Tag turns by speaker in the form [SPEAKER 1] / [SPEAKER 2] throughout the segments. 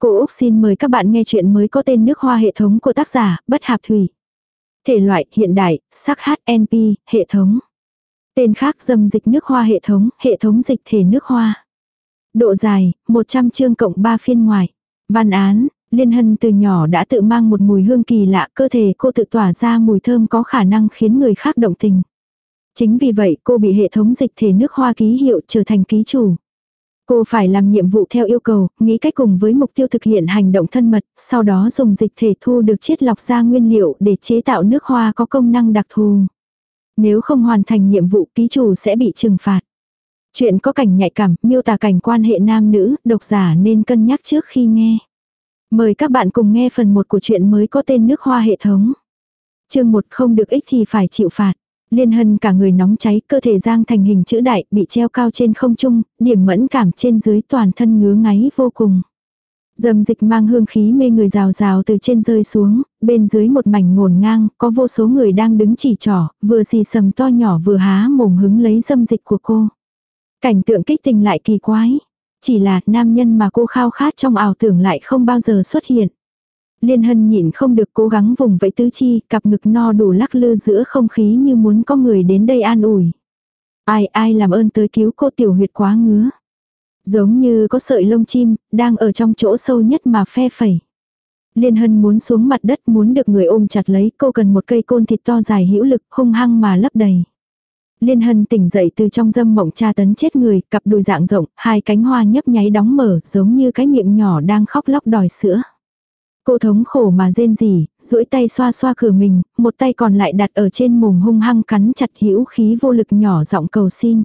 [SPEAKER 1] Cô Úc xin mời các bạn nghe chuyện mới có tên nước hoa hệ thống của tác giả Bất Hạp Thủy. Thể loại hiện đại, sắc HNP, hệ thống. Tên khác dâm dịch nước hoa hệ thống, hệ thống dịch thể nước hoa. Độ dài, 100 chương cộng 3 phiên ngoài. Văn án, Liên Hân từ nhỏ đã tự mang một mùi hương kỳ lạ, cơ thể cô tự tỏa ra mùi thơm có khả năng khiến người khác động tình. Chính vì vậy cô bị hệ thống dịch thể nước hoa ký hiệu trở thành ký chủ. Cô phải làm nhiệm vụ theo yêu cầu, nghĩ cách cùng với mục tiêu thực hiện hành động thân mật, sau đó dùng dịch thể thu được chiết lọc ra nguyên liệu để chế tạo nước hoa có công năng đặc thù. Nếu không hoàn thành nhiệm vụ ký chủ sẽ bị trừng phạt. Chuyện có cảnh nhạy cảm, miêu tả cảnh quan hệ nam nữ, độc giả nên cân nhắc trước khi nghe. Mời các bạn cùng nghe phần 1 của chuyện mới có tên nước hoa hệ thống. Chương 1 không được ích thì phải chịu phạt. Liên hân cả người nóng cháy, cơ thể giang thành hình chữ đại, bị treo cao trên không trung, điểm mẫn cảm trên dưới toàn thân ngứa ngáy vô cùng. Dầm dịch mang hương khí mê người rào rào từ trên rơi xuống, bên dưới một mảnh ngổn ngang, có vô số người đang đứng chỉ trỏ, vừa xì sầm to nhỏ vừa há mồm hứng lấy dâm dịch của cô. Cảnh tượng kích tình lại kỳ quái. Chỉ là nam nhân mà cô khao khát trong ảo tưởng lại không bao giờ xuất hiện. Liên hân nhịn không được cố gắng vùng vẫy tứ chi, cặp ngực no đủ lắc lư giữa không khí như muốn có người đến đây an ủi. Ai ai làm ơn tới cứu cô tiểu huyệt quá ngứa. Giống như có sợi lông chim, đang ở trong chỗ sâu nhất mà phe phẩy. Liên hân muốn xuống mặt đất muốn được người ôm chặt lấy, cô cần một cây côn thịt to dài hữu lực, hung hăng mà lấp đầy. Liên hân tỉnh dậy từ trong dâm mộng cha tấn chết người, cặp đùi dạng rộng, hai cánh hoa nhấp nháy đóng mở, giống như cái miệng nhỏ đang khóc lóc đòi sữa. Cô thống khổ mà rên rỉ, duỗi tay xoa xoa cửa mình, một tay còn lại đặt ở trên mồm hung hăng cắn chặt hữu khí vô lực nhỏ giọng cầu xin.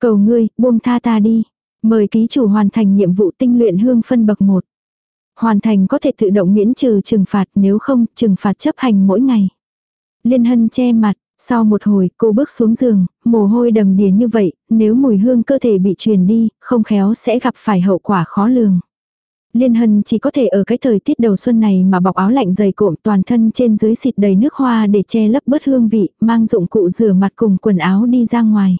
[SPEAKER 1] Cầu ngươi, buông tha ta đi. Mời ký chủ hoàn thành nhiệm vụ tinh luyện hương phân bậc 1. Hoàn thành có thể tự động miễn trừ trừng phạt nếu không, trừng phạt chấp hành mỗi ngày. Liên hân che mặt, sau một hồi cô bước xuống giường, mồ hôi đầm đìa như vậy, nếu mùi hương cơ thể bị truyền đi, không khéo sẽ gặp phải hậu quả khó lường. Liên Hân chỉ có thể ở cái thời tiết đầu xuân này mà bọc áo lạnh dày cộm toàn thân trên dưới xịt đầy nước hoa để che lấp bớt hương vị, mang dụng cụ rửa mặt cùng quần áo đi ra ngoài.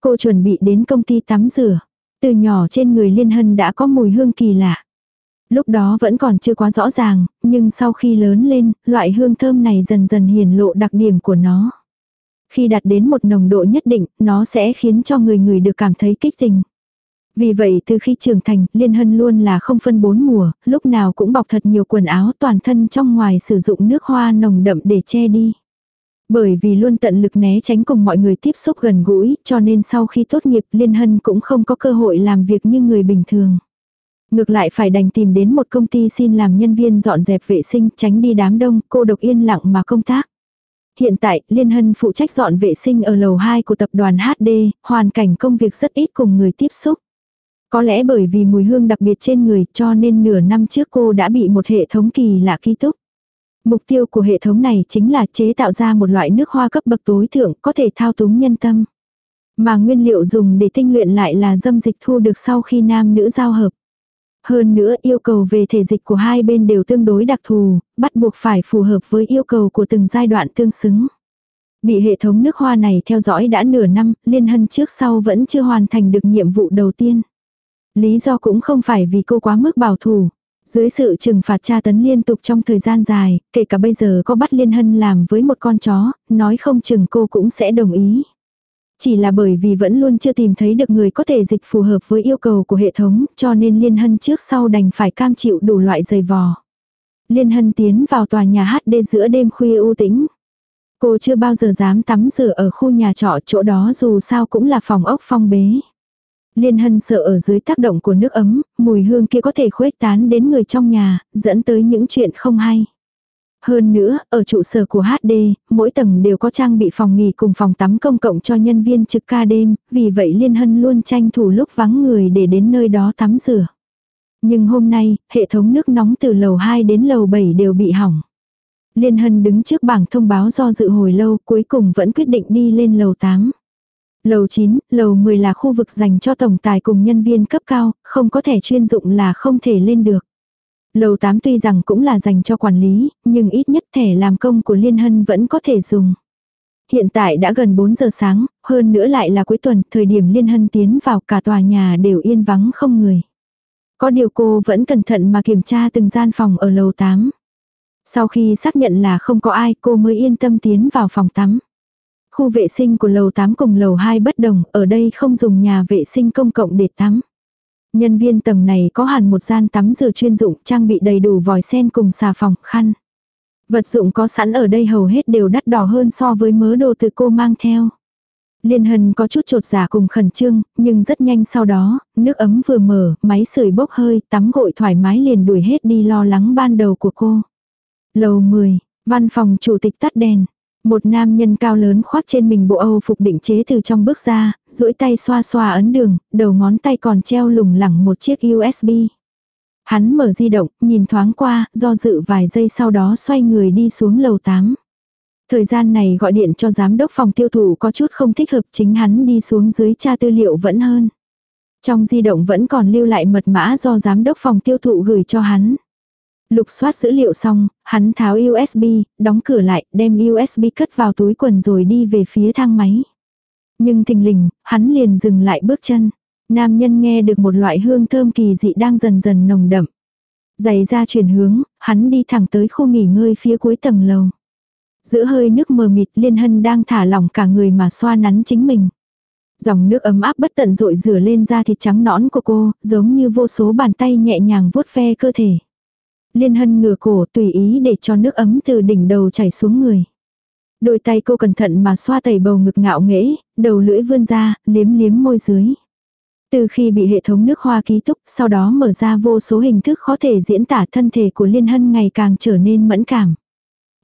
[SPEAKER 1] Cô chuẩn bị đến công ty tắm rửa. Từ nhỏ trên người Liên Hân đã có mùi hương kỳ lạ. Lúc đó vẫn còn chưa quá rõ ràng, nhưng sau khi lớn lên, loại hương thơm này dần dần hiển lộ đặc điểm của nó. Khi đạt đến một nồng độ nhất định, nó sẽ khiến cho người người được cảm thấy kích tình. Vì vậy từ khi trưởng thành, Liên Hân luôn là không phân bốn mùa, lúc nào cũng bọc thật nhiều quần áo toàn thân trong ngoài sử dụng nước hoa nồng đậm để che đi. Bởi vì luôn tận lực né tránh cùng mọi người tiếp xúc gần gũi, cho nên sau khi tốt nghiệp Liên Hân cũng không có cơ hội làm việc như người bình thường. Ngược lại phải đành tìm đến một công ty xin làm nhân viên dọn dẹp vệ sinh tránh đi đám đông, cô độc yên lặng mà công tác. Hiện tại, Liên Hân phụ trách dọn vệ sinh ở lầu 2 của tập đoàn HD, hoàn cảnh công việc rất ít cùng người tiếp xúc. Có lẽ bởi vì mùi hương đặc biệt trên người cho nên nửa năm trước cô đã bị một hệ thống kỳ lạ ký túc. Mục tiêu của hệ thống này chính là chế tạo ra một loại nước hoa cấp bậc tối thượng có thể thao túng nhân tâm. Mà nguyên liệu dùng để tinh luyện lại là dâm dịch thu được sau khi nam nữ giao hợp. Hơn nữa yêu cầu về thể dịch của hai bên đều tương đối đặc thù, bắt buộc phải phù hợp với yêu cầu của từng giai đoạn tương xứng. Bị hệ thống nước hoa này theo dõi đã nửa năm, Liên Hân trước sau vẫn chưa hoàn thành được nhiệm vụ đầu tiên. Lý do cũng không phải vì cô quá mức bảo thủ. Dưới sự trừng phạt tra tấn liên tục trong thời gian dài, kể cả bây giờ có bắt Liên Hân làm với một con chó, nói không chừng cô cũng sẽ đồng ý. Chỉ là bởi vì vẫn luôn chưa tìm thấy được người có thể dịch phù hợp với yêu cầu của hệ thống, cho nên Liên Hân trước sau đành phải cam chịu đủ loại giày vò. Liên Hân tiến vào tòa nhà HD giữa đêm khuya u tĩnh. Cô chưa bao giờ dám tắm rửa ở khu nhà trọ chỗ đó dù sao cũng là phòng ốc phong bế. Liên hân sợ ở dưới tác động của nước ấm, mùi hương kia có thể khuếch tán đến người trong nhà, dẫn tới những chuyện không hay. Hơn nữa, ở trụ sở của HD, mỗi tầng đều có trang bị phòng nghỉ cùng phòng tắm công cộng cho nhân viên trực ca đêm, vì vậy Liên Hân luôn tranh thủ lúc vắng người để đến nơi đó tắm rửa. Nhưng hôm nay, hệ thống nước nóng từ lầu 2 đến lầu 7 đều bị hỏng. Liên Hân đứng trước bảng thông báo do dự hồi lâu cuối cùng vẫn quyết định đi lên lầu 8. Lầu 9, lầu 10 là khu vực dành cho tổng tài cùng nhân viên cấp cao, không có thẻ chuyên dụng là không thể lên được. Lầu 8 tuy rằng cũng là dành cho quản lý, nhưng ít nhất thẻ làm công của Liên Hân vẫn có thể dùng. Hiện tại đã gần 4 giờ sáng, hơn nữa lại là cuối tuần, thời điểm Liên Hân tiến vào cả tòa nhà đều yên vắng không người. Có điều cô vẫn cẩn thận mà kiểm tra từng gian phòng ở lầu 8. Sau khi xác nhận là không có ai cô mới yên tâm tiến vào phòng tắm. Khu vệ sinh của lầu 8 cùng lầu 2 bất đồng, ở đây không dùng nhà vệ sinh công cộng để tắm. Nhân viên tầng này có hẳn một gian tắm rửa chuyên dụng trang bị đầy đủ vòi sen cùng xà phòng, khăn. Vật dụng có sẵn ở đây hầu hết đều đắt đỏ hơn so với mớ đồ từ cô mang theo. Liên Hân có chút trột giả dạ cùng khẩn trương, nhưng rất nhanh sau đó, nước ấm vừa mở, máy sưởi bốc hơi, tắm gội thoải mái liền đuổi hết đi lo lắng ban đầu của cô. Lầu 10, văn phòng chủ tịch tắt đèn. Một nam nhân cao lớn khoác trên mình bộ Âu phục định chế từ trong bước ra, duỗi tay xoa xoa ấn đường, đầu ngón tay còn treo lủng lẳng một chiếc USB. Hắn mở di động, nhìn thoáng qua, do dự vài giây sau đó xoay người đi xuống lầu 8. Thời gian này gọi điện cho giám đốc phòng tiêu thụ có chút không thích hợp chính hắn đi xuống dưới tra tư liệu vẫn hơn. Trong di động vẫn còn lưu lại mật mã do giám đốc phòng tiêu thụ gửi cho hắn. Lục soát dữ liệu xong, hắn tháo USB, đóng cửa lại, đem USB cất vào túi quần rồi đi về phía thang máy. Nhưng thình lình, hắn liền dừng lại bước chân. Nam nhân nghe được một loại hương thơm kỳ dị đang dần dần nồng đậm. Giày ra chuyển hướng, hắn đi thẳng tới khu nghỉ ngơi phía cuối tầng lầu. Giữa hơi nước mờ mịt liên hân đang thả lỏng cả người mà xoa nắn chính mình. Dòng nước ấm áp bất tận rội rửa lên da thịt trắng nõn của cô, giống như vô số bàn tay nhẹ nhàng vuốt ve cơ thể. Liên hân ngửa cổ tùy ý để cho nước ấm từ đỉnh đầu chảy xuống người. Đôi tay cô cẩn thận mà xoa tẩy bầu ngực ngạo nghễ, đầu lưỡi vươn ra, liếm liếm môi dưới. Từ khi bị hệ thống nước hoa ký túc, sau đó mở ra vô số hình thức khó thể diễn tả thân thể của Liên Hân ngày càng trở nên mẫn cảm.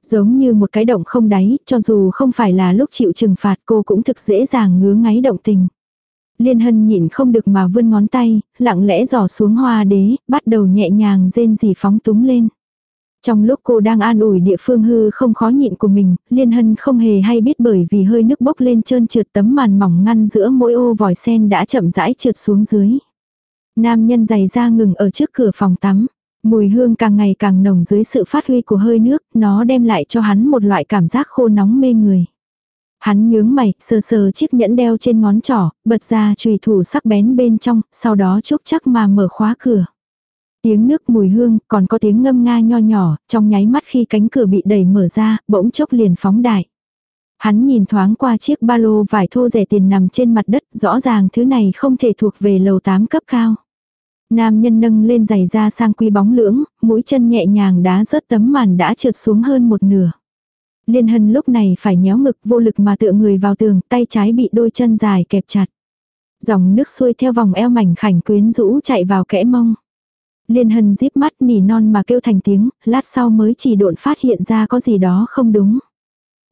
[SPEAKER 1] Giống như một cái động không đáy, cho dù không phải là lúc chịu trừng phạt cô cũng thực dễ dàng ngứa ngáy động tình. Liên hân nhịn không được mà vươn ngón tay, lặng lẽ dò xuống hoa đế, bắt đầu nhẹ nhàng rên rỉ phóng túng lên. Trong lúc cô đang an ủi địa phương hư không khó nhịn của mình, Liên Hân không hề hay biết bởi vì hơi nước bốc lên trơn trượt tấm màn mỏng ngăn giữa mỗi ô vòi sen đã chậm rãi trượt xuống dưới. Nam nhân giày ra ngừng ở trước cửa phòng tắm. Mùi hương càng ngày càng nồng dưới sự phát huy của hơi nước, nó đem lại cho hắn một loại cảm giác khô nóng mê người. Hắn nhướng mày, sờ sờ chiếc nhẫn đeo trên ngón trỏ, bật ra chùy thủ sắc bén bên trong, sau đó chúc chắc mà mở khóa cửa. Tiếng nước mùi hương, còn có tiếng ngâm nga nho nhỏ, trong nháy mắt khi cánh cửa bị đẩy mở ra, bỗng chốc liền phóng đại. Hắn nhìn thoáng qua chiếc ba lô vải thô rẻ tiền nằm trên mặt đất, rõ ràng thứ này không thể thuộc về lầu 8 cấp cao. Nam nhân nâng lên giày ra sang quy bóng lưỡng, mũi chân nhẹ nhàng đá rớt tấm màn đã trượt xuống hơn một nửa. Liên hân lúc này phải nhéo ngực vô lực mà tựa người vào tường, tay trái bị đôi chân dài kẹp chặt. Dòng nước xuôi theo vòng eo mảnh khảnh quyến rũ chạy vào kẽ mông. Liên hân díp mắt nỉ non mà kêu thành tiếng, lát sau mới chỉ độn phát hiện ra có gì đó không đúng.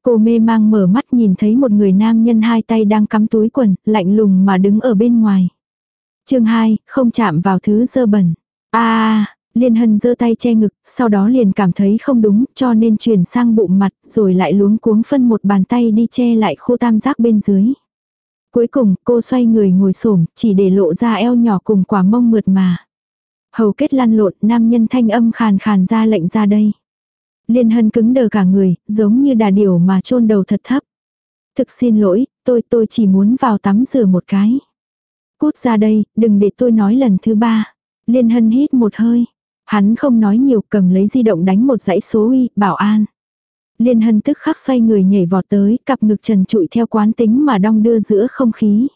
[SPEAKER 1] Cô mê mang mở mắt nhìn thấy một người nam nhân hai tay đang cắm túi quần, lạnh lùng mà đứng ở bên ngoài. chương 2, không chạm vào thứ dơ bẩn. a Liên hân giơ tay che ngực, sau đó liền cảm thấy không đúng, cho nên chuyển sang bụng mặt, rồi lại luống cuống phân một bàn tay đi che lại khu tam giác bên dưới. Cuối cùng, cô xoay người ngồi xổm chỉ để lộ ra eo nhỏ cùng quả mông mượt mà. Hầu kết lăn lộn, nam nhân thanh âm khàn khàn ra lệnh ra đây. Liên hân cứng đờ cả người, giống như đà điểu mà chôn đầu thật thấp. Thực xin lỗi, tôi tôi chỉ muốn vào tắm rửa một cái. Cút ra đây, đừng để tôi nói lần thứ ba. Liên hân hít một hơi. Hắn không nói nhiều cầm lấy di động đánh một dãy số uy, bảo an. Liên hân tức khắc xoay người nhảy vọt tới, cặp ngực trần trụi theo quán tính mà đong đưa giữa không khí.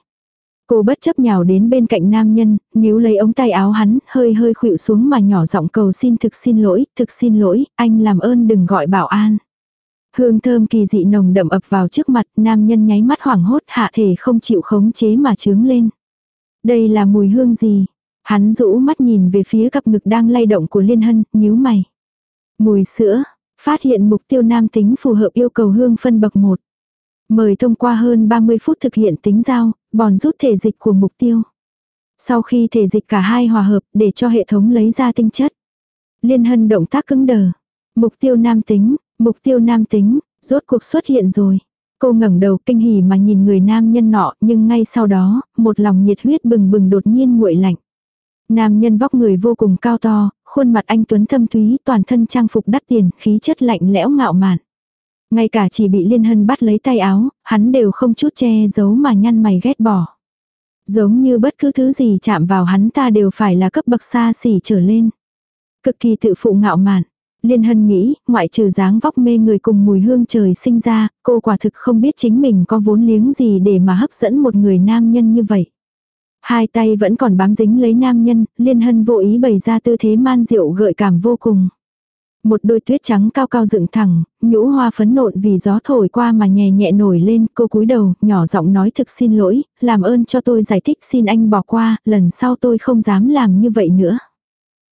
[SPEAKER 1] Cô bất chấp nhào đến bên cạnh nam nhân, níu lấy ống tay áo hắn, hơi hơi khuỵu xuống mà nhỏ giọng cầu xin thực xin lỗi, thực xin lỗi, anh làm ơn đừng gọi bảo an. Hương thơm kỳ dị nồng đậm ập vào trước mặt, nam nhân nháy mắt hoảng hốt hạ thể không chịu khống chế mà trướng lên. Đây là mùi hương gì? Hắn rũ mắt nhìn về phía cặp ngực đang lay động của Liên Hân, nhíu mày. Mùi sữa, phát hiện mục tiêu nam tính phù hợp yêu cầu hương phân bậc 1. Mời thông qua hơn 30 phút thực hiện tính giao, bòn rút thể dịch của mục tiêu. Sau khi thể dịch cả hai hòa hợp để cho hệ thống lấy ra tinh chất. Liên hân động tác cứng đờ. Mục tiêu nam tính, mục tiêu nam tính, rốt cuộc xuất hiện rồi. Cô ngẩng đầu kinh hỉ mà nhìn người nam nhân nọ nhưng ngay sau đó, một lòng nhiệt huyết bừng bừng đột nhiên nguội lạnh. Nam nhân vóc người vô cùng cao to, khuôn mặt anh tuấn thâm thúy toàn thân trang phục đắt tiền, khí chất lạnh lẽo ngạo mạn. Ngay cả chỉ bị liên hân bắt lấy tay áo, hắn đều không chút che giấu mà nhăn mày ghét bỏ. Giống như bất cứ thứ gì chạm vào hắn ta đều phải là cấp bậc xa xỉ trở lên. Cực kỳ tự phụ ngạo mạn. Liên Hân nghĩ, ngoại trừ dáng vóc mê người cùng mùi hương trời sinh ra, cô quả thực không biết chính mình có vốn liếng gì để mà hấp dẫn một người nam nhân như vậy. Hai tay vẫn còn bám dính lấy nam nhân, Liên Hân vô ý bày ra tư thế man diệu gợi cảm vô cùng. Một đôi tuyết trắng cao cao dựng thẳng, nhũ hoa phấn nộn vì gió thổi qua mà nhẹ nhẹ nổi lên, cô cúi đầu, nhỏ giọng nói thực xin lỗi, làm ơn cho tôi giải thích xin anh bỏ qua, lần sau tôi không dám làm như vậy nữa.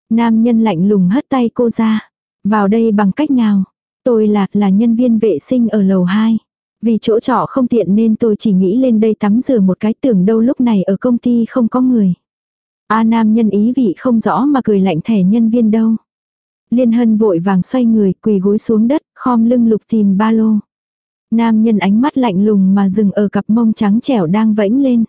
[SPEAKER 1] Nam nhân lạnh lùng hất tay cô ra. Vào đây bằng cách nào? Tôi là, là nhân viên vệ sinh ở lầu 2. Vì chỗ trọ không tiện nên tôi chỉ nghĩ lên đây tắm rửa một cái tưởng đâu lúc này ở công ty không có người. A nam nhân ý vị không rõ mà cười lạnh thẻ nhân viên đâu. Liên hân vội vàng xoay người quỳ gối xuống đất, khom lưng lục tìm ba lô. Nam nhân ánh mắt lạnh lùng mà dừng ở cặp mông trắng trẻo đang vẫy lên.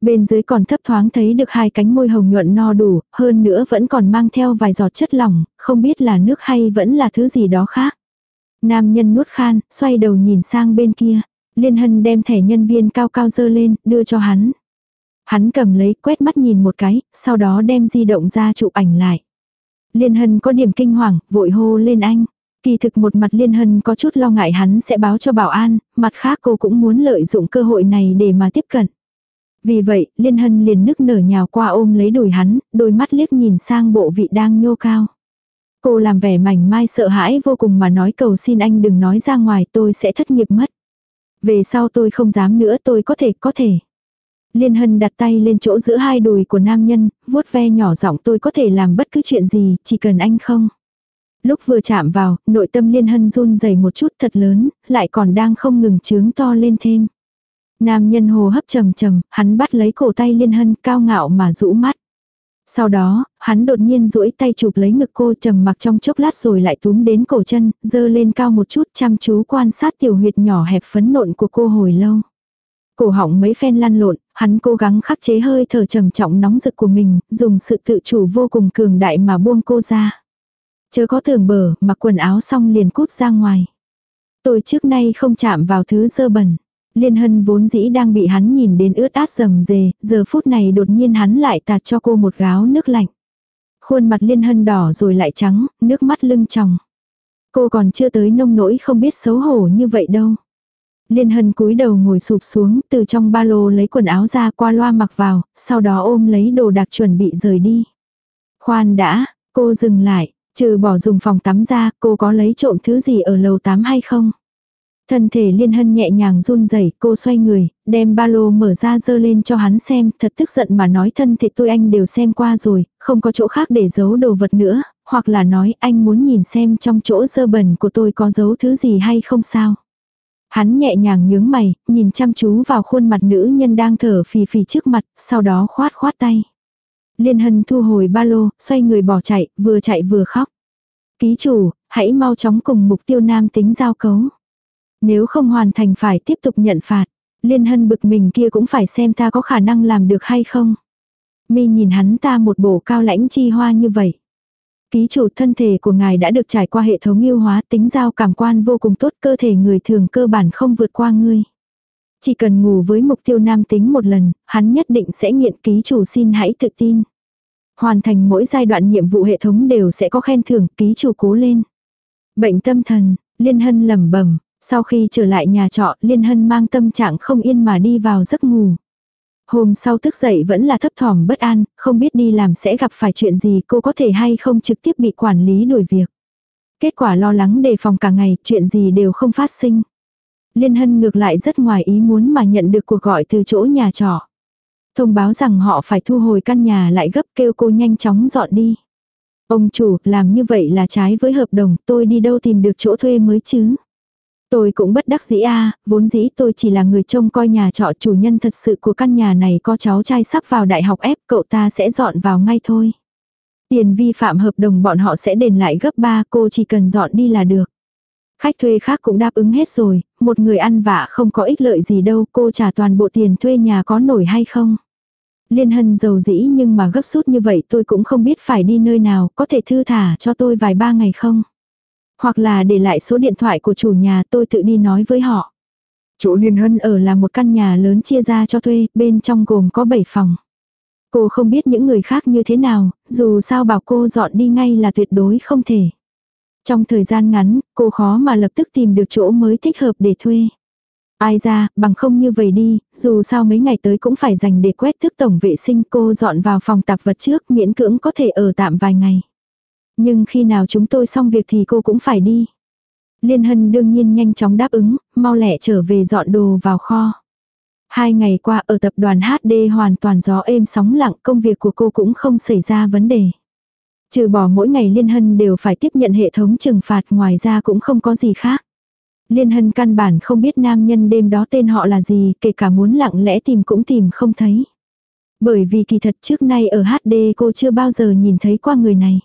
[SPEAKER 1] Bên dưới còn thấp thoáng thấy được hai cánh môi hồng nhuận no đủ, hơn nữa vẫn còn mang theo vài giọt chất lỏng, không biết là nước hay vẫn là thứ gì đó khác. Nam nhân nuốt khan, xoay đầu nhìn sang bên kia. Liên hân đem thẻ nhân viên cao cao dơ lên, đưa cho hắn. Hắn cầm lấy, quét mắt nhìn một cái, sau đó đem di động ra chụp ảnh lại. Liên hân có điểm kinh hoàng, vội hô lên anh. Kỳ thực một mặt Liên Hân có chút lo ngại hắn sẽ báo cho bảo an, mặt khác cô cũng muốn lợi dụng cơ hội này để mà tiếp cận. Vì vậy, Liên Hân liền nức nở nhào qua ôm lấy đùi hắn, đôi mắt liếc nhìn sang bộ vị đang nhô cao. Cô làm vẻ mảnh mai sợ hãi vô cùng mà nói cầu xin anh đừng nói ra ngoài tôi sẽ thất nghiệp mất. Về sau tôi không dám nữa tôi có thể, có thể. Liên Hân đặt tay lên chỗ giữa hai đùi của nam nhân, vuốt ve nhỏ giọng tôi có thể làm bất cứ chuyện gì, chỉ cần anh không. Lúc vừa chạm vào, nội tâm Liên Hân run dày một chút thật lớn, lại còn đang không ngừng trướng to lên thêm. Nam nhân hồ hấp trầm trầm, hắn bắt lấy cổ tay Liên Hân cao ngạo mà rũ mắt. Sau đó, hắn đột nhiên duỗi tay chụp lấy ngực cô trầm mặc trong chốc lát rồi lại túm đến cổ chân, dơ lên cao một chút chăm chú quan sát tiểu huyệt nhỏ hẹp phấn nộn của cô hồi lâu. Cổ họng mấy phen lăn lộn, hắn cố gắng khắc chế hơi thở trầm trọng nóng rực của mình, dùng sự tự chủ vô cùng cường đại mà buông cô ra. Chớ có tưởng bờ, mặc quần áo xong liền cút ra ngoài. Tôi trước nay không chạm vào thứ dơ bẩn. Liên hân vốn dĩ đang bị hắn nhìn đến ướt át rầm rề, giờ phút này đột nhiên hắn lại tạt cho cô một gáo nước lạnh. Khuôn mặt liên hân đỏ rồi lại trắng, nước mắt lưng tròng. Cô còn chưa tới nông nỗi không biết xấu hổ như vậy đâu. Liên hân cúi đầu ngồi sụp xuống, từ trong ba lô lấy quần áo ra qua loa mặc vào, sau đó ôm lấy đồ đặc chuẩn bị rời đi. Khoan đã, cô dừng lại, trừ bỏ dùng phòng tắm ra, cô có lấy trộm thứ gì ở lầu 8 hay không? Thân thể liên hân nhẹ nhàng run rẩy cô xoay người, đem ba lô mở ra dơ lên cho hắn xem, thật tức giận mà nói thân thể tôi anh đều xem qua rồi, không có chỗ khác để giấu đồ vật nữa, hoặc là nói anh muốn nhìn xem trong chỗ dơ bẩn của tôi có giấu thứ gì hay không sao. Hắn nhẹ nhàng nhướng mày, nhìn chăm chú vào khuôn mặt nữ nhân đang thở phì phì trước mặt, sau đó khoát khoát tay. Liên hân thu hồi ba lô, xoay người bỏ chạy, vừa chạy vừa khóc. Ký chủ, hãy mau chóng cùng mục tiêu nam tính giao cấu. Nếu không hoàn thành phải tiếp tục nhận phạt. Liên hân bực mình kia cũng phải xem ta có khả năng làm được hay không. Mi nhìn hắn ta một bộ cao lãnh chi hoa như vậy. Ký chủ thân thể của ngài đã được trải qua hệ thống yêu hóa tính giao cảm quan vô cùng tốt cơ thể người thường cơ bản không vượt qua ngươi. Chỉ cần ngủ với mục tiêu nam tính một lần, hắn nhất định sẽ nghiện ký chủ xin hãy tự tin. Hoàn thành mỗi giai đoạn nhiệm vụ hệ thống đều sẽ có khen thưởng ký chủ cố lên. Bệnh tâm thần, liên hân lẩm bẩm sau khi trở lại nhà trọ, Liên Hân mang tâm trạng không yên mà đi vào giấc ngủ. Hôm sau thức dậy vẫn là thấp thỏm bất an, không biết đi làm sẽ gặp phải chuyện gì cô có thể hay không trực tiếp bị quản lý đuổi việc. Kết quả lo lắng đề phòng cả ngày, chuyện gì đều không phát sinh. Liên Hân ngược lại rất ngoài ý muốn mà nhận được cuộc gọi từ chỗ nhà trọ. Thông báo rằng họ phải thu hồi căn nhà lại gấp kêu cô nhanh chóng dọn đi. Ông chủ, làm như vậy là trái với hợp đồng, tôi đi đâu tìm được chỗ thuê mới chứ? Tôi cũng bất đắc dĩ a vốn dĩ tôi chỉ là người trông coi nhà trọ chủ nhân thật sự của căn nhà này có cháu trai sắp vào đại học ép cậu ta sẽ dọn vào ngay thôi. Tiền vi phạm hợp đồng bọn họ sẽ đền lại gấp 3 cô chỉ cần dọn đi là được. Khách thuê khác cũng đáp ứng hết rồi, một người ăn vạ không có ích lợi gì đâu cô trả toàn bộ tiền thuê nhà có nổi hay không. Liên hân giàu dĩ nhưng mà gấp rút như vậy tôi cũng không biết phải đi nơi nào có thể thư thả cho tôi vài ba ngày không. Hoặc là để lại số điện thoại của chủ nhà tôi tự đi nói với họ. Chỗ Liên Hân ở là một căn nhà lớn chia ra cho thuê, bên trong gồm có 7 phòng. Cô không biết những người khác như thế nào, dù sao bảo cô dọn đi ngay là tuyệt đối không thể. Trong thời gian ngắn, cô khó mà lập tức tìm được chỗ mới thích hợp để thuê. Ai ra, bằng không như vậy đi, dù sao mấy ngày tới cũng phải dành để quét thức tổng vệ sinh cô dọn vào phòng tạp vật trước miễn cưỡng có thể ở tạm vài ngày. Nhưng khi nào chúng tôi xong việc thì cô cũng phải đi. Liên Hân đương nhiên nhanh chóng đáp ứng, mau lẹ trở về dọn đồ vào kho. Hai ngày qua ở tập đoàn HD hoàn toàn gió êm sóng lặng công việc của cô cũng không xảy ra vấn đề. Trừ bỏ mỗi ngày Liên Hân đều phải tiếp nhận hệ thống trừng phạt ngoài ra cũng không có gì khác. Liên Hân căn bản không biết nam nhân đêm đó tên họ là gì, kể cả muốn lặng lẽ tìm cũng tìm không thấy. Bởi vì kỳ thật trước nay ở HD cô chưa bao giờ nhìn thấy qua người này.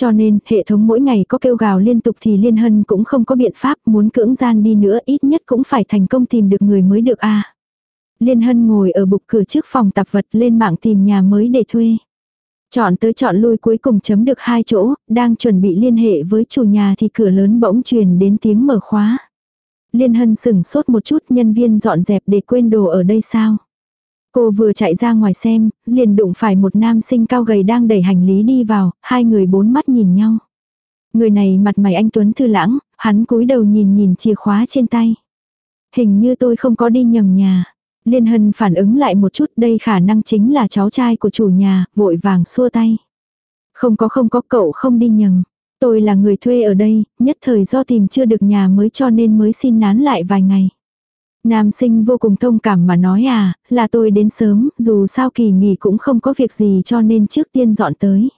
[SPEAKER 1] Cho nên, hệ thống mỗi ngày có kêu gào liên tục thì Liên Hân cũng không có biện pháp muốn cưỡng gian đi nữa ít nhất cũng phải thành công tìm được người mới được a Liên Hân ngồi ở bục cửa trước phòng tạp vật lên mạng tìm nhà mới để thuê. Chọn tới chọn lui cuối cùng chấm được hai chỗ, đang chuẩn bị liên hệ với chủ nhà thì cửa lớn bỗng truyền đến tiếng mở khóa. Liên Hân sửng sốt một chút nhân viên dọn dẹp để quên đồ ở đây sao. Cô vừa chạy ra ngoài xem, liền đụng phải một nam sinh cao gầy đang đẩy hành lý đi vào, hai người bốn mắt nhìn nhau. Người này mặt mày anh Tuấn thư lãng, hắn cúi đầu nhìn nhìn chìa khóa trên tay. Hình như tôi không có đi nhầm nhà. Liên Hân phản ứng lại một chút đây khả năng chính là cháu trai của chủ nhà, vội vàng xua tay. Không có không có cậu không đi nhầm. Tôi là người thuê ở đây, nhất thời do tìm chưa được nhà mới cho nên mới xin nán lại vài ngày. Nam sinh vô cùng thông cảm mà nói à, là tôi đến sớm, dù sao kỳ nghỉ cũng không có việc gì cho nên trước tiên dọn tới.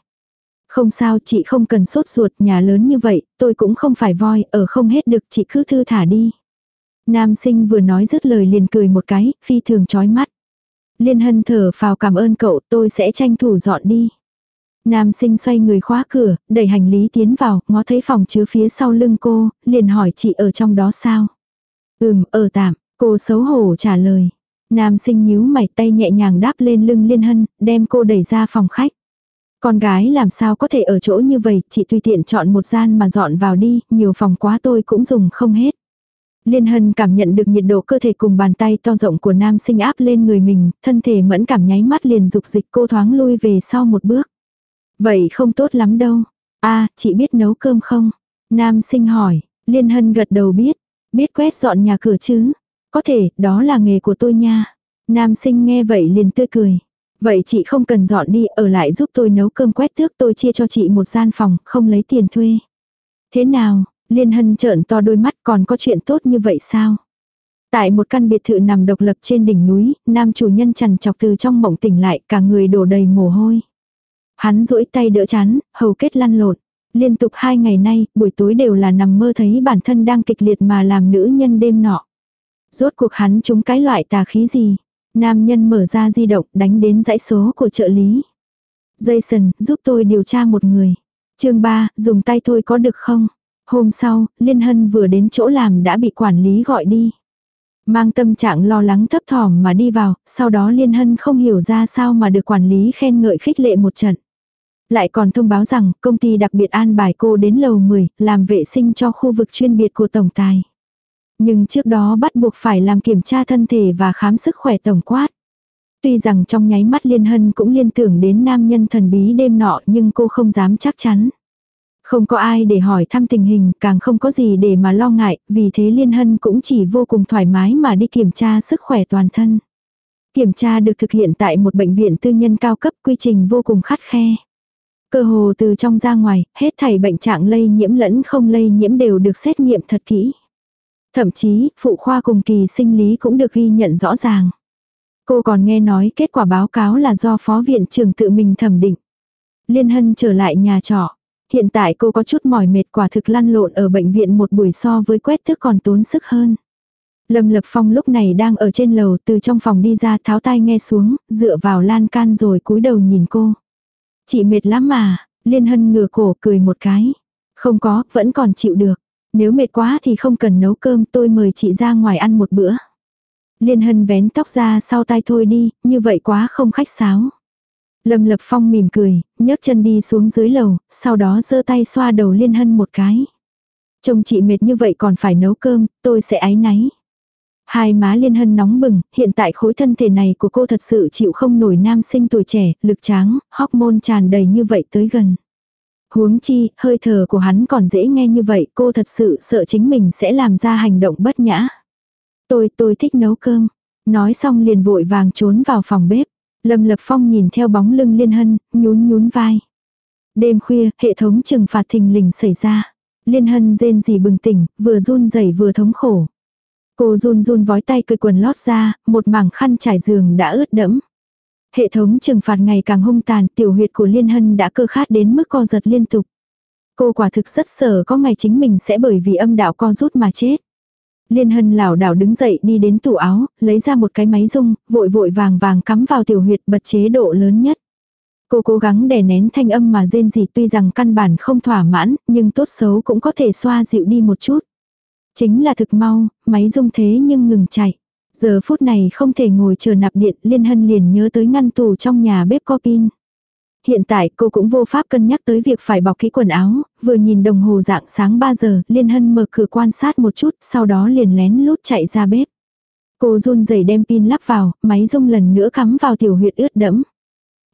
[SPEAKER 1] Không sao chị không cần sốt ruột nhà lớn như vậy, tôi cũng không phải voi, ở không hết được chị cứ thư thả đi. Nam sinh vừa nói dứt lời liền cười một cái, phi thường chói mắt. Liên hân thở phào cảm ơn cậu, tôi sẽ tranh thủ dọn đi. Nam sinh xoay người khóa cửa, đẩy hành lý tiến vào, ngó thấy phòng chứa phía sau lưng cô, liền hỏi chị ở trong đó sao? Ừm, ở tạm, cô xấu hổ trả lời. Nam sinh nhíu mày tay nhẹ nhàng đáp lên lưng liên hân, đem cô đẩy ra phòng khách. Con gái làm sao có thể ở chỗ như vậy, chị tùy tiện chọn một gian mà dọn vào đi, nhiều phòng quá tôi cũng dùng không hết. Liên Hân cảm nhận được nhiệt độ cơ thể cùng bàn tay to rộng của nam sinh áp lên người mình, thân thể mẫn cảm nháy mắt liền dục dịch cô thoáng lui về sau một bước. Vậy không tốt lắm đâu. a chị biết nấu cơm không? Nam sinh hỏi, Liên Hân gật đầu biết. Biết quét dọn nhà cửa chứ? Có thể, đó là nghề của tôi nha. Nam sinh nghe vậy liền tươi cười. Vậy chị không cần dọn đi, ở lại giúp tôi nấu cơm quét tước tôi chia cho chị một gian phòng, không lấy tiền thuê. Thế nào, Liên Hân trợn to đôi mắt còn có chuyện tốt như vậy sao? Tại một căn biệt thự nằm độc lập trên đỉnh núi, nam chủ nhân chằn chọc từ trong mộng tỉnh lại cả người đổ đầy mồ hôi. Hắn duỗi tay đỡ chán, hầu kết lăn lộn. Liên tục hai ngày nay, buổi tối đều là nằm mơ thấy bản thân đang kịch liệt mà làm nữ nhân đêm nọ. Rốt cuộc hắn trúng cái loại tà khí gì? Nam nhân mở ra di động đánh đến dãy số của trợ lý. Jason, giúp tôi điều tra một người. chương 3, dùng tay thôi có được không? Hôm sau, Liên Hân vừa đến chỗ làm đã bị quản lý gọi đi. Mang tâm trạng lo lắng thấp thỏm mà đi vào, sau đó Liên Hân không hiểu ra sao mà được quản lý khen ngợi khích lệ một trận. Lại còn thông báo rằng công ty đặc biệt an bài cô đến lầu 10, làm vệ sinh cho khu vực chuyên biệt của tổng tài. Nhưng trước đó bắt buộc phải làm kiểm tra thân thể và khám sức khỏe tổng quát. Tuy rằng trong nháy mắt Liên Hân cũng liên tưởng đến nam nhân thần bí đêm nọ nhưng cô không dám chắc chắn. Không có ai để hỏi thăm tình hình, càng không có gì để mà lo ngại, vì thế Liên Hân cũng chỉ vô cùng thoải mái mà đi kiểm tra sức khỏe toàn thân. Kiểm tra được thực hiện tại một bệnh viện tư nhân cao cấp quy trình vô cùng khắt khe. Cơ hồ từ trong ra ngoài, hết thảy bệnh trạng lây nhiễm lẫn không lây nhiễm đều được xét nghiệm thật kỹ. Thậm chí, phụ khoa cùng kỳ sinh lý cũng được ghi nhận rõ ràng. Cô còn nghe nói kết quả báo cáo là do phó viện trưởng tự mình thẩm định. Liên Hân trở lại nhà trọ. Hiện tại cô có chút mỏi mệt quả thực lăn lộn ở bệnh viện một buổi so với quét thức còn tốn sức hơn. Lâm Lập Phong lúc này đang ở trên lầu từ trong phòng đi ra tháo tay nghe xuống, dựa vào lan can rồi cúi đầu nhìn cô. Chị mệt lắm mà, Liên Hân ngửa cổ cười một cái. Không có, vẫn còn chịu được. Nếu mệt quá thì không cần nấu cơm tôi mời chị ra ngoài ăn một bữa. Liên Hân vén tóc ra sau tay thôi đi, như vậy quá không khách sáo. Lâm Lập Phong mỉm cười, nhấc chân đi xuống dưới lầu, sau đó giơ tay xoa đầu Liên Hân một cái. Trông chị mệt như vậy còn phải nấu cơm, tôi sẽ ái náy. Hai má liên hân nóng bừng, hiện tại khối thân thể này của cô thật sự chịu không nổi nam sinh tuổi trẻ, lực tráng, hormone tràn đầy như vậy tới gần. Huống chi, hơi thở của hắn còn dễ nghe như vậy, cô thật sự sợ chính mình sẽ làm ra hành động bất nhã. Tôi, tôi thích nấu cơm. Nói xong liền vội vàng trốn vào phòng bếp. Lâm Lập Phong nhìn theo bóng lưng Liên Hân, nhún nhún vai. Đêm khuya, hệ thống trừng phạt thình lình xảy ra. Liên Hân rên gì bừng tỉnh, vừa run rẩy vừa thống khổ. Cô run run vói tay cười quần lót ra, một mảng khăn trải giường đã ướt đẫm. Hệ thống trừng phạt ngày càng hung tàn, tiểu huyệt của Liên Hân đã cơ khát đến mức co giật liên tục. Cô quả thực rất sợ có ngày chính mình sẽ bởi vì âm đạo co rút mà chết. Liên Hân lảo đảo đứng dậy đi đến tủ áo, lấy ra một cái máy rung, vội vội vàng vàng cắm vào tiểu huyệt bật chế độ lớn nhất. Cô cố gắng đè nén thanh âm mà rên rỉ tuy rằng căn bản không thỏa mãn, nhưng tốt xấu cũng có thể xoa dịu đi một chút. Chính là thực mau, máy rung thế nhưng ngừng chạy. Giờ phút này không thể ngồi chờ nạp điện, Liên Hân liền nhớ tới ngăn tủ trong nhà bếp có pin. Hiện tại cô cũng vô pháp cân nhắc tới việc phải bọc kỹ quần áo, vừa nhìn đồng hồ dạng sáng 3 giờ, Liên Hân mở cửa quan sát một chút, sau đó liền lén lút chạy ra bếp. Cô run rẩy đem pin lắp vào, máy rung lần nữa cắm vào tiểu huyệt ướt đẫm.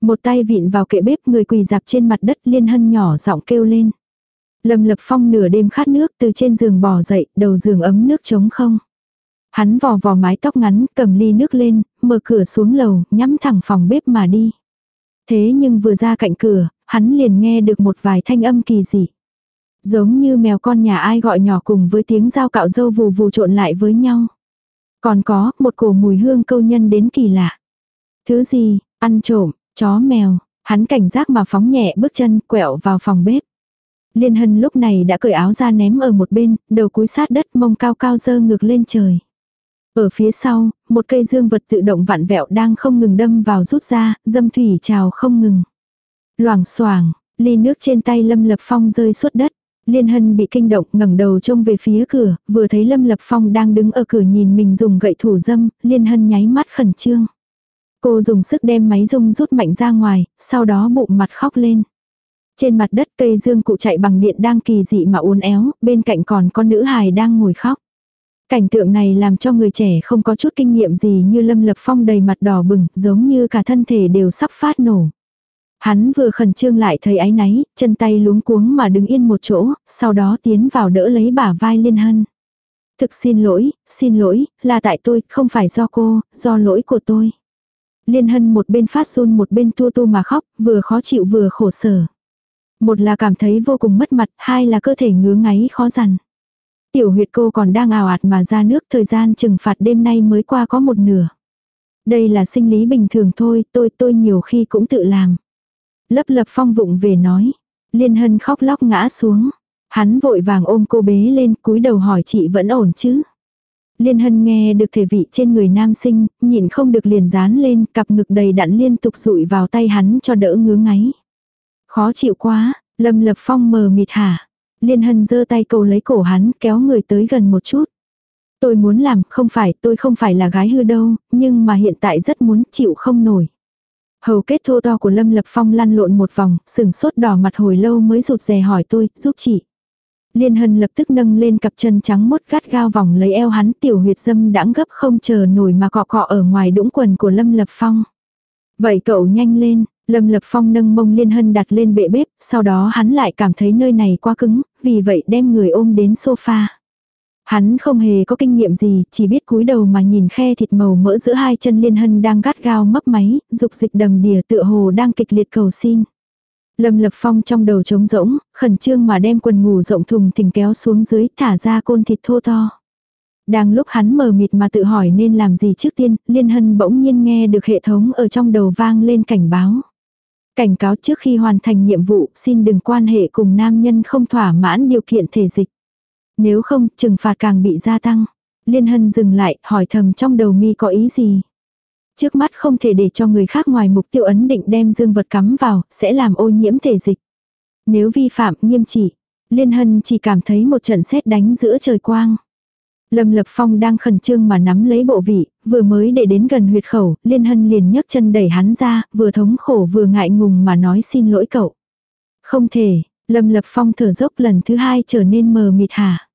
[SPEAKER 1] Một tay vịn vào kệ bếp người quỳ dạp trên mặt đất Liên Hân nhỏ giọng kêu lên. Lâm Lập Phong nửa đêm khát nước từ trên giường bò dậy, đầu giường ấm nước trống không. Hắn vò vò mái tóc ngắn, cầm ly nước lên, mở cửa xuống lầu, nhắm thẳng phòng bếp mà đi. Thế nhưng vừa ra cạnh cửa, hắn liền nghe được một vài thanh âm kỳ dị. Giống như mèo con nhà ai gọi nhỏ cùng với tiếng dao cạo dâu vù vù trộn lại với nhau. Còn có một cổ mùi hương câu nhân đến kỳ lạ. Thứ gì, ăn trộm, chó mèo, hắn cảnh giác mà phóng nhẹ bước chân quẹo vào phòng bếp. Liên hân lúc này đã cởi áo ra ném ở một bên, đầu cúi sát đất mông cao cao dơ ngược lên trời. Ở phía sau, một cây dương vật tự động vặn vẹo đang không ngừng đâm vào rút ra, dâm thủy trào không ngừng. Loảng xoảng ly nước trên tay Lâm Lập Phong rơi suốt đất. Liên Hân bị kinh động ngẩng đầu trông về phía cửa, vừa thấy Lâm Lập Phong đang đứng ở cửa nhìn mình dùng gậy thủ dâm, Liên Hân nháy mắt khẩn trương. Cô dùng sức đem máy rung rút mạnh ra ngoài, sau đó bụng mặt khóc lên. Trên mặt đất cây dương cụ chạy bằng điện đang kỳ dị mà uốn éo, bên cạnh còn con nữ hài đang ngồi khóc. Cảnh tượng này làm cho người trẻ không có chút kinh nghiệm gì như Lâm Lập Phong đầy mặt đỏ bừng, giống như cả thân thể đều sắp phát nổ. Hắn vừa khẩn trương lại thấy áy náy, chân tay luống cuống mà đứng yên một chỗ, sau đó tiến vào đỡ lấy bả vai Liên Hân. Thực xin lỗi, xin lỗi, là tại tôi, không phải do cô, do lỗi của tôi. Liên Hân một bên phát run một bên tu tu mà khóc, vừa khó chịu vừa khổ sở. Một là cảm thấy vô cùng mất mặt, hai là cơ thể ngứa ngáy khó dằn. Tiểu huyệt cô còn đang ào ạt mà ra nước thời gian trừng phạt đêm nay mới qua có một nửa. Đây là sinh lý bình thường thôi, tôi tôi nhiều khi cũng tự làm. Lấp lập phong vụng về nói. Liên hân khóc lóc ngã xuống. Hắn vội vàng ôm cô bế lên cúi đầu hỏi chị vẫn ổn chứ. Liên hân nghe được thể vị trên người nam sinh, nhìn không được liền dán lên, cặp ngực đầy đặn liên tục rụi vào tay hắn cho đỡ ngứa ngáy. Khó chịu quá, lâm lập phong mờ mịt hả. Liên hân giơ tay cầu lấy cổ hắn kéo người tới gần một chút. Tôi muốn làm, không phải, tôi không phải là gái hư đâu, nhưng mà hiện tại rất muốn chịu không nổi. Hầu kết thô to của Lâm Lập Phong lăn lộn một vòng, sừng sốt đỏ mặt hồi lâu mới rụt rè hỏi tôi, giúp chị. Liên hân lập tức nâng lên cặp chân trắng mốt gắt gao vòng lấy eo hắn tiểu huyệt dâm đãng gấp không chờ nổi mà cọ cọ ở ngoài đũng quần của Lâm Lập Phong. Vậy cậu nhanh lên, Lâm Lập Phong nâng mông Liên Hân đặt lên bệ bếp, sau đó hắn lại cảm thấy nơi này quá cứng, vì vậy đem người ôm đến sofa. Hắn không hề có kinh nghiệm gì, chỉ biết cúi đầu mà nhìn khe thịt màu mỡ giữa hai chân Liên Hân đang gắt gao mấp máy, dục dịch đầm đìa tựa hồ đang kịch liệt cầu xin. Lâm Lập Phong trong đầu trống rỗng, khẩn trương mà đem quần ngủ rộng thùng thình kéo xuống dưới thả ra côn thịt thô to. Đang lúc hắn mờ mịt mà tự hỏi nên làm gì trước tiên, Liên Hân bỗng nhiên nghe được hệ thống ở trong đầu vang lên cảnh báo. Cảnh cáo trước khi hoàn thành nhiệm vụ, xin đừng quan hệ cùng nam nhân không thỏa mãn điều kiện thể dịch. Nếu không, trừng phạt càng bị gia tăng. Liên Hân dừng lại, hỏi thầm trong đầu mi có ý gì. Trước mắt không thể để cho người khác ngoài mục tiêu ấn định đem dương vật cắm vào, sẽ làm ô nhiễm thể dịch. Nếu vi phạm nghiêm trị, Liên Hân chỉ cảm thấy một trận sét đánh giữa trời quang. Lâm Lập Phong đang khẩn trương mà nắm lấy bộ vị, vừa mới để đến gần huyệt khẩu, Liên Hân liền nhấc chân đẩy hắn ra, vừa thống khổ vừa ngại ngùng mà nói xin lỗi cậu. Không thể, Lâm Lập Phong thở dốc lần thứ hai trở nên mờ mịt hả.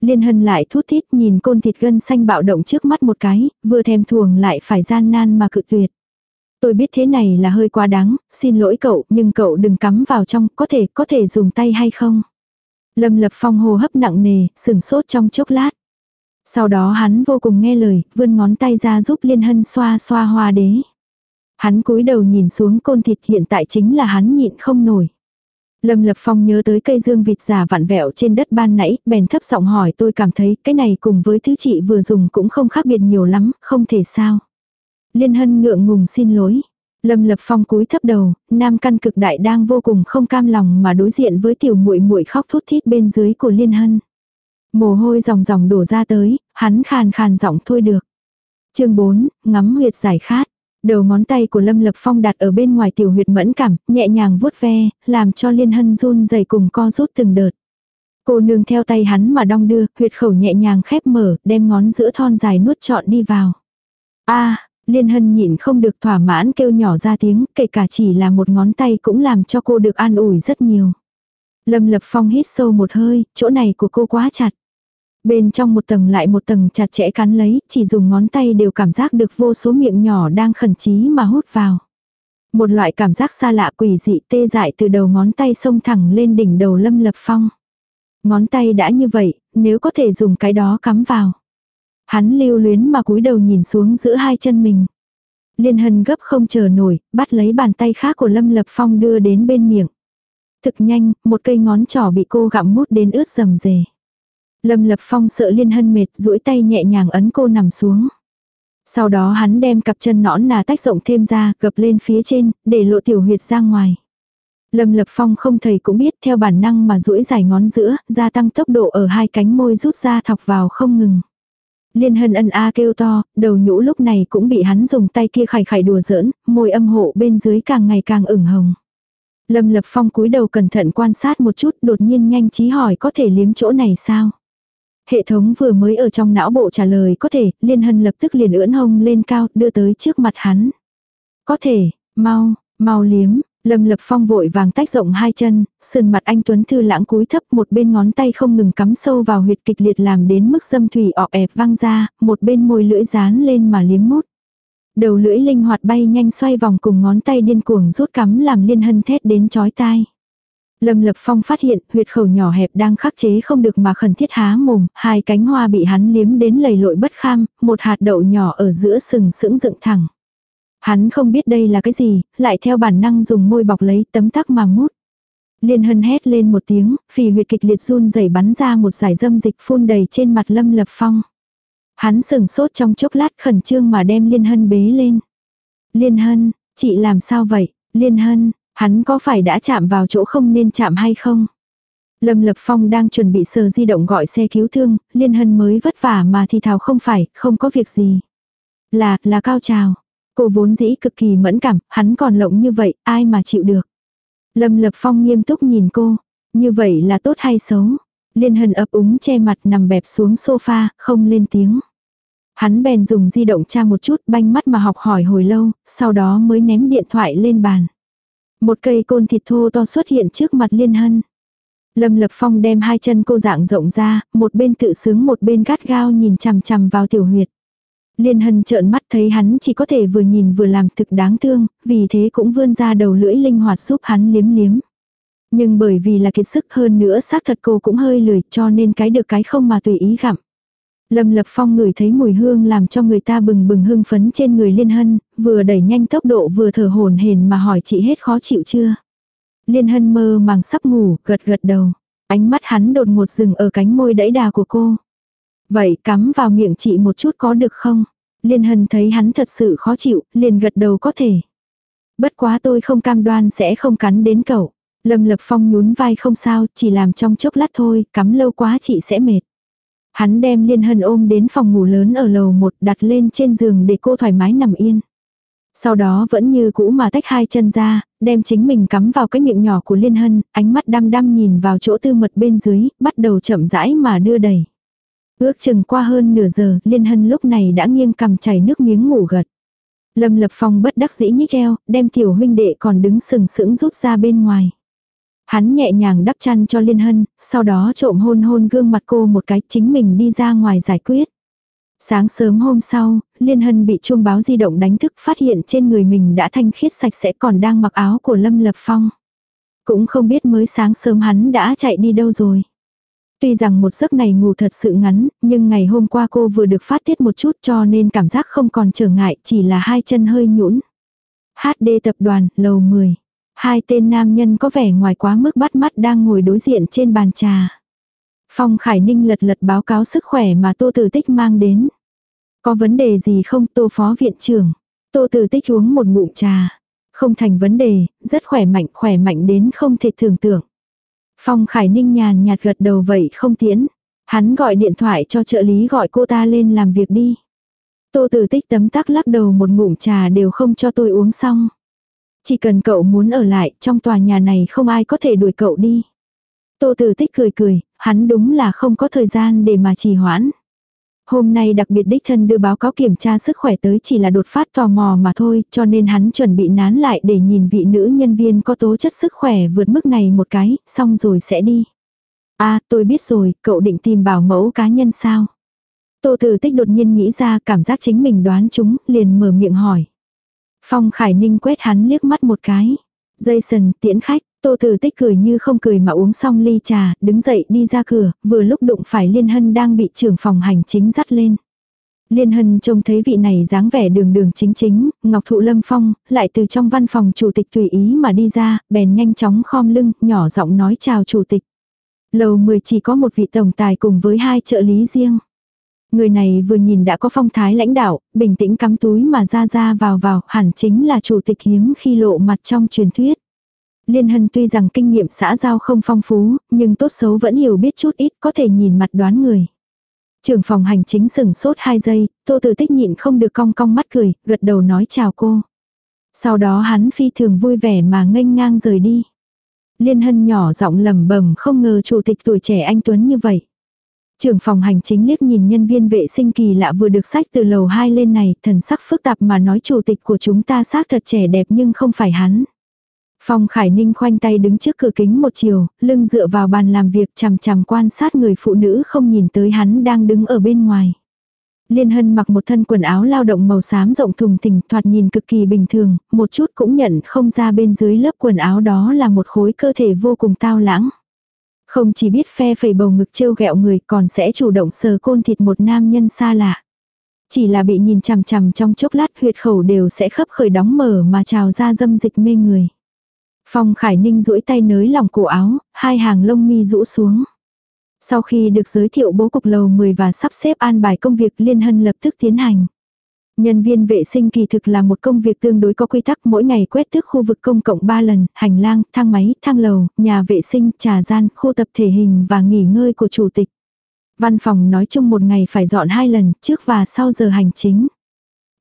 [SPEAKER 1] Liên hân lại thút thít nhìn côn thịt gân xanh bạo động trước mắt một cái, vừa thèm thuồng lại phải gian nan mà cự tuyệt. Tôi biết thế này là hơi quá đáng, xin lỗi cậu, nhưng cậu đừng cắm vào trong, có thể, có thể dùng tay hay không? Lâm Lập Phong hô hấp nặng nề, sừng sốt trong chốc lát. Sau đó hắn vô cùng nghe lời, vươn ngón tay ra giúp Liên Hân xoa xoa hoa đế. Hắn cúi đầu nhìn xuống côn thịt hiện tại chính là hắn nhịn không nổi. Lâm Lập Phong nhớ tới cây dương vịt giả vặn vẹo trên đất ban nãy, bèn thấp giọng hỏi tôi cảm thấy cái này cùng với thứ chị vừa dùng cũng không khác biệt nhiều lắm, không thể sao. Liên Hân ngượng ngùng xin lỗi. Lâm Lập Phong cúi thấp đầu, nam căn cực đại đang vô cùng không cam lòng mà đối diện với tiểu muội muội khóc thút thít bên dưới của Liên Hân. Mồ hôi ròng ròng đổ ra tới, hắn khàn khàn giọng thôi được. Chương 4, ngắm huyệt giải khát. Đầu ngón tay của Lâm Lập Phong đặt ở bên ngoài tiểu huyệt mẫn cảm, nhẹ nhàng vuốt ve, làm cho Liên Hân run rẩy cùng co rút từng đợt. Cô nương theo tay hắn mà đong đưa, huyệt khẩu nhẹ nhàng khép mở, đem ngón giữa thon dài nuốt trọn đi vào. A, Liên Hân nhịn không được thỏa mãn kêu nhỏ ra tiếng, kể cả chỉ là một ngón tay cũng làm cho cô được an ủi rất nhiều. Lâm Lập Phong hít sâu một hơi, chỗ này của cô quá chặt. Bên trong một tầng lại một tầng chặt chẽ cắn lấy, chỉ dùng ngón tay đều cảm giác được vô số miệng nhỏ đang khẩn trí mà hút vào. Một loại cảm giác xa lạ quỷ dị tê dại từ đầu ngón tay xông thẳng lên đỉnh đầu Lâm Lập Phong. Ngón tay đã như vậy, nếu có thể dùng cái đó cắm vào. Hắn lưu luyến mà cúi đầu nhìn xuống giữa hai chân mình. Liên hân gấp không chờ nổi, bắt lấy bàn tay khác của Lâm Lập Phong đưa đến bên miệng. Thực nhanh, một cây ngón trỏ bị cô gặm mút đến ướt rầm rề. Lâm Lập Phong sợ Liên Hân mệt, duỗi tay nhẹ nhàng ấn cô nằm xuống. Sau đó hắn đem cặp chân nõn nà tách rộng thêm ra, gập lên phía trên, để lộ tiểu huyệt ra ngoài. Lâm Lập Phong không thầy cũng biết theo bản năng mà duỗi dài ngón giữa, gia tăng tốc độ ở hai cánh môi rút ra thọc vào không ngừng. Liên hân ân a kêu to, đầu nhũ lúc này cũng bị hắn dùng tay kia khải khải đùa giỡn, môi âm hộ bên dưới càng ngày càng ửng hồng. Lâm Lập Phong cúi đầu cẩn thận quan sát một chút đột nhiên nhanh trí hỏi có thể liếm chỗ này sao? Hệ thống vừa mới ở trong não bộ trả lời có thể, Liên Hân lập tức liền ưỡn hông lên cao, đưa tới trước mặt hắn. Có thể, mau, mau liếm, Lâm Lập Phong vội vàng tách rộng hai chân, sườn mặt anh Tuấn Thư lãng cúi thấp một bên ngón tay không ngừng cắm sâu vào huyệt kịch liệt làm đến mức dâm thủy ọp ẹp văng ra, một bên môi lưỡi dán lên mà liếm mút. Đầu lưỡi linh hoạt bay nhanh xoay vòng cùng ngón tay điên cuồng rút cắm làm liên hân thét đến chói tai. Lâm Lập Phong phát hiện huyệt khẩu nhỏ hẹp đang khắc chế không được mà khẩn thiết há mồm, hai cánh hoa bị hắn liếm đến lầy lội bất kham, một hạt đậu nhỏ ở giữa sừng sững dựng thẳng. Hắn không biết đây là cái gì, lại theo bản năng dùng môi bọc lấy tấm tắc mà mút. Liên hân hét lên một tiếng, phì huyệt kịch liệt run rẩy bắn ra một giải dâm dịch phun đầy trên mặt Lâm Lập Phong. Hắn sừng sốt trong chốc lát khẩn trương mà đem Liên hân bế lên. Liên hân, chị làm sao vậy? Liên hân, Hắn có phải đã chạm vào chỗ không nên chạm hay không? Lâm Lập Phong đang chuẩn bị sờ di động gọi xe cứu thương, Liên Hân mới vất vả mà thì thào không phải, không có việc gì. Là, là cao trào. Cô vốn dĩ cực kỳ mẫn cảm, hắn còn lộng như vậy, ai mà chịu được. Lâm Lập Phong nghiêm túc nhìn cô, như vậy là tốt hay xấu? Liên Hân ấp úng che mặt nằm bẹp xuống sofa, không lên tiếng. Hắn bèn dùng di động tra một chút banh mắt mà học hỏi hồi lâu, sau đó mới ném điện thoại lên bàn. Một cây côn thịt thô to xuất hiện trước mặt liên hân. Lâm Lập Phong đem hai chân cô dạng rộng ra, một bên tự sướng một bên gắt gao nhìn chằm chằm vào tiểu huyệt. Liên hân trợn mắt thấy hắn chỉ có thể vừa nhìn vừa làm thực đáng thương, vì thế cũng vươn ra đầu lưỡi linh hoạt giúp hắn liếm liếm. Nhưng bởi vì là kiệt sức hơn nữa xác thật cô cũng hơi lười cho nên cái được cái không mà tùy ý gặm. Lâm Lập Phong ngửi thấy mùi hương làm cho người ta bừng bừng hưng phấn trên người Liên Hân, vừa đẩy nhanh tốc độ vừa thở hồn hển mà hỏi chị hết khó chịu chưa. Liên Hân mơ màng sắp ngủ, gật gật đầu. Ánh mắt hắn đột ngột dừng ở cánh môi đẫy đà của cô. Vậy cắm vào miệng chị một chút có được không? Liên Hân thấy hắn thật sự khó chịu, liền gật đầu có thể. Bất quá tôi không cam đoan sẽ không cắn đến cậu. Lâm Lập Phong nhún vai không sao, chỉ làm trong chốc lát thôi, cắm lâu quá chị sẽ mệt. Hắn đem Liên Hân ôm đến phòng ngủ lớn ở lầu một đặt lên trên giường để cô thoải mái nằm yên. Sau đó vẫn như cũ mà tách hai chân ra, đem chính mình cắm vào cái miệng nhỏ của Liên Hân, ánh mắt đăm đăm nhìn vào chỗ tư mật bên dưới, bắt đầu chậm rãi mà đưa đẩy. Ước chừng qua hơn nửa giờ, Liên Hân lúc này đã nghiêng cầm chảy nước miếng ngủ gật. Lâm Lập Phong bất đắc dĩ nhích eo, đem tiểu huynh đệ còn đứng sừng sững rút ra bên ngoài. Hắn nhẹ nhàng đắp chăn cho Liên Hân, sau đó trộm hôn hôn gương mặt cô một cái chính mình đi ra ngoài giải quyết. Sáng sớm hôm sau, Liên Hân bị chuông báo di động đánh thức phát hiện trên người mình đã thanh khiết sạch sẽ còn đang mặc áo của Lâm Lập Phong. Cũng không biết mới sáng sớm hắn đã chạy đi đâu rồi. Tuy rằng một giấc này ngủ thật sự ngắn, nhưng ngày hôm qua cô vừa được phát tiết một chút cho nên cảm giác không còn trở ngại, chỉ là hai chân hơi nhũn. HD tập đoàn, lầu 10. Hai tên nam nhân có vẻ ngoài quá mức bắt mắt đang ngồi đối diện trên bàn trà. Phong Khải Ninh lật lật báo cáo sức khỏe mà Tô Tử Tích mang đến. Có vấn đề gì không Tô Phó Viện trưởng? Tô Tử Tích uống một ngụm trà. Không thành vấn đề, rất khỏe mạnh, khỏe mạnh đến không thể tưởng tượng. Phong Khải Ninh nhàn nhạt gật đầu vậy không tiến. Hắn gọi điện thoại cho trợ lý gọi cô ta lên làm việc đi. Tô Tử Tích tấm tắc lắc đầu một ngụm trà đều không cho tôi uống xong. Chỉ cần cậu muốn ở lại, trong tòa nhà này không ai có thể đuổi cậu đi. Tô Tử Tích cười cười, hắn đúng là không có thời gian để mà trì hoãn. Hôm nay đặc biệt đích thân đưa báo cáo kiểm tra sức khỏe tới chỉ là đột phát tò mò mà thôi, cho nên hắn chuẩn bị nán lại để nhìn vị nữ nhân viên có tố chất sức khỏe vượt mức này một cái, xong rồi sẽ đi. a à, tôi biết rồi, cậu định tìm bảo mẫu cá nhân sao? Tô Tử Tích đột nhiên nghĩ ra cảm giác chính mình đoán chúng, liền mở miệng hỏi. Phong Khải Ninh quét hắn liếc mắt một cái. Jason, tiễn khách, Tô Tử Tích cười như không cười mà uống xong ly trà, đứng dậy đi ra cửa, vừa lúc đụng phải Liên Hân đang bị trưởng phòng hành chính dắt lên. Liên Hân trông thấy vị này dáng vẻ đường đường chính chính, Ngọc Thụ Lâm Phong, lại từ trong văn phòng chủ tịch tùy ý mà đi ra, bèn nhanh chóng khom lưng, nhỏ giọng nói chào chủ tịch. Lầu 10 chỉ có một vị tổng tài cùng với hai trợ lý riêng. Người này vừa nhìn đã có phong thái lãnh đạo, bình tĩnh cắm túi mà ra ra vào vào, hẳn chính là chủ tịch hiếm khi lộ mặt trong truyền thuyết. Liên Hân tuy rằng kinh nghiệm xã giao không phong phú, nhưng tốt xấu vẫn hiểu biết chút ít có thể nhìn mặt đoán người. Trưởng phòng hành chính sừng sốt 2 giây, tô từ tích nhịn không được cong cong mắt cười, gật đầu nói chào cô. Sau đó hắn phi thường vui vẻ mà nghênh ngang rời đi. Liên Hân nhỏ giọng lầm bầm không ngờ chủ tịch tuổi trẻ anh Tuấn như vậy. Trưởng phòng hành chính liếc nhìn nhân viên vệ sinh kỳ lạ vừa được sách từ lầu 2 lên này, thần sắc phức tạp mà nói chủ tịch của chúng ta xác thật trẻ đẹp nhưng không phải hắn. Phong Khải Ninh khoanh tay đứng trước cửa kính một chiều, lưng dựa vào bàn làm việc chằm chằm quan sát người phụ nữ không nhìn tới hắn đang đứng ở bên ngoài. Liên Hân mặc một thân quần áo lao động màu xám rộng thùng thình thoạt nhìn cực kỳ bình thường, một chút cũng nhận không ra bên dưới lớp quần áo đó là một khối cơ thể vô cùng tao lãng. Không chỉ biết phe phẩy bầu ngực trêu ghẹo người còn sẽ chủ động sờ côn thịt một nam nhân xa lạ. Chỉ là bị nhìn chằm chằm trong chốc lát huyệt khẩu đều sẽ khấp khởi đóng mở mà trào ra dâm dịch mê người. Phong Khải Ninh duỗi tay nới lòng cổ áo, hai hàng lông mi rũ xuống. Sau khi được giới thiệu bố cục lầu 10 và sắp xếp an bài công việc Liên Hân lập tức tiến hành. Nhân viên vệ sinh kỳ thực là một công việc tương đối có quy tắc mỗi ngày quét tước khu vực công cộng 3 lần, hành lang, thang máy, thang lầu, nhà vệ sinh, trà gian, khu tập thể hình và nghỉ ngơi của chủ tịch. Văn phòng nói chung một ngày phải dọn hai lần, trước và sau giờ hành chính.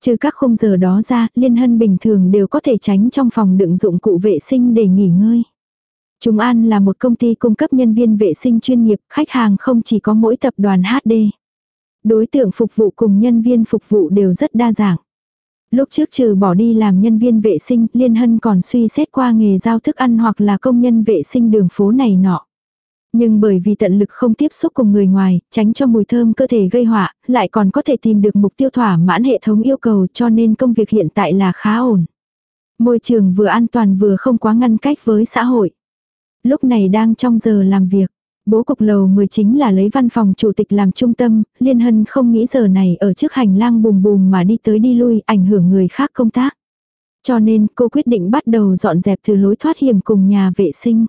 [SPEAKER 1] Trừ các khung giờ đó ra, Liên Hân bình thường đều có thể tránh trong phòng đựng dụng cụ vệ sinh để nghỉ ngơi. Trung An là một công ty cung cấp nhân viên vệ sinh chuyên nghiệp, khách hàng không chỉ có mỗi tập đoàn HD. Đối tượng phục vụ cùng nhân viên phục vụ đều rất đa dạng. Lúc trước trừ bỏ đi làm nhân viên vệ sinh, Liên Hân còn suy xét qua nghề giao thức ăn hoặc là công nhân vệ sinh đường phố này nọ. Nhưng bởi vì tận lực không tiếp xúc cùng người ngoài, tránh cho mùi thơm cơ thể gây họa, lại còn có thể tìm được mục tiêu thỏa mãn hệ thống yêu cầu cho nên công việc hiện tại là khá ổn. Môi trường vừa an toàn vừa không quá ngăn cách với xã hội. Lúc này đang trong giờ làm việc. Bố cục lầu 10 chính là lấy văn phòng chủ tịch làm trung tâm, Liên Hân không nghĩ giờ này ở trước hành lang bùm bùm mà đi tới đi lui ảnh hưởng người khác công tác. Cho nên cô quyết định bắt đầu dọn dẹp từ lối thoát hiểm cùng nhà vệ sinh.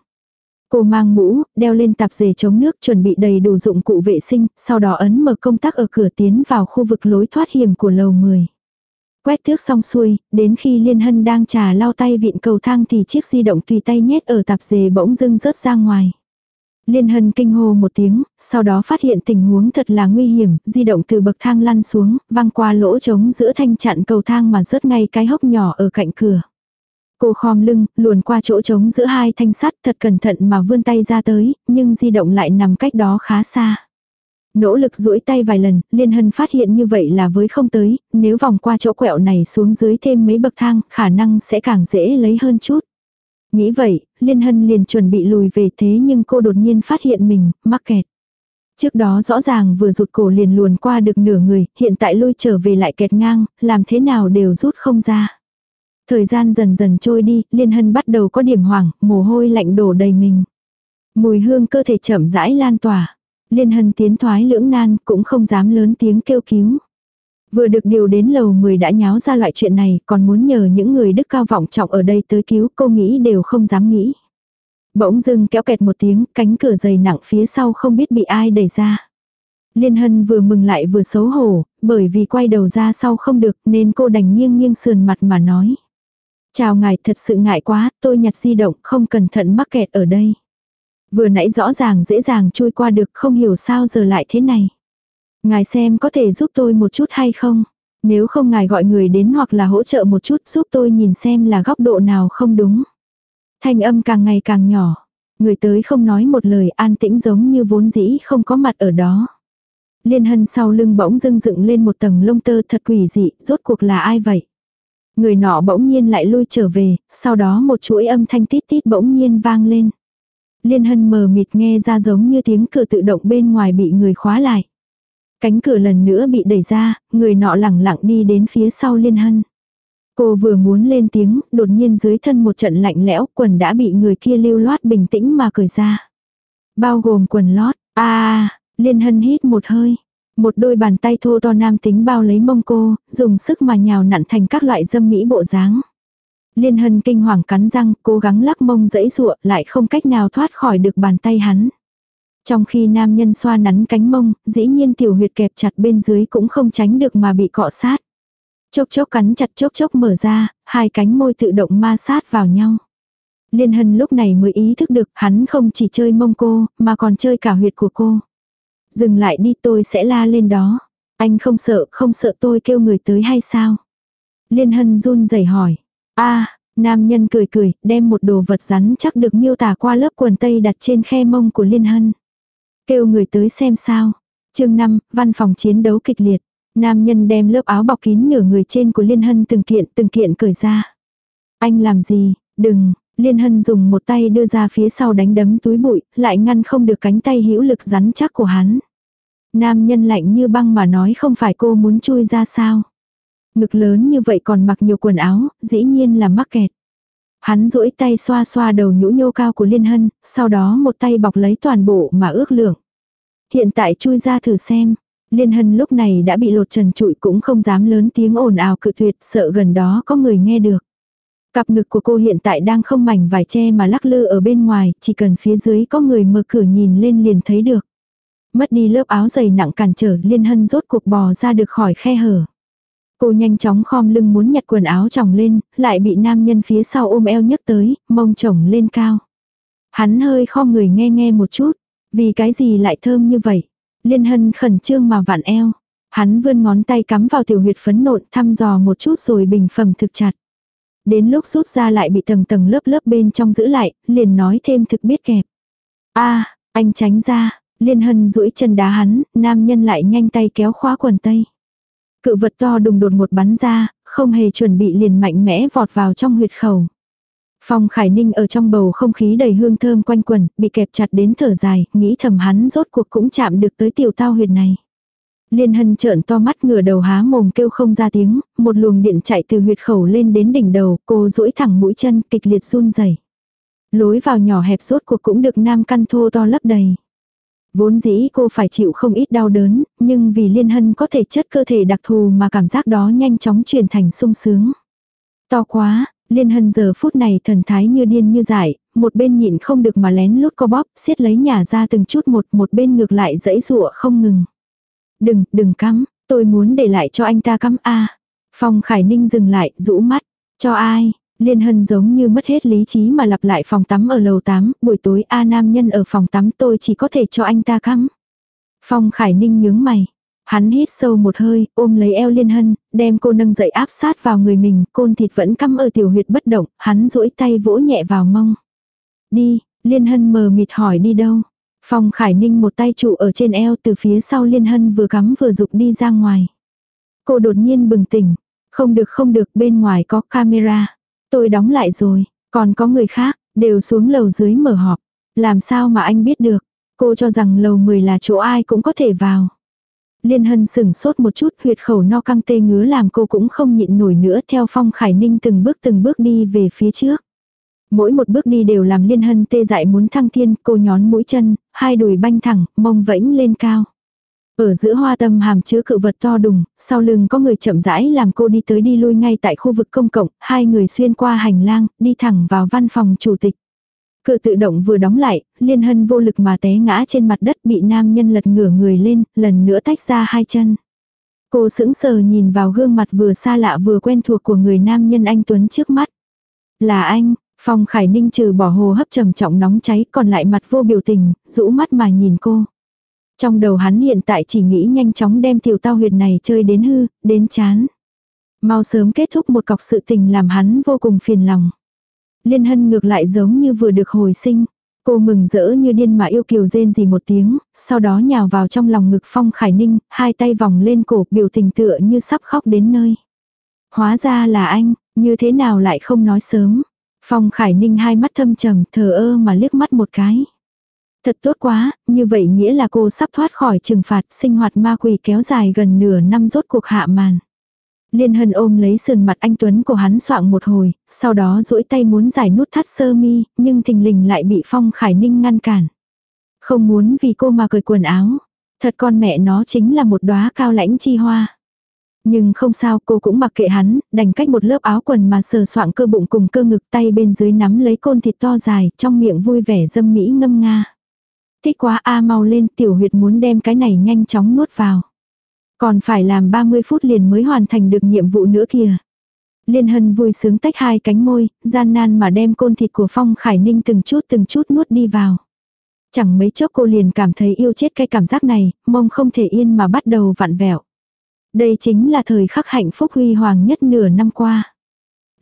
[SPEAKER 1] Cô mang mũ, đeo lên tạp dề chống nước chuẩn bị đầy đủ dụng cụ vệ sinh, sau đó ấn mở công tắc ở cửa tiến vào khu vực lối thoát hiểm của lầu 10. Quét thước xong xuôi, đến khi Liên Hân đang trà lau tay vịn cầu thang thì chiếc di động tùy tay nhét ở tạp dề bỗng dưng rớt ra ngoài. Liên Hân kinh hô một tiếng, sau đó phát hiện tình huống thật là nguy hiểm, di động từ bậc thang lăn xuống, văng qua lỗ trống giữa thanh chặn cầu thang mà rớt ngay cái hốc nhỏ ở cạnh cửa. Cô khom lưng, luồn qua chỗ trống giữa hai thanh sắt thật cẩn thận mà vươn tay ra tới, nhưng di động lại nằm cách đó khá xa. Nỗ lực duỗi tay vài lần, Liên Hân phát hiện như vậy là với không tới, nếu vòng qua chỗ quẹo này xuống dưới thêm mấy bậc thang, khả năng sẽ càng dễ lấy hơn chút. Nghĩ vậy, Liên Hân liền chuẩn bị lùi về thế nhưng cô đột nhiên phát hiện mình, mắc kẹt. Trước đó rõ ràng vừa rụt cổ liền luồn qua được nửa người, hiện tại lui trở về lại kẹt ngang, làm thế nào đều rút không ra. Thời gian dần dần trôi đi, Liên Hân bắt đầu có điểm hoảng, mồ hôi lạnh đổ đầy mình. Mùi hương cơ thể chậm rãi lan tỏa. Liên Hân tiến thoái lưỡng nan, cũng không dám lớn tiếng kêu cứu. Vừa được điều đến lầu 10 đã nháo ra loại chuyện này, còn muốn nhờ những người đức cao vọng trọng ở đây tới cứu, cô nghĩ đều không dám nghĩ. Bỗng dưng kéo kẹt một tiếng, cánh cửa dày nặng phía sau không biết bị ai đẩy ra. Liên Hân vừa mừng lại vừa xấu hổ, bởi vì quay đầu ra sau không được nên cô đành nghiêng nghiêng sườn mặt mà nói. Chào ngài, thật sự ngại quá, tôi nhặt di động, không cẩn thận mắc kẹt ở đây. Vừa nãy rõ ràng dễ dàng chui qua được, không hiểu sao giờ lại thế này. Ngài xem có thể giúp tôi một chút hay không? Nếu không ngài gọi người đến hoặc là hỗ trợ một chút giúp tôi nhìn xem là góc độ nào không đúng. Thanh âm càng ngày càng nhỏ. Người tới không nói một lời an tĩnh giống như vốn dĩ không có mặt ở đó. Liên hân sau lưng bỗng dưng dựng lên một tầng lông tơ thật quỷ dị, rốt cuộc là ai vậy? Người nọ bỗng nhiên lại lui trở về, sau đó một chuỗi âm thanh tít tít bỗng nhiên vang lên. Liên hân mờ mịt nghe ra giống như tiếng cửa tự động bên ngoài bị người khóa lại. Cánh cửa lần nữa bị đẩy ra, người nọ lẳng lặng đi đến phía sau liên hân. Cô vừa muốn lên tiếng, đột nhiên dưới thân một trận lạnh lẽo, quần đã bị người kia lưu loát bình tĩnh mà cởi ra. Bao gồm quần lót, a liên hân hít một hơi. Một đôi bàn tay thô to nam tính bao lấy mông cô, dùng sức mà nhào nặn thành các loại dâm mỹ bộ dáng. Liên hân kinh hoàng cắn răng, cố gắng lắc mông dẫy dụa, lại không cách nào thoát khỏi được bàn tay hắn. Trong khi nam nhân xoa nắn cánh mông, dĩ nhiên tiểu huyệt kẹp chặt bên dưới cũng không tránh được mà bị cọ sát. Chốc chốc cắn chặt chốc chốc mở ra, hai cánh môi tự động ma sát vào nhau. Liên hân lúc này mới ý thức được hắn không chỉ chơi mông cô, mà còn chơi cả huyệt của cô. Dừng lại đi tôi sẽ la lên đó. Anh không sợ, không sợ tôi kêu người tới hay sao? Liên hân run rẩy hỏi. a nam nhân cười cười, đem một đồ vật rắn chắc được miêu tả qua lớp quần tây đặt trên khe mông của Liên hân. Kêu người tới xem sao. chương 5, văn phòng chiến đấu kịch liệt. Nam nhân đem lớp áo bọc kín nửa người trên của Liên Hân từng kiện từng kiện cởi ra. Anh làm gì, đừng, Liên Hân dùng một tay đưa ra phía sau đánh đấm túi bụi, lại ngăn không được cánh tay hữu lực rắn chắc của hắn. Nam nhân lạnh như băng mà nói không phải cô muốn chui ra sao. Ngực lớn như vậy còn mặc nhiều quần áo, dĩ nhiên là mắc kẹt. Hắn duỗi tay xoa xoa đầu nhũ nhô cao của Liên Hân, sau đó một tay bọc lấy toàn bộ mà ước lượng. Hiện tại chui ra thử xem. Liên Hân lúc này đã bị lột trần trụi cũng không dám lớn tiếng ồn ào cự tuyệt sợ gần đó có người nghe được. Cặp ngực của cô hiện tại đang không mảnh vải che mà lắc lư ở bên ngoài, chỉ cần phía dưới có người mở cửa nhìn lên liền thấy được. Mất đi lớp áo dày nặng cản trở Liên Hân rốt cuộc bò ra được khỏi khe hở. Cô nhanh chóng khom lưng muốn nhặt quần áo chồng lên, lại bị nam nhân phía sau ôm eo nhấc tới, mông chồng lên cao. Hắn hơi khom người nghe nghe một chút, vì cái gì lại thơm như vậy. Liên hân khẩn trương mà vặn eo. Hắn vươn ngón tay cắm vào tiểu huyệt phấn nộn thăm dò một chút rồi bình phẩm thực chặt. Đến lúc rút ra lại bị tầng tầng lớp lớp bên trong giữ lại, liền nói thêm thực biết kẹp. a anh tránh ra, liên hân duỗi chân đá hắn, nam nhân lại nhanh tay kéo khóa quần tây. Cự vật to đùng đột một bắn ra, không hề chuẩn bị liền mạnh mẽ vọt vào trong huyệt khẩu. Phong Khải Ninh ở trong bầu không khí đầy hương thơm quanh quần, bị kẹp chặt đến thở dài, nghĩ thầm hắn rốt cuộc cũng chạm được tới tiểu tao huyệt này. Liên hân trợn to mắt ngửa đầu há mồm kêu không ra tiếng, một luồng điện chạy từ huyệt khẩu lên đến đỉnh đầu, cô duỗi thẳng mũi chân kịch liệt run rẩy. Lối vào nhỏ hẹp rốt cuộc cũng được nam căn thô to lấp đầy. Vốn dĩ cô phải chịu không ít đau đớn, nhưng vì liên hân có thể chất cơ thể đặc thù mà cảm giác đó nhanh chóng truyền thành sung sướng. To quá, liên hân giờ phút này thần thái như điên như dại, một bên nhịn không được mà lén lút co bóp, siết lấy nhà ra từng chút một, một bên ngược lại dẫy rụa không ngừng. Đừng, đừng cắm, tôi muốn để lại cho anh ta cắm a Phong Khải Ninh dừng lại, rũ mắt. Cho ai? Liên Hân giống như mất hết lý trí mà lặp lại phòng tắm ở lầu 8, buổi tối A nam nhân ở phòng tắm tôi chỉ có thể cho anh ta cắm. Phong Khải Ninh nhướng mày. Hắn hít sâu một hơi, ôm lấy eo Liên Hân, đem cô nâng dậy áp sát vào người mình, côn thịt vẫn cắm ở tiểu huyệt bất động, hắn duỗi tay vỗ nhẹ vào mông. Đi, Liên Hân mờ mịt hỏi đi đâu. Phong Khải Ninh một tay trụ ở trên eo từ phía sau Liên Hân vừa cắm vừa dục đi ra ngoài. Cô đột nhiên bừng tỉnh. Không được không được bên ngoài có camera. Tôi đóng lại rồi, còn có người khác, Đều xuống lầu dưới mở họp. Làm sao mà anh biết được? Cô cho rằng lầu 10 là chỗ ai cũng có thể vào. Liên Hân sừng sốt một chút huyệt khẩu no căng tê ngứa làm cô cũng không nhịn nổi nữa theo Phong Khải Ninh từng bước từng bước đi về phía trước. Mỗi một bước đi đều làm Liên Hân tê dại muốn thăng thiên, cô nhón mũi chân, hai đùi banh thẳng, mông vẫy lên cao. Ở giữa hoa tâm hàm chứa cự vật to đùng, sau lưng có người chậm rãi làm cô đi tới đi lui ngay tại khu vực công cộng, hai người xuyên qua hành lang, đi thẳng vào văn phòng chủ tịch. Cửa tự động vừa đóng lại, liên hân vô lực mà té ngã trên mặt đất bị nam nhân lật ngửa người lên, lần nữa tách ra hai chân. Cô sững sờ nhìn vào gương mặt vừa xa lạ vừa quen thuộc của người nam nhân anh Tuấn trước mắt. Là anh, Phong Khải Ninh trừ bỏ hồ hấp trầm trọng nóng cháy còn lại mặt vô biểu tình, rũ mắt mà nhìn cô. Trong đầu hắn hiện tại chỉ nghĩ nhanh chóng đem tiểu tao huyệt này chơi đến hư, đến chán. Mau sớm kết thúc một cọc sự tình làm hắn vô cùng phiền lòng. Liên hân ngược lại giống như vừa được hồi sinh. Cô mừng rỡ như điên mà yêu kiều rên gì một tiếng, sau đó nhào vào trong lòng ngực Phong Khải Ninh, hai tay vòng lên cổ biểu tình tựa như sắp khóc đến nơi. Hóa ra là anh, như thế nào lại không nói sớm. Phong Khải Ninh hai mắt thâm trầm thờ ơ mà liếc mắt một cái. Thật tốt quá, như vậy nghĩa là cô sắp thoát khỏi trừng phạt sinh hoạt ma quỷ kéo dài gần nửa năm rốt cuộc hạ màn. Liên hân ôm lấy sườn mặt anh Tuấn của hắn soạn một hồi, sau đó duỗi tay muốn giải nút thắt sơ mi, nhưng thình lình lại bị Phong Khải Ninh ngăn cản. Không muốn vì cô mà cởi quần áo. Thật con mẹ nó chính là một đóa cao lãnh chi hoa. Nhưng không sao cô cũng mặc kệ hắn, đành cách một lớp áo quần mà sờ soạng cơ bụng cùng cơ ngực tay bên dưới nắm lấy côn thịt to dài, trong miệng vui vẻ dâm mỹ ngâm nga. Thích quá a mau lên tiểu huyệt muốn đem cái này nhanh chóng nuốt vào. Còn phải làm 30 phút liền mới hoàn thành được nhiệm vụ nữa kìa. Liên hân vui sướng tách hai cánh môi, gian nan mà đem côn thịt của Phong Khải Ninh từng chút từng chút nuốt đi vào. Chẳng mấy chốc cô liền cảm thấy yêu chết cái cảm giác này, mông không thể yên mà bắt đầu vặn vẹo. Đây chính là thời khắc hạnh phúc huy hoàng nhất nửa năm qua.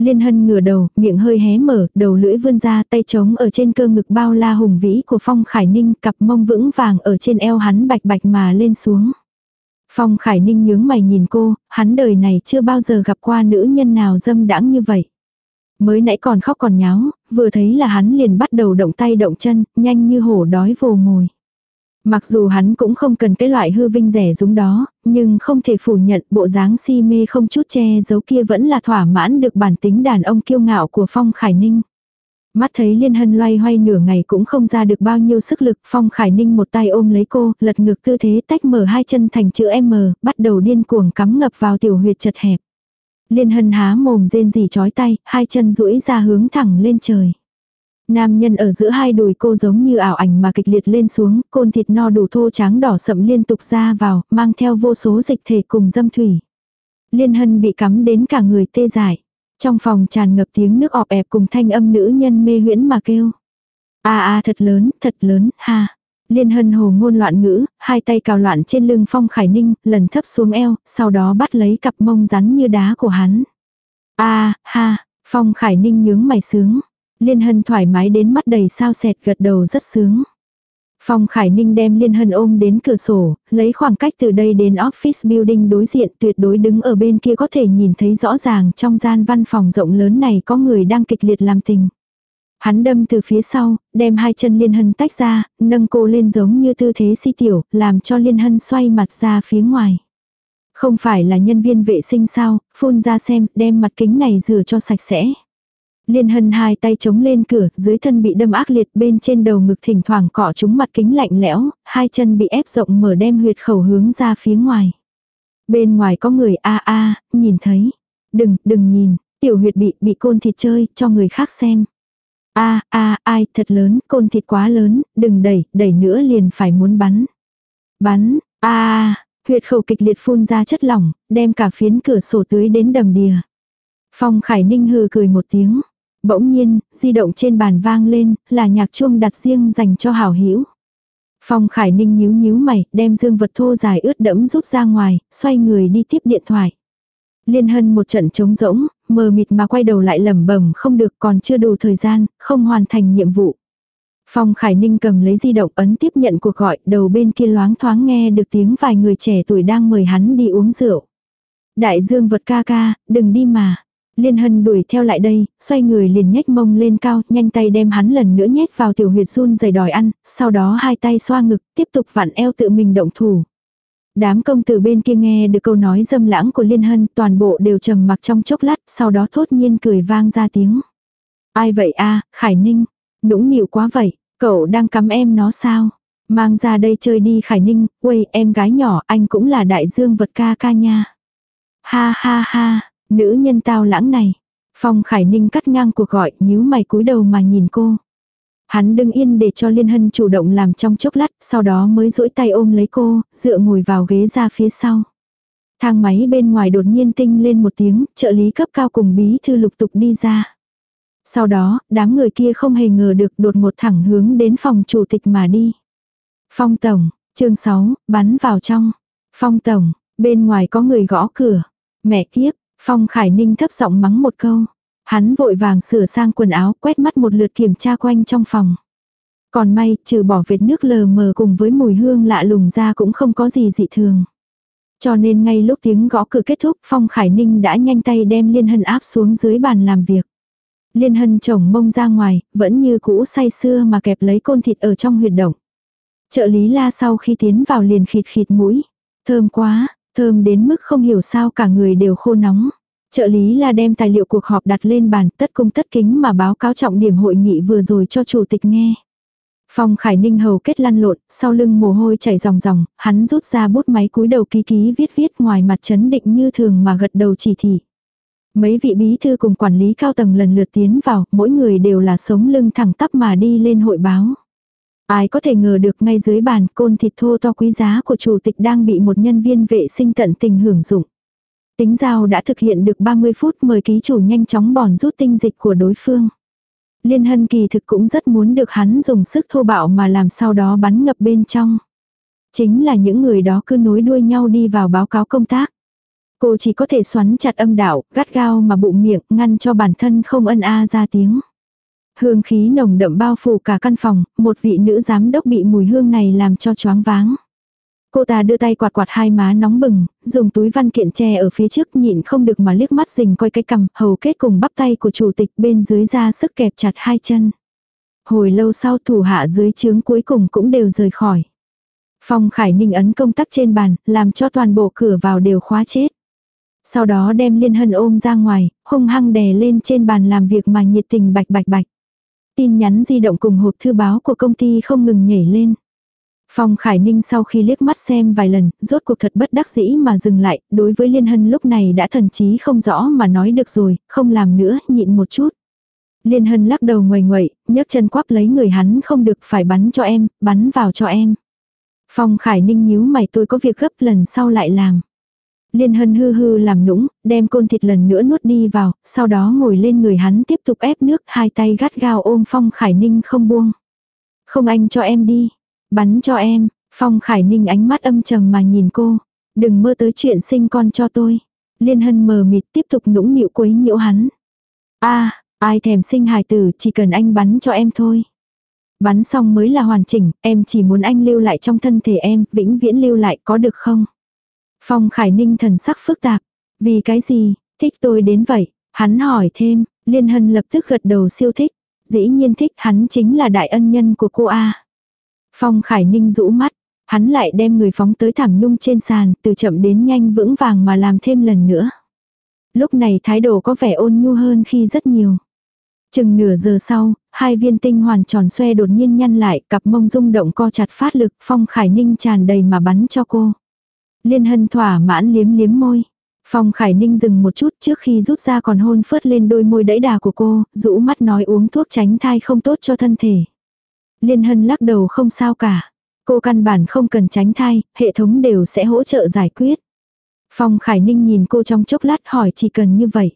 [SPEAKER 1] Liên hân ngửa đầu, miệng hơi hé mở, đầu lưỡi vươn ra tay trống ở trên cơ ngực bao la hùng vĩ của Phong Khải Ninh, cặp mông vững vàng ở trên eo hắn bạch bạch mà lên xuống. Phong Khải Ninh nhướng mày nhìn cô, hắn đời này chưa bao giờ gặp qua nữ nhân nào dâm đãng như vậy. Mới nãy còn khóc còn nháo, vừa thấy là hắn liền bắt đầu động tay động chân, nhanh như hổ đói vồ mồi. Mặc dù hắn cũng không cần cái loại hư vinh rẻ rúng đó, nhưng không thể phủ nhận bộ dáng si mê không chút che giấu kia vẫn là thỏa mãn được bản tính đàn ông kiêu ngạo của Phong Khải Ninh. Mắt thấy Liên Hân loay hoay nửa ngày cũng không ra được bao nhiêu sức lực, Phong Khải Ninh một tay ôm lấy cô, lật ngược tư thế tách mở hai chân thành chữ M, bắt đầu điên cuồng cắm ngập vào tiểu huyệt chật hẹp. Liên Hân há mồm rên rỉ chói tay, hai chân duỗi ra hướng thẳng lên trời. Nam nhân ở giữa hai đùi cô giống như ảo ảnh mà kịch liệt lên xuống, côn thịt no đủ thô trắng đỏ sậm liên tục ra vào, mang theo vô số dịch thể cùng dâm thủy. Liên hân bị cắm đến cả người tê dại. Trong phòng tràn ngập tiếng nước ọp ẹp cùng thanh âm nữ nhân mê huyễn mà kêu. a a thật lớn, thật lớn, ha. Liên hân hồ ngôn loạn ngữ, hai tay cào loạn trên lưng phong khải ninh, lần thấp xuống eo, sau đó bắt lấy cặp mông rắn như đá của hắn. a ha, phong khải ninh nhướng mày sướng. Liên hân thoải mái đến mắt đầy sao sẹt gật đầu rất sướng. Phong Khải Ninh đem Liên Hân ôm đến cửa sổ, lấy khoảng cách từ đây đến office building đối diện tuyệt đối đứng ở bên kia có thể nhìn thấy rõ ràng trong gian văn phòng rộng lớn này có người đang kịch liệt làm tình. Hắn đâm từ phía sau, đem hai chân Liên Hân tách ra, nâng cô lên giống như tư thế si tiểu, làm cho Liên Hân xoay mặt ra phía ngoài. Không phải là nhân viên vệ sinh sao, phun ra xem, đem mặt kính này rửa cho sạch sẽ. Liên hân hai tay chống lên cửa, dưới thân bị đâm ác liệt bên trên đầu ngực thỉnh thoảng cọ trúng mặt kính lạnh lẽo, hai chân bị ép rộng mở đem huyệt khẩu hướng ra phía ngoài. Bên ngoài có người a a, nhìn thấy. Đừng, đừng nhìn, tiểu huyệt bị, bị côn thịt chơi, cho người khác xem. a a ai, thật lớn, côn thịt quá lớn, đừng đẩy, đẩy nữa liền phải muốn bắn. Bắn, a huyệt khẩu kịch liệt phun ra chất lỏng, đem cả phiến cửa sổ tưới đến đầm đìa. Phong Khải Ninh hừ cười một tiếng. Bỗng nhiên, di động trên bàn vang lên, là nhạc chuông đặt riêng dành cho hảo hữu. Phong Khải Ninh nhíu nhíu mày, đem dương vật thô dài ướt đẫm rút ra ngoài, xoay người đi tiếp điện thoại. Liên hân một trận trống rỗng, mờ mịt mà quay đầu lại lẩm bẩm không được còn chưa đủ thời gian, không hoàn thành nhiệm vụ. Phong Khải Ninh cầm lấy di động ấn tiếp nhận cuộc gọi, đầu bên kia loáng thoáng nghe được tiếng vài người trẻ tuổi đang mời hắn đi uống rượu. Đại dương vật ca ca, đừng đi mà. Liên hân đuổi theo lại đây, xoay người liền nhếch mông lên cao, nhanh tay đem hắn lần nữa nhét vào tiểu huyệt run dày đòi ăn, sau đó hai tay xoa ngực, tiếp tục vặn eo tự mình động thủ. Đám công tử bên kia nghe được câu nói dâm lãng của Liên hân, toàn bộ đều trầm mặc trong chốc lát, sau đó thốt nhiên cười vang ra tiếng. Ai vậy a Khải Ninh, nũng nịu quá vậy, cậu đang cắm em nó sao? Mang ra đây chơi đi Khải Ninh, quây em gái nhỏ, anh cũng là đại dương vật ca ca nha. Ha ha ha, nữ nhân tao lãng này. Phong Khải Ninh cắt ngang cuộc gọi, nhíu mày cúi đầu mà nhìn cô. Hắn đứng yên để cho Liên Hân chủ động làm trong chốc lát, sau đó mới duỗi tay ôm lấy cô, dựa ngồi vào ghế ra phía sau. Thang máy bên ngoài đột nhiên tinh lên một tiếng, trợ lý cấp cao cùng bí thư lục tục đi ra. Sau đó, đám người kia không hề ngờ được đột một thẳng hướng đến phòng chủ tịch mà đi. Phong Tổng, chương 6, bắn vào trong. Phong Tổng, bên ngoài có người gõ cửa. Mẹ kiếp, Phong Khải Ninh thấp giọng mắng một câu. Hắn vội vàng sửa sang quần áo, quét mắt một lượt kiểm tra quanh trong phòng. Còn may, trừ bỏ vệt nước lờ mờ cùng với mùi hương lạ lùng ra cũng không có gì dị thường. Cho nên ngay lúc tiếng gõ cửa kết thúc, Phong Khải Ninh đã nhanh tay đem Liên Hân áp xuống dưới bàn làm việc. Liên Hân chồng mông ra ngoài, vẫn như cũ say xưa mà kẹp lấy côn thịt ở trong huyệt động. Trợ lý la sau khi tiến vào liền khịt khịt mũi. Thơm quá, thơm đến mức không hiểu sao cả người đều khô nóng. Trợ lý là đem tài liệu cuộc họp đặt lên bàn tất cung tất kính mà báo cáo trọng điểm hội nghị vừa rồi cho chủ tịch nghe. Phong Khải Ninh hầu kết lăn lộn, sau lưng mồ hôi chảy ròng ròng, hắn rút ra bút máy cúi đầu ký ký viết viết ngoài mặt chấn định như thường mà gật đầu chỉ thị. Mấy vị bí thư cùng quản lý cao tầng lần lượt tiến vào, mỗi người đều là sống lưng thẳng tắp mà đi lên hội báo. Ai có thể ngờ được ngay dưới bàn côn thịt thô to quý giá của chủ tịch đang bị một nhân viên vệ sinh tận tình hưởng dụng. Tính giao đã thực hiện được 30 phút mời ký chủ nhanh chóng bòn rút tinh dịch của đối phương. Liên hân kỳ thực cũng rất muốn được hắn dùng sức thô bạo mà làm sau đó bắn ngập bên trong. Chính là những người đó cứ nối đuôi nhau đi vào báo cáo công tác. Cô chỉ có thể xoắn chặt âm đạo, gắt gao mà bụng miệng, ngăn cho bản thân không ân a ra tiếng. Hương khí nồng đậm bao phủ cả căn phòng, một vị nữ giám đốc bị mùi hương này làm cho choáng váng. Cô ta đưa tay quạt quạt hai má nóng bừng, dùng túi văn kiện che ở phía trước nhịn không được mà liếc mắt rình coi cái cầm, hầu kết cùng bắp tay của chủ tịch bên dưới ra sức kẹp chặt hai chân. Hồi lâu sau thủ hạ dưới trướng cuối cùng cũng đều rời khỏi. Phong Khải Ninh ấn công tắc trên bàn, làm cho toàn bộ cửa vào đều khóa chết. Sau đó đem Liên Hân ôm ra ngoài, hung hăng đè lên trên bàn làm việc mà nhiệt tình bạch bạch bạch. Tin nhắn di động cùng hộp thư báo của công ty không ngừng nhảy lên. Phong Khải Ninh sau khi liếc mắt xem vài lần, rốt cuộc thật bất đắc dĩ mà dừng lại, đối với Liên Hân lúc này đã thần trí không rõ mà nói được rồi, không làm nữa, nhịn một chút. Liên Hân lắc đầu ngoài ngoậy, nhấc chân quắp lấy người hắn không được phải bắn cho em, bắn vào cho em. Phong Khải Ninh nhíu mày tôi có việc gấp lần sau lại làm. Liên hân hư hư làm nũng, đem côn thịt lần nữa nuốt đi vào, sau đó ngồi lên người hắn tiếp tục ép nước, hai tay gắt gao ôm Phong Khải Ninh không buông. Không anh cho em đi, bắn cho em, Phong Khải Ninh ánh mắt âm trầm mà nhìn cô, đừng mơ tới chuyện sinh con cho tôi. Liên hân mờ mịt tiếp tục nũng nịu quấy nhiễu hắn. a ai thèm sinh hài tử chỉ cần anh bắn cho em thôi. Bắn xong mới là hoàn chỉnh, em chỉ muốn anh lưu lại trong thân thể em, vĩnh viễn lưu lại có được không? Phong Khải Ninh thần sắc phức tạp. Vì cái gì, thích tôi đến vậy? Hắn hỏi thêm, Liên Hân lập tức gật đầu siêu thích. Dĩ nhiên thích hắn chính là đại ân nhân của cô A. Phong Khải Ninh rũ mắt. Hắn lại đem người phóng tới thảm nhung trên sàn, từ chậm đến nhanh vững vàng mà làm thêm lần nữa. Lúc này thái độ có vẻ ôn nhu hơn khi rất nhiều. Chừng nửa giờ sau, hai viên tinh hoàn tròn xoe đột nhiên nhăn lại, cặp mông rung động co chặt phát lực, Phong Khải Ninh tràn đầy mà bắn cho cô. Liên hân thỏa mãn liếm liếm môi. Phong Khải Ninh dừng một chút trước khi rút ra còn hôn phớt lên đôi môi đẫy đà của cô, rũ mắt nói uống thuốc tránh thai không tốt cho thân thể. Liên hân lắc đầu không sao cả. Cô căn bản không cần tránh thai, hệ thống đều sẽ hỗ trợ giải quyết. Phong Khải Ninh nhìn cô trong chốc lát hỏi chỉ cần như vậy.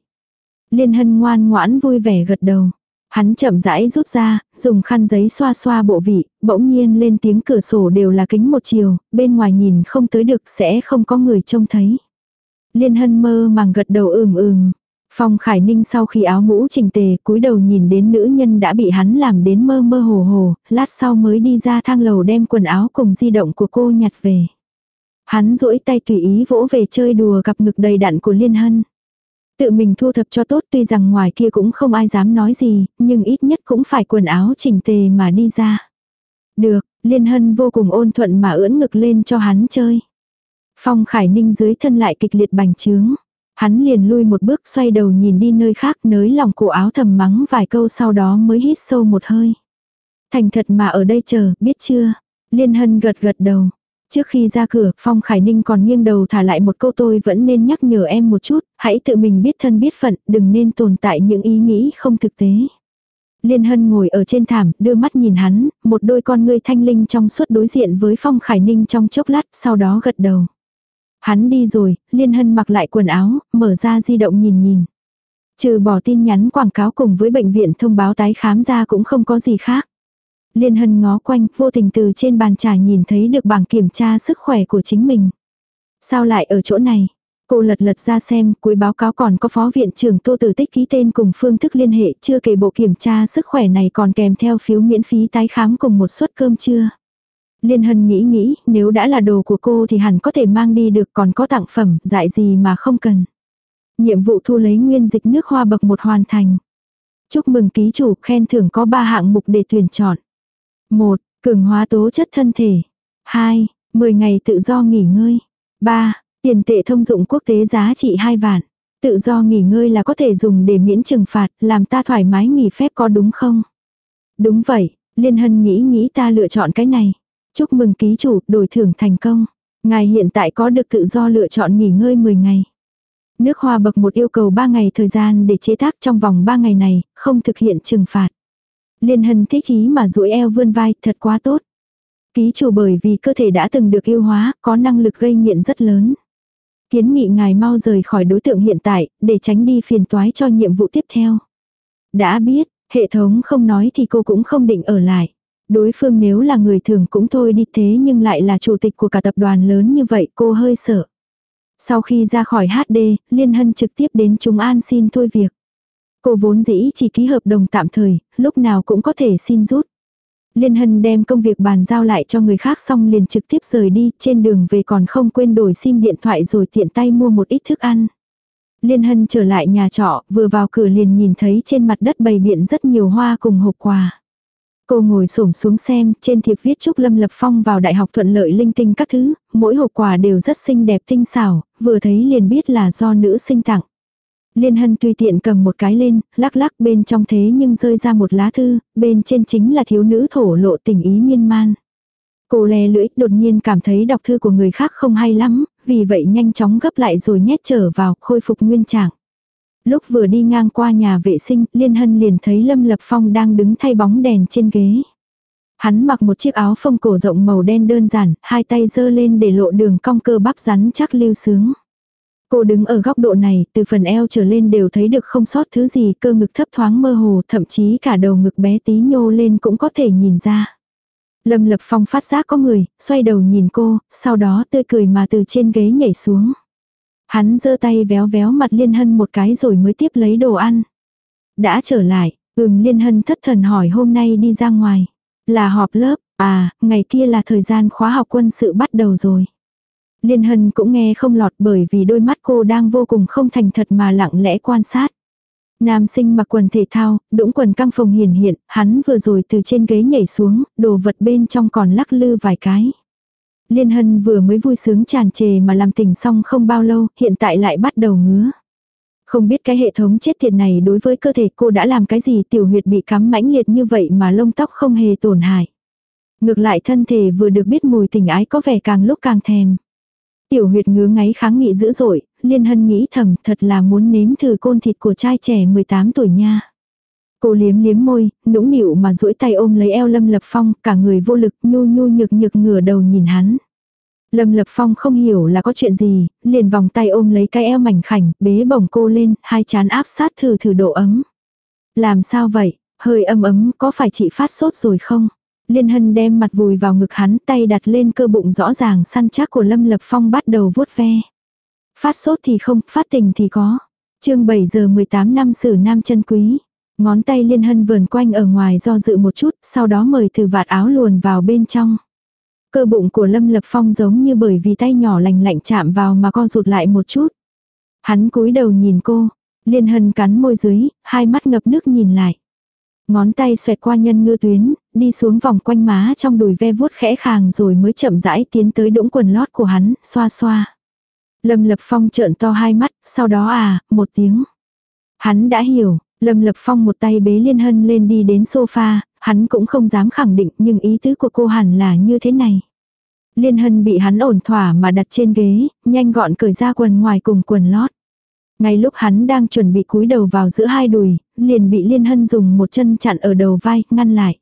[SPEAKER 1] Liên hân ngoan ngoãn vui vẻ gật đầu. Hắn chậm rãi rút ra, dùng khăn giấy xoa xoa bộ vị, bỗng nhiên lên tiếng cửa sổ đều là kính một chiều, bên ngoài nhìn không tới được sẽ không có người trông thấy. Liên hân mơ màng gật đầu ừm ừm. Phong Khải Ninh sau khi áo mũ chỉnh tề cúi đầu nhìn đến nữ nhân đã bị hắn làm đến mơ mơ hồ hồ, lát sau mới đi ra thang lầu đem quần áo cùng di động của cô nhặt về. Hắn duỗi tay tùy ý vỗ về chơi đùa gặp ngực đầy đặn của Liên Hân. Tự mình thu thập cho tốt tuy rằng ngoài kia cũng không ai dám nói gì, nhưng ít nhất cũng phải quần áo chỉnh tề mà đi ra. Được, Liên Hân vô cùng ôn thuận mà ưỡn ngực lên cho hắn chơi. Phong Khải Ninh dưới thân lại kịch liệt bành trướng. Hắn liền lui một bước xoay đầu nhìn đi nơi khác nới lòng cổ áo thầm mắng vài câu sau đó mới hít sâu một hơi. Thành thật mà ở đây chờ, biết chưa? Liên Hân gật gật đầu. Trước khi ra cửa, Phong Khải Ninh còn nghiêng đầu thả lại một câu tôi vẫn nên nhắc nhở em một chút, hãy tự mình biết thân biết phận, đừng nên tồn tại những ý nghĩ không thực tế. Liên Hân ngồi ở trên thảm, đưa mắt nhìn hắn, một đôi con ngươi thanh linh trong suốt đối diện với Phong Khải Ninh trong chốc lát, sau đó gật đầu. Hắn đi rồi, Liên Hân mặc lại quần áo, mở ra di động nhìn nhìn. Trừ bỏ tin nhắn quảng cáo cùng với bệnh viện thông báo tái khám ra cũng không có gì khác. Liên Hân ngó quanh, vô tình từ trên bàn trà nhìn thấy được bảng kiểm tra sức khỏe của chính mình. Sao lại ở chỗ này? Cô lật lật ra xem, cuối báo cáo còn có phó viện trưởng Tô Tử Tích ký tên cùng phương thức liên hệ, chưa kể bộ kiểm tra sức khỏe này còn kèm theo phiếu miễn phí tái khám cùng một suất cơm trưa. Liên Hân nghĩ nghĩ, nếu đã là đồ của cô thì hẳn có thể mang đi được còn có tặng phẩm, dại gì mà không cần. Nhiệm vụ thu lấy nguyên dịch nước hoa bậc một hoàn thành. Chúc mừng ký chủ khen thưởng có 3 hạng mục để tuyển chọn. 1. Cường hóa tố chất thân thể. 2. 10 ngày tự do nghỉ ngơi. 3. Tiền tệ thông dụng quốc tế giá trị 2 vạn. Tự do nghỉ ngơi là có thể dùng để miễn trừng phạt, làm ta thoải mái nghỉ phép có đúng không? Đúng vậy, Liên Hân nghĩ nghĩ ta lựa chọn cái này. Chúc mừng ký chủ, đổi thưởng thành công. Ngài hiện tại có được tự do lựa chọn nghỉ ngơi 10 ngày. Nước hoa bậc một yêu cầu 3 ngày thời gian để chế tác trong vòng 3 ngày này, không thực hiện trừng phạt. Liên hân thích ý mà duỗi eo vươn vai, thật quá tốt. Ký chủ bởi vì cơ thể đã từng được yêu hóa, có năng lực gây nghiện rất lớn. Kiến nghị ngài mau rời khỏi đối tượng hiện tại, để tránh đi phiền toái cho nhiệm vụ tiếp theo. Đã biết, hệ thống không nói thì cô cũng không định ở lại. Đối phương nếu là người thường cũng thôi đi thế nhưng lại là chủ tịch của cả tập đoàn lớn như vậy cô hơi sợ. Sau khi ra khỏi HD, Liên Hân trực tiếp đến Trung An xin thôi việc. Cô vốn dĩ chỉ ký hợp đồng tạm thời, lúc nào cũng có thể xin rút. Liên Hân đem công việc bàn giao lại cho người khác xong liền trực tiếp rời đi, trên đường về còn không quên đổi sim điện thoại rồi tiện tay mua một ít thức ăn. Liên Hân trở lại nhà trọ, vừa vào cửa liền nhìn thấy trên mặt đất bày biện rất nhiều hoa cùng hộp quà. Cô ngồi xổm xuống xem, trên thiệp viết chúc Lâm Lập Phong vào đại học thuận lợi linh tinh các thứ, mỗi hộp quà đều rất xinh đẹp tinh xảo, vừa thấy liền biết là do nữ sinh tặng. Liên Hân tùy tiện cầm một cái lên, lắc lắc bên trong thế nhưng rơi ra một lá thư, bên trên chính là thiếu nữ thổ lộ tình ý miên man. Cô lè lưỡi đột nhiên cảm thấy đọc thư của người khác không hay lắm, vì vậy nhanh chóng gấp lại rồi nhét trở vào, khôi phục nguyên trạng. Lúc vừa đi ngang qua nhà vệ sinh, Liên Hân liền thấy Lâm Lập Phong đang đứng thay bóng đèn trên ghế. Hắn mặc một chiếc áo phông cổ rộng màu đen đơn giản, hai tay giơ lên để lộ đường cong cơ bắp rắn chắc lưu sướng. Cô đứng ở góc độ này, từ phần eo trở lên đều thấy được không sót thứ gì, cơ ngực thấp thoáng mơ hồ, thậm chí cả đầu ngực bé tí nhô lên cũng có thể nhìn ra. Lâm Lập Phong phát giác có người, xoay đầu nhìn cô, sau đó tươi cười mà từ trên ghế nhảy xuống. Hắn giơ tay véo véo mặt Liên Hân một cái rồi mới tiếp lấy đồ ăn. Đã trở lại, ừm Liên Hân thất thần hỏi hôm nay đi ra ngoài. Là họp lớp, à, ngày kia là thời gian khóa học quân sự bắt đầu rồi. Liên Hân cũng nghe không lọt bởi vì đôi mắt cô đang vô cùng không thành thật mà lặng lẽ quan sát. Nam sinh mặc quần thể thao, đũng quần căng phồng hiển hiện, hắn vừa rồi từ trên ghế nhảy xuống, đồ vật bên trong còn lắc lư vài cái. Liên Hân vừa mới vui sướng tràn trề mà làm tình xong không bao lâu, hiện tại lại bắt đầu ngứa. Không biết cái hệ thống chết tiệt này đối với cơ thể cô đã làm cái gì tiểu huyệt bị cắm mãnh liệt như vậy mà lông tóc không hề tổn hại. Ngược lại thân thể vừa được biết mùi tình ái có vẻ càng lúc càng thèm. Tiểu huyệt ngứa ngáy kháng nghị dữ dội, Liên Hân nghĩ thầm thật là muốn nếm thử côn thịt của trai trẻ 18 tuổi nha. Cô liếm liếm môi, nũng nịu mà duỗi tay ôm lấy eo Lâm Lập Phong, cả người vô lực nhu nhu nhược nhược ngửa đầu nhìn hắn. Lâm Lập Phong không hiểu là có chuyện gì, liền vòng tay ôm lấy cái eo mảnh khảnh, bế bổng cô lên, hai chán áp sát thử thử độ ấm. Làm sao vậy, hơi ấm ấm có phải chị phát sốt rồi không? Liên Hân đem mặt vùi vào ngực hắn tay đặt lên cơ bụng rõ ràng săn chắc của Lâm Lập Phong bắt đầu vuốt ve. Phát sốt thì không, phát tình thì có. chương 7 giờ 18 năm sử nam chân quý. Ngón tay liên hân vườn quanh ở ngoài do dự một chút, sau đó mời từ vạt áo luồn vào bên trong. Cơ bụng của Lâm Lập Phong giống như bởi vì tay nhỏ lành lạnh chạm vào mà co rụt lại một chút. Hắn cúi đầu nhìn cô, Liên hân cắn môi dưới, hai mắt ngập nước nhìn lại. Ngón tay xoẹt qua nhân ngư tuyến, đi xuống vòng quanh má trong đùi ve vuốt khẽ khàng rồi mới chậm rãi tiến tới đũng quần lót của hắn, xoa xoa. Lâm Lập Phong trợn to hai mắt, sau đó à, một tiếng. Hắn đã hiểu, Lâm Lập Phong một tay bế Liên Hân lên đi đến sofa, hắn cũng không dám khẳng định nhưng ý tứ của cô hẳn là như thế này. Liên Hân bị hắn ổn thỏa mà đặt trên ghế, nhanh gọn cởi ra quần ngoài cùng quần lót. Ngay lúc hắn đang chuẩn bị cúi đầu vào giữa hai đùi, liền bị Liên Hân dùng một chân chặn ở đầu vai, ngăn lại.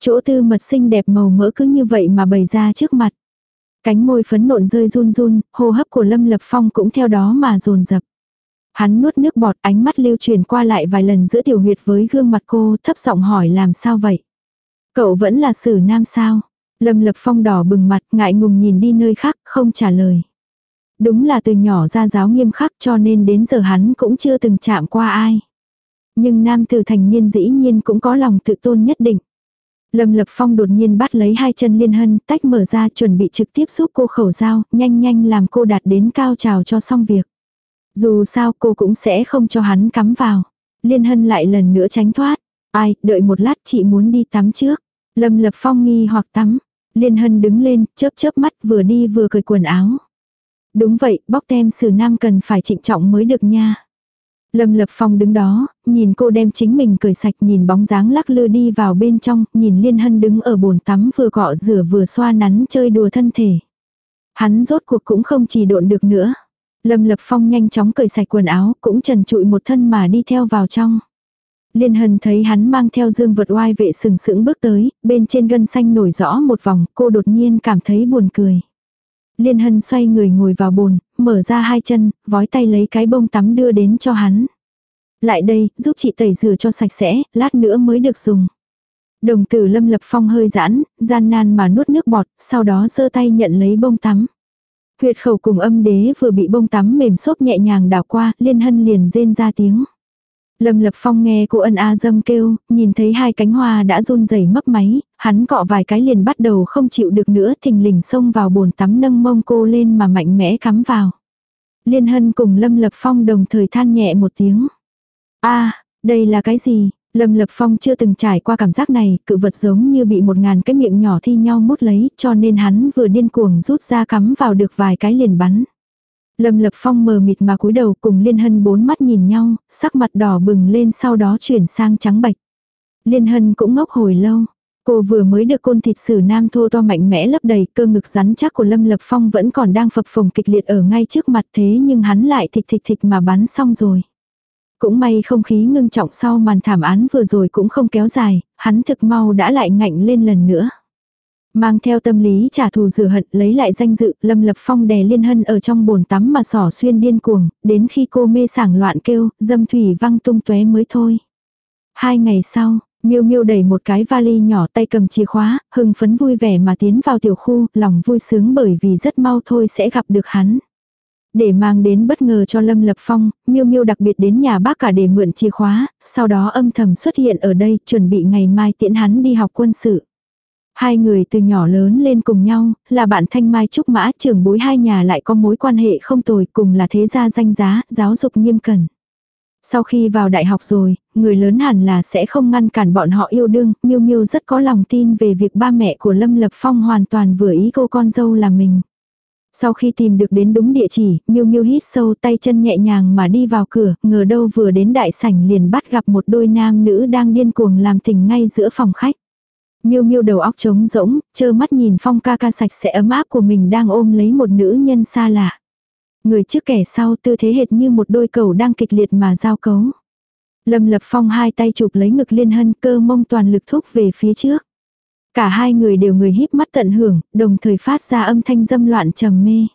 [SPEAKER 1] Chỗ tư mật xinh đẹp màu mỡ cứ như vậy mà bày ra trước mặt. Cánh môi phấn nộn rơi run run, hô hấp của Lâm Lập Phong cũng theo đó mà dồn dập. Hắn nuốt nước bọt ánh mắt lưu truyền qua lại vài lần giữa tiểu huyệt với gương mặt cô thấp giọng hỏi làm sao vậy. Cậu vẫn là sử nam sao. Lâm Lập Phong đỏ bừng mặt ngại ngùng nhìn đi nơi khác không trả lời. Đúng là từ nhỏ ra giáo nghiêm khắc cho nên đến giờ hắn cũng chưa từng chạm qua ai. Nhưng nam tử thành niên dĩ nhiên cũng có lòng tự tôn nhất định. Lâm Lập Phong đột nhiên bắt lấy hai chân Liên Hân, tách mở ra chuẩn bị trực tiếp giúp cô khẩu dao, nhanh nhanh làm cô đạt đến cao trào cho xong việc. Dù sao cô cũng sẽ không cho hắn cắm vào. Liên Hân lại lần nữa tránh thoát. Ai, đợi một lát chị muốn đi tắm trước. Lâm Lập Phong nghi hoặc tắm. Liên Hân đứng lên, chớp chớp mắt vừa đi vừa cởi quần áo. Đúng vậy, bóc tem sử nam cần phải trịnh trọng mới được nha. Lâm Lập Phong đứng đó, nhìn cô đem chính mình cởi sạch nhìn bóng dáng lắc lư đi vào bên trong, nhìn Liên Hân đứng ở bồn tắm vừa cọ rửa vừa xoa nắn chơi đùa thân thể. Hắn rốt cuộc cũng không chỉ độn được nữa. Lâm Lập Phong nhanh chóng cởi sạch quần áo, cũng trần trụi một thân mà đi theo vào trong. Liên Hân thấy hắn mang theo dương vật oai vệ sừng sững bước tới, bên trên gân xanh nổi rõ một vòng, cô đột nhiên cảm thấy buồn cười. Liên Hân xoay người ngồi vào bồn, mở ra hai chân, vói tay lấy cái bông tắm đưa đến cho hắn. Lại đây, giúp chị tẩy rửa cho sạch sẽ, lát nữa mới được dùng. Đồng tử Lâm Lập Phong hơi giãn, gian nan mà nuốt nước bọt, sau đó giơ tay nhận lấy bông tắm. Huyệt khẩu cùng âm đế vừa bị bông tắm mềm xốp nhẹ nhàng đảo qua, liên hân liền rên ra tiếng. Lâm Lập Phong nghe cô ân a dâm kêu, nhìn thấy hai cánh hoa đã run rẩy mấp máy, hắn cọ vài cái liền bắt đầu không chịu được nữa thình lình xông vào bồn tắm nâng mông cô lên mà mạnh mẽ cắm vào. Liên Hân cùng Lâm Lập Phong đồng thời than nhẹ một tiếng. a đây là cái gì? Lâm Lập Phong chưa từng trải qua cảm giác này, cự vật giống như bị một ngàn cái miệng nhỏ thi nhau mút lấy, cho nên hắn vừa điên cuồng rút ra cắm vào được vài cái liền bắn. Lâm Lập Phong mờ mịt mà cúi đầu cùng Liên Hân bốn mắt nhìn nhau, sắc mặt đỏ bừng lên sau đó chuyển sang trắng bạch. Liên Hân cũng ngốc hồi lâu. Cô vừa mới được côn thịt sử nam thô to mạnh mẽ lấp đầy cơ ngực rắn chắc của Lâm Lập Phong vẫn còn đang phập phồng kịch liệt ở ngay trước mặt thế nhưng hắn lại thịt thịt thịt mà bắn xong rồi. Cũng may không khí ngưng trọng sau màn thảm án vừa rồi cũng không kéo dài, hắn thực mau đã lại ngạnh lên lần nữa. Mang theo tâm lý trả thù rửa hận lấy lại danh dự, Lâm Lập Phong đè liên hân ở trong bồn tắm mà sỏ xuyên điên cuồng, đến khi cô mê sảng loạn kêu, dâm thủy văng tung tóe mới thôi. Hai ngày sau, Miêu Miêu đẩy một cái vali nhỏ tay cầm chìa khóa, hưng phấn vui vẻ mà tiến vào tiểu khu, lòng vui sướng bởi vì rất mau thôi sẽ gặp được hắn. Để mang đến bất ngờ cho Lâm Lập Phong, Miêu Miêu đặc biệt đến nhà bác cả để mượn chìa khóa, sau đó âm thầm xuất hiện ở đây, chuẩn bị ngày mai tiễn hắn đi học quân sự. Hai người từ nhỏ lớn lên cùng nhau, là bạn thanh mai trúc mã trưởng bối hai nhà lại có mối quan hệ không tồi cùng là thế gia danh giá, giáo dục nghiêm cẩn. Sau khi vào đại học rồi, người lớn hẳn là sẽ không ngăn cản bọn họ yêu đương, Miêu Miêu rất có lòng tin về việc ba mẹ của Lâm Lập Phong hoàn toàn vừa ý cô con dâu là mình. Sau khi tìm được đến đúng địa chỉ, Miêu Miêu hít sâu tay chân nhẹ nhàng mà đi vào cửa, ngờ đâu vừa đến đại sảnh liền bắt gặp một đôi nam nữ đang điên cuồng làm tình ngay giữa phòng khách. Miêu Miêu đầu óc trống rỗng, chơ mắt nhìn phong ca ca sạch sẽ ấm áp của mình đang ôm lấy một nữ nhân xa lạ. Người trước kẻ sau tư thế hệt như một đôi cầu đang kịch liệt mà giao cấu. Lâm Lập Phong hai tay chụp lấy ngực liên hân cơ mông toàn lực thúc về phía trước. Cả hai người đều người híp mắt tận hưởng, đồng thời phát ra âm thanh dâm loạn trầm mê.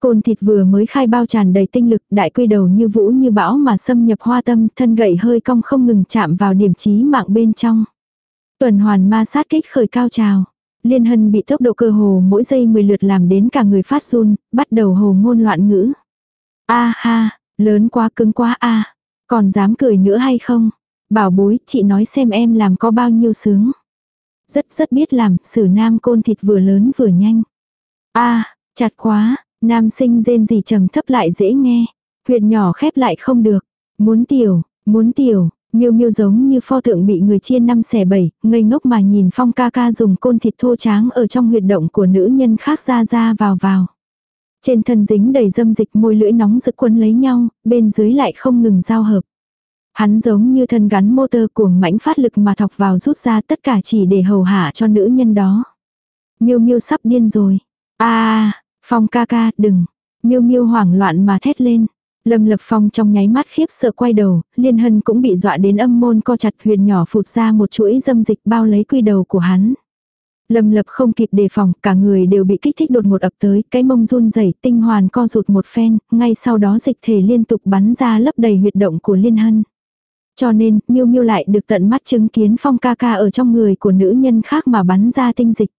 [SPEAKER 1] Côn thịt vừa mới khai bao tràn đầy tinh lực, đại quy đầu như vũ như bão mà xâm nhập hoa tâm, thân gậy hơi cong không ngừng chạm vào điểm trí mạng bên trong. Tuần hoàn ma sát kích khởi cao trào. Liên hân bị tốc độ cơ hồ mỗi giây 10 lượt làm đến cả người phát run, bắt đầu hồ ngôn loạn ngữ. A ha, lớn quá cứng quá a còn dám cười nữa hay không? Bảo bối, chị nói xem em làm có bao nhiêu sướng. Rất rất biết làm, sử nam côn thịt vừa lớn vừa nhanh. a chặt quá, nam sinh rên gì trầm thấp lại dễ nghe. Huyệt nhỏ khép lại không được. Muốn tiểu, muốn tiểu, miêu miêu giống như pho tượng bị người chia năm xẻ bảy, ngây ngốc mà nhìn phong ca ca dùng côn thịt thô tráng ở trong huyệt động của nữ nhân khác ra ra vào vào. Trên thân dính đầy dâm dịch môi lưỡi nóng rực quấn lấy nhau, bên dưới lại không ngừng giao hợp. Hắn giống như thân gắn motor cuồng mãnh phát lực mà thọc vào rút ra tất cả chỉ để hầu hạ cho nữ nhân đó. Miêu miêu sắp điên rồi. a phong ca ca, đừng. Miêu miêu hoảng loạn mà thét lên. Lâm Lập Phong trong nháy mắt khiếp sợ quay đầu, Liên Hân cũng bị dọa đến âm môn co chặt huyền nhỏ phụt ra một chuỗi dâm dịch bao lấy quy đầu của hắn. Lâm Lập không kịp đề phòng, cả người đều bị kích thích đột ngột ập tới, cái mông run rẩy, tinh hoàn co rụt một phen, ngay sau đó dịch thể liên tục bắn ra lấp đầy huyệt động của Liên Hân. Cho nên, Miêu Miêu lại được tận mắt chứng kiến Phong ca ca ở trong người của nữ nhân khác mà bắn ra tinh dịch.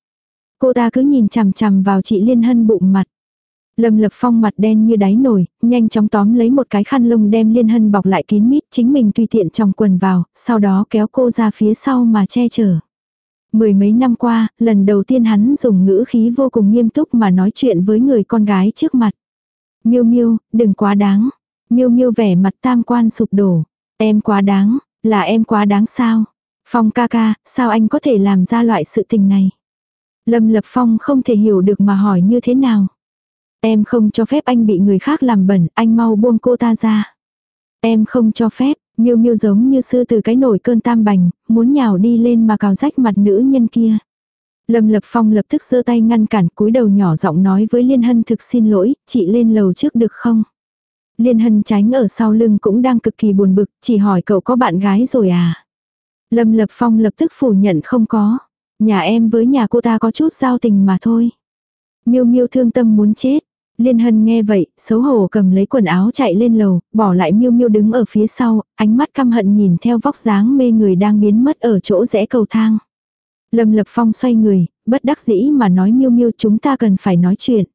[SPEAKER 1] Cô ta cứ nhìn chằm chằm vào chị Liên Hân bụng mặt. Lâm Lập Phong mặt đen như đáy nồi, nhanh chóng tóm lấy một cái khăn lông đem Liên Hân bọc lại kín mít, chính mình tùy tiện trong quần vào, sau đó kéo cô ra phía sau mà che chở. Mười mấy năm qua, lần đầu tiên hắn dùng ngữ khí vô cùng nghiêm túc mà nói chuyện với người con gái trước mặt. Miêu Miêu, đừng quá đáng. Miêu Miêu vẻ mặt tam quan sụp đổ. Em quá đáng, là em quá đáng sao? Phong ca ca, sao anh có thể làm ra loại sự tình này? Lâm Lập Phong không thể hiểu được mà hỏi như thế nào. Em không cho phép anh bị người khác làm bẩn, anh mau buông cô ta ra. Em không cho phép, miêu miêu giống như sư từ cái nổi cơn tam bành, muốn nhào đi lên mà cào rách mặt nữ nhân kia. Lâm Lập Phong lập tức giơ tay ngăn cản cúi đầu nhỏ giọng nói với Liên Hân thực xin lỗi, chị lên lầu trước được không? Liên Hân tránh ở sau lưng cũng đang cực kỳ buồn bực, chỉ hỏi cậu có bạn gái rồi à? Lâm Lập Phong lập tức phủ nhận không có. Nhà em với nhà cô ta có chút giao tình mà thôi. Miêu miêu thương tâm muốn chết. Liên Hân nghe vậy, xấu hổ cầm lấy quần áo chạy lên lầu, bỏ lại miêu miêu đứng ở phía sau, ánh mắt căm hận nhìn theo vóc dáng mê người đang biến mất ở chỗ rẽ cầu thang. Lâm Lập Phong xoay người, bất đắc dĩ mà nói miêu miêu chúng ta cần phải nói chuyện.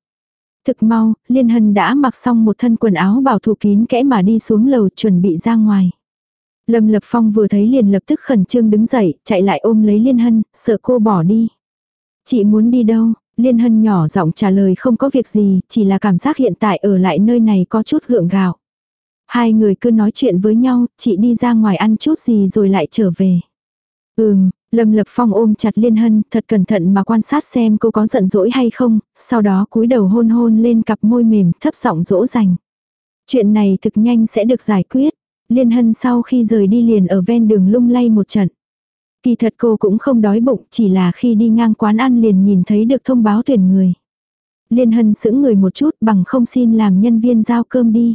[SPEAKER 1] Thực mau, Liên Hân đã mặc xong một thân quần áo bảo thủ kín kẽ mà đi xuống lầu chuẩn bị ra ngoài. Lâm Lập Phong vừa thấy liền lập tức khẩn trương đứng dậy, chạy lại ôm lấy Liên Hân, sợ cô bỏ đi. Chị muốn đi đâu? Liên Hân nhỏ giọng trả lời không có việc gì, chỉ là cảm giác hiện tại ở lại nơi này có chút gượng gạo. Hai người cứ nói chuyện với nhau, chị đi ra ngoài ăn chút gì rồi lại trở về. Ừm, Lâm Lập Phong ôm chặt Liên Hân, thật cẩn thận mà quan sát xem cô có giận dỗi hay không, sau đó cúi đầu hôn hôn lên cặp môi mềm, thấp giọng dỗ dành. Chuyện này thực nhanh sẽ được giải quyết. Liên Hân sau khi rời đi liền ở ven đường lung lay một trận. Kỳ thật cô cũng không đói bụng, chỉ là khi đi ngang quán ăn liền nhìn thấy được thông báo tuyển người. Liên Hân sững người một chút bằng không xin làm nhân viên giao cơm đi.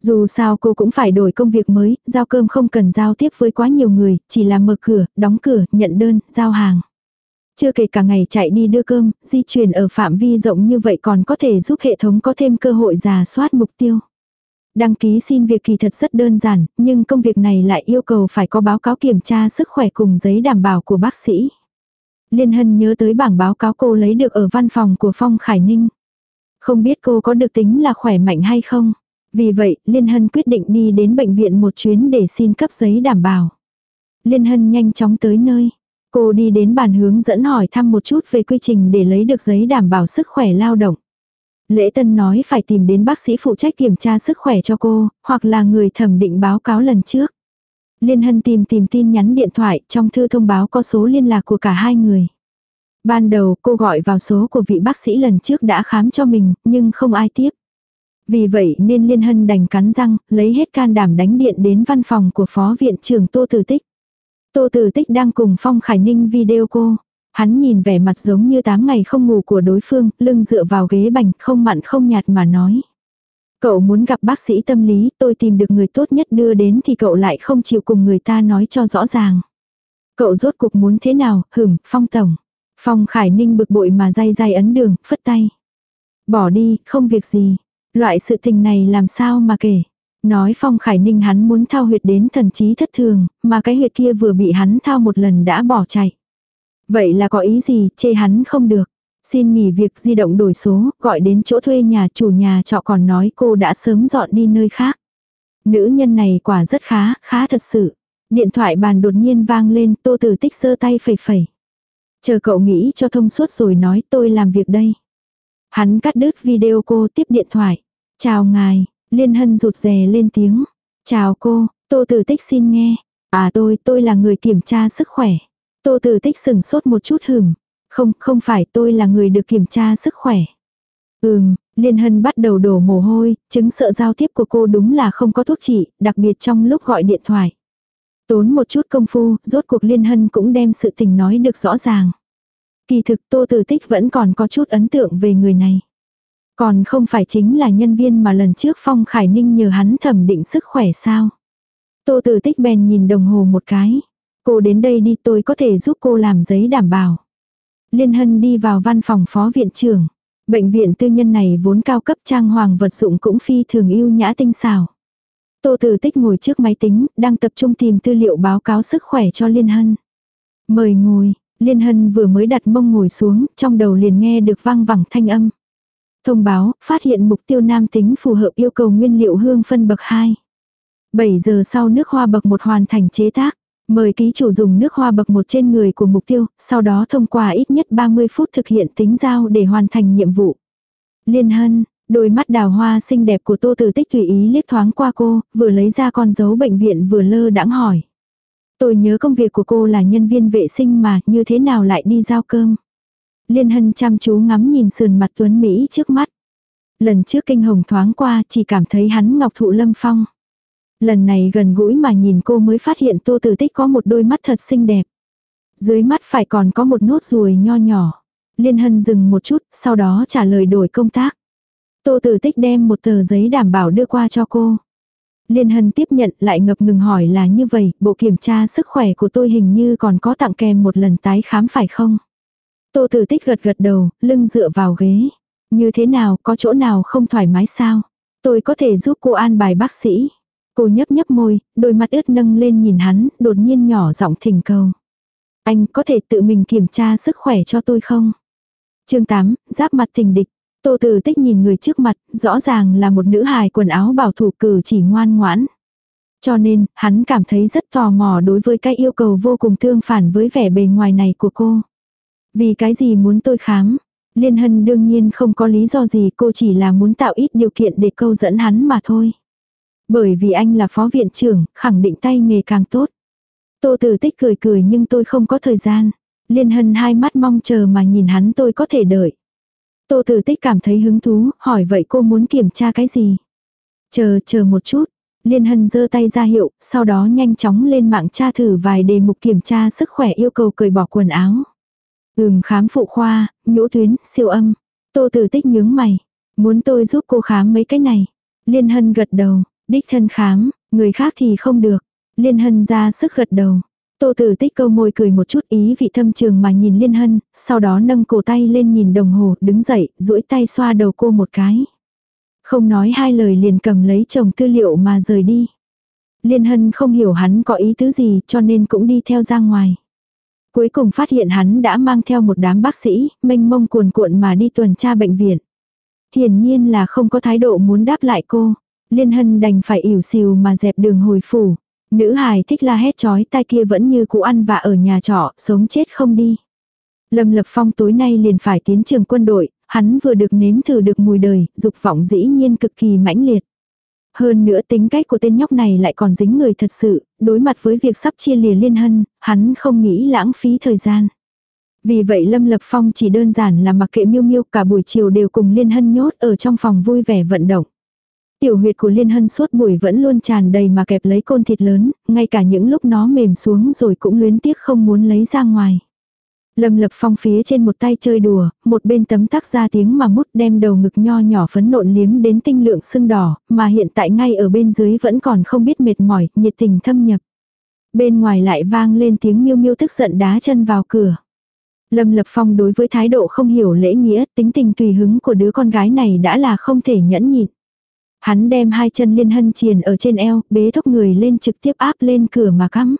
[SPEAKER 1] Dù sao cô cũng phải đổi công việc mới, giao cơm không cần giao tiếp với quá nhiều người, chỉ là mở cửa, đóng cửa, nhận đơn, giao hàng. Chưa kể cả ngày chạy đi đưa cơm, di chuyển ở phạm vi rộng như vậy còn có thể giúp hệ thống có thêm cơ hội giả soát mục tiêu. Đăng ký xin việc kỳ thật rất đơn giản, nhưng công việc này lại yêu cầu phải có báo cáo kiểm tra sức khỏe cùng giấy đảm bảo của bác sĩ. Liên Hân nhớ tới bảng báo cáo cô lấy được ở văn phòng của Phong Khải Ninh. Không biết cô có được tính là khỏe mạnh hay không. Vì vậy, Liên Hân quyết định đi đến bệnh viện một chuyến để xin cấp giấy đảm bảo. Liên Hân nhanh chóng tới nơi. Cô đi đến bàn hướng dẫn hỏi thăm một chút về quy trình để lấy được giấy đảm bảo sức khỏe lao động. Lễ Tân nói phải tìm đến bác sĩ phụ trách kiểm tra sức khỏe cho cô, hoặc là người thẩm định báo cáo lần trước. Liên Hân tìm tìm tin nhắn điện thoại, trong thư thông báo có số liên lạc của cả hai người. Ban đầu cô gọi vào số của vị bác sĩ lần trước đã khám cho mình, nhưng không ai tiếp. Vì vậy nên Liên Hân đành cắn răng, lấy hết can đảm đánh điện đến văn phòng của Phó Viện trưởng Tô Tử Tích. Tô Tử Tích đang cùng Phong Khải Ninh video cô. Hắn nhìn vẻ mặt giống như 8 ngày không ngủ của đối phương, lưng dựa vào ghế bành, không mặn không nhạt mà nói. Cậu muốn gặp bác sĩ tâm lý, tôi tìm được người tốt nhất đưa đến thì cậu lại không chịu cùng người ta nói cho rõ ràng. Cậu rốt cuộc muốn thế nào, hửm, phong tổng. Phong Khải Ninh bực bội mà day day ấn đường, phất tay. Bỏ đi, không việc gì. Loại sự tình này làm sao mà kể. Nói Phong Khải Ninh hắn muốn thao huyệt đến thần trí thất thường, mà cái huyệt kia vừa bị hắn thao một lần đã bỏ chạy. Vậy là có ý gì, chê hắn không được. Xin nghỉ việc di động đổi số, gọi đến chỗ thuê nhà chủ nhà trọ còn nói cô đã sớm dọn đi nơi khác. Nữ nhân này quả rất khá, khá thật sự. Điện thoại bàn đột nhiên vang lên, tô tử tích sơ tay phẩy phẩy. Chờ cậu nghĩ cho thông suốt rồi nói tôi làm việc đây. Hắn cắt đứt video cô tiếp điện thoại. Chào ngài, Liên Hân rụt rè lên tiếng. Chào cô, Tô Tử Tích xin nghe. À tôi, tôi là người kiểm tra sức khỏe. Tô Tử Tích sừng sốt một chút hừm, Không, không phải tôi là người được kiểm tra sức khỏe. Ừm, Liên Hân bắt đầu đổ mồ hôi, chứng sợ giao tiếp của cô đúng là không có thuốc trị, đặc biệt trong lúc gọi điện thoại. Tốn một chút công phu, rốt cuộc Liên Hân cũng đem sự tình nói được rõ ràng. Kỳ thực Tô Tử Tích vẫn còn có chút ấn tượng về người này. Còn không phải chính là nhân viên mà lần trước Phong Khải Ninh nhờ hắn thẩm định sức khỏe sao. Tô Tử Tích bèn nhìn đồng hồ một cái. Cô đến đây đi tôi có thể giúp cô làm giấy đảm bảo. Liên Hân đi vào văn phòng phó viện trưởng. Bệnh viện tư nhân này vốn cao cấp trang hoàng vật dụng cũng phi thường yêu nhã tinh xảo. Tô Tử Tích ngồi trước máy tính, đang tập trung tìm tư liệu báo cáo sức khỏe cho Liên Hân. Mời ngồi, Liên Hân vừa mới đặt mông ngồi xuống, trong đầu liền nghe được vang vẳng thanh âm. Thông báo, phát hiện mục tiêu nam tính phù hợp yêu cầu nguyên liệu hương phân bậc 2. 7 giờ sau nước hoa bậc 1 hoàn thành chế tác. Mời ký chủ dùng nước hoa bậc một trên người của mục tiêu, sau đó thông qua ít nhất 30 phút thực hiện tính giao để hoàn thành nhiệm vụ. Liên hân, đôi mắt đào hoa xinh đẹp của tô tử tích tùy ý liếc thoáng qua cô, vừa lấy ra con dấu bệnh viện vừa lơ đãng hỏi. Tôi nhớ công việc của cô là nhân viên vệ sinh mà, như thế nào lại đi giao cơm. Liên hân chăm chú ngắm nhìn sườn mặt tuấn Mỹ trước mắt. Lần trước kinh hồng thoáng qua chỉ cảm thấy hắn ngọc thụ lâm phong. Lần này gần gũi mà nhìn cô mới phát hiện tô tử tích có một đôi mắt thật xinh đẹp. Dưới mắt phải còn có một nốt ruồi nho nhỏ. Liên hân dừng một chút, sau đó trả lời đổi công tác. Tô tử tích đem một tờ giấy đảm bảo đưa qua cho cô. Liên hân tiếp nhận lại ngập ngừng hỏi là như vậy, bộ kiểm tra sức khỏe của tôi hình như còn có tặng kèm một lần tái khám phải không? Tô tử tích gật gật đầu, lưng dựa vào ghế. Như thế nào, có chỗ nào không thoải mái sao? Tôi có thể giúp cô an bài bác sĩ. Cô nhấp nhấp môi, đôi mắt ướt nâng lên nhìn hắn, đột nhiên nhỏ giọng thỉnh cầu. Anh có thể tự mình kiểm tra sức khỏe cho tôi không? chương 8, giáp mặt tình địch. Tô Tử Tích nhìn người trước mặt, rõ ràng là một nữ hài quần áo bảo thủ cử chỉ ngoan ngoãn. Cho nên, hắn cảm thấy rất tò mò đối với cái yêu cầu vô cùng tương phản với vẻ bề ngoài này của cô. Vì cái gì muốn tôi khám? Liên Hân đương nhiên không có lý do gì cô chỉ là muốn tạo ít điều kiện để câu dẫn hắn mà thôi. Bởi vì anh là phó viện trưởng, khẳng định tay nghề càng tốt. Tô Tử Tích cười cười nhưng tôi không có thời gian. Liên Hân hai mắt mong chờ mà nhìn hắn tôi có thể đợi. Tô Tử Tích cảm thấy hứng thú, hỏi vậy cô muốn kiểm tra cái gì? Chờ, chờ một chút. Liên Hân giơ tay ra hiệu, sau đó nhanh chóng lên mạng tra thử vài đề mục kiểm tra sức khỏe yêu cầu cởi bỏ quần áo. Ừm khám phụ khoa, nhũ tuyến, siêu âm. Tô Tử Tích nhướng mày. Muốn tôi giúp cô khám mấy cái này. Liên Hân gật đầu. Đích thân khám, người khác thì không được. Liên Hân ra sức gật đầu. Tô Tử Tích câu môi cười một chút ý vị thâm trường mà nhìn Liên Hân, sau đó nâng cổ tay lên nhìn đồng hồ, đứng dậy, duỗi tay xoa đầu cô một cái. Không nói hai lời liền cầm lấy chồng tư liệu mà rời đi. Liên Hân không hiểu hắn có ý tứ gì cho nên cũng đi theo ra ngoài. Cuối cùng phát hiện hắn đã mang theo một đám bác sĩ, mênh mông cuồn cuộn mà đi tuần tra bệnh viện. Hiển nhiên là không có thái độ muốn đáp lại cô. Liên Hân đành phải ỉu xìu mà dẹp đường hồi phủ. Nữ hài thích la hét chói tai kia vẫn như cũ ăn và ở nhà trọ, sống chết không đi. Lâm Lập Phong tối nay liền phải tiến trường quân đội, hắn vừa được nếm thử được mùi đời, dục vọng dĩ nhiên cực kỳ mãnh liệt. Hơn nữa tính cách của tên nhóc này lại còn dính người thật sự, đối mặt với việc sắp chia lìa liên hân, hắn không nghĩ lãng phí thời gian. Vì vậy Lâm Lập Phong chỉ đơn giản là mặc kệ miêu miêu cả buổi chiều đều cùng liên hân nhốt ở trong phòng vui vẻ vận động. Tiểu huyệt của Liên Hân suốt buổi vẫn luôn tràn đầy mà kẹp lấy côn thịt lớn, ngay cả những lúc nó mềm xuống rồi cũng luyến tiếc không muốn lấy ra ngoài. Lâm lập phong phía trên một tay chơi đùa, một bên tấm tắc ra tiếng mà mút đem đầu ngực nho nhỏ phấn nộn liếm đến tinh lượng sưng đỏ, mà hiện tại ngay ở bên dưới vẫn còn không biết mệt mỏi, nhiệt tình thâm nhập. Bên ngoài lại vang lên tiếng miêu miêu tức giận đá chân vào cửa. Lâm Lập Phong đối với thái độ không hiểu lễ nghĩa, tính tình tùy hứng của đứa con gái này đã là không thể nhẫn nhịn. Hắn đem hai chân liên hân triền ở trên eo, bế thốc người lên trực tiếp áp lên cửa mà cắm.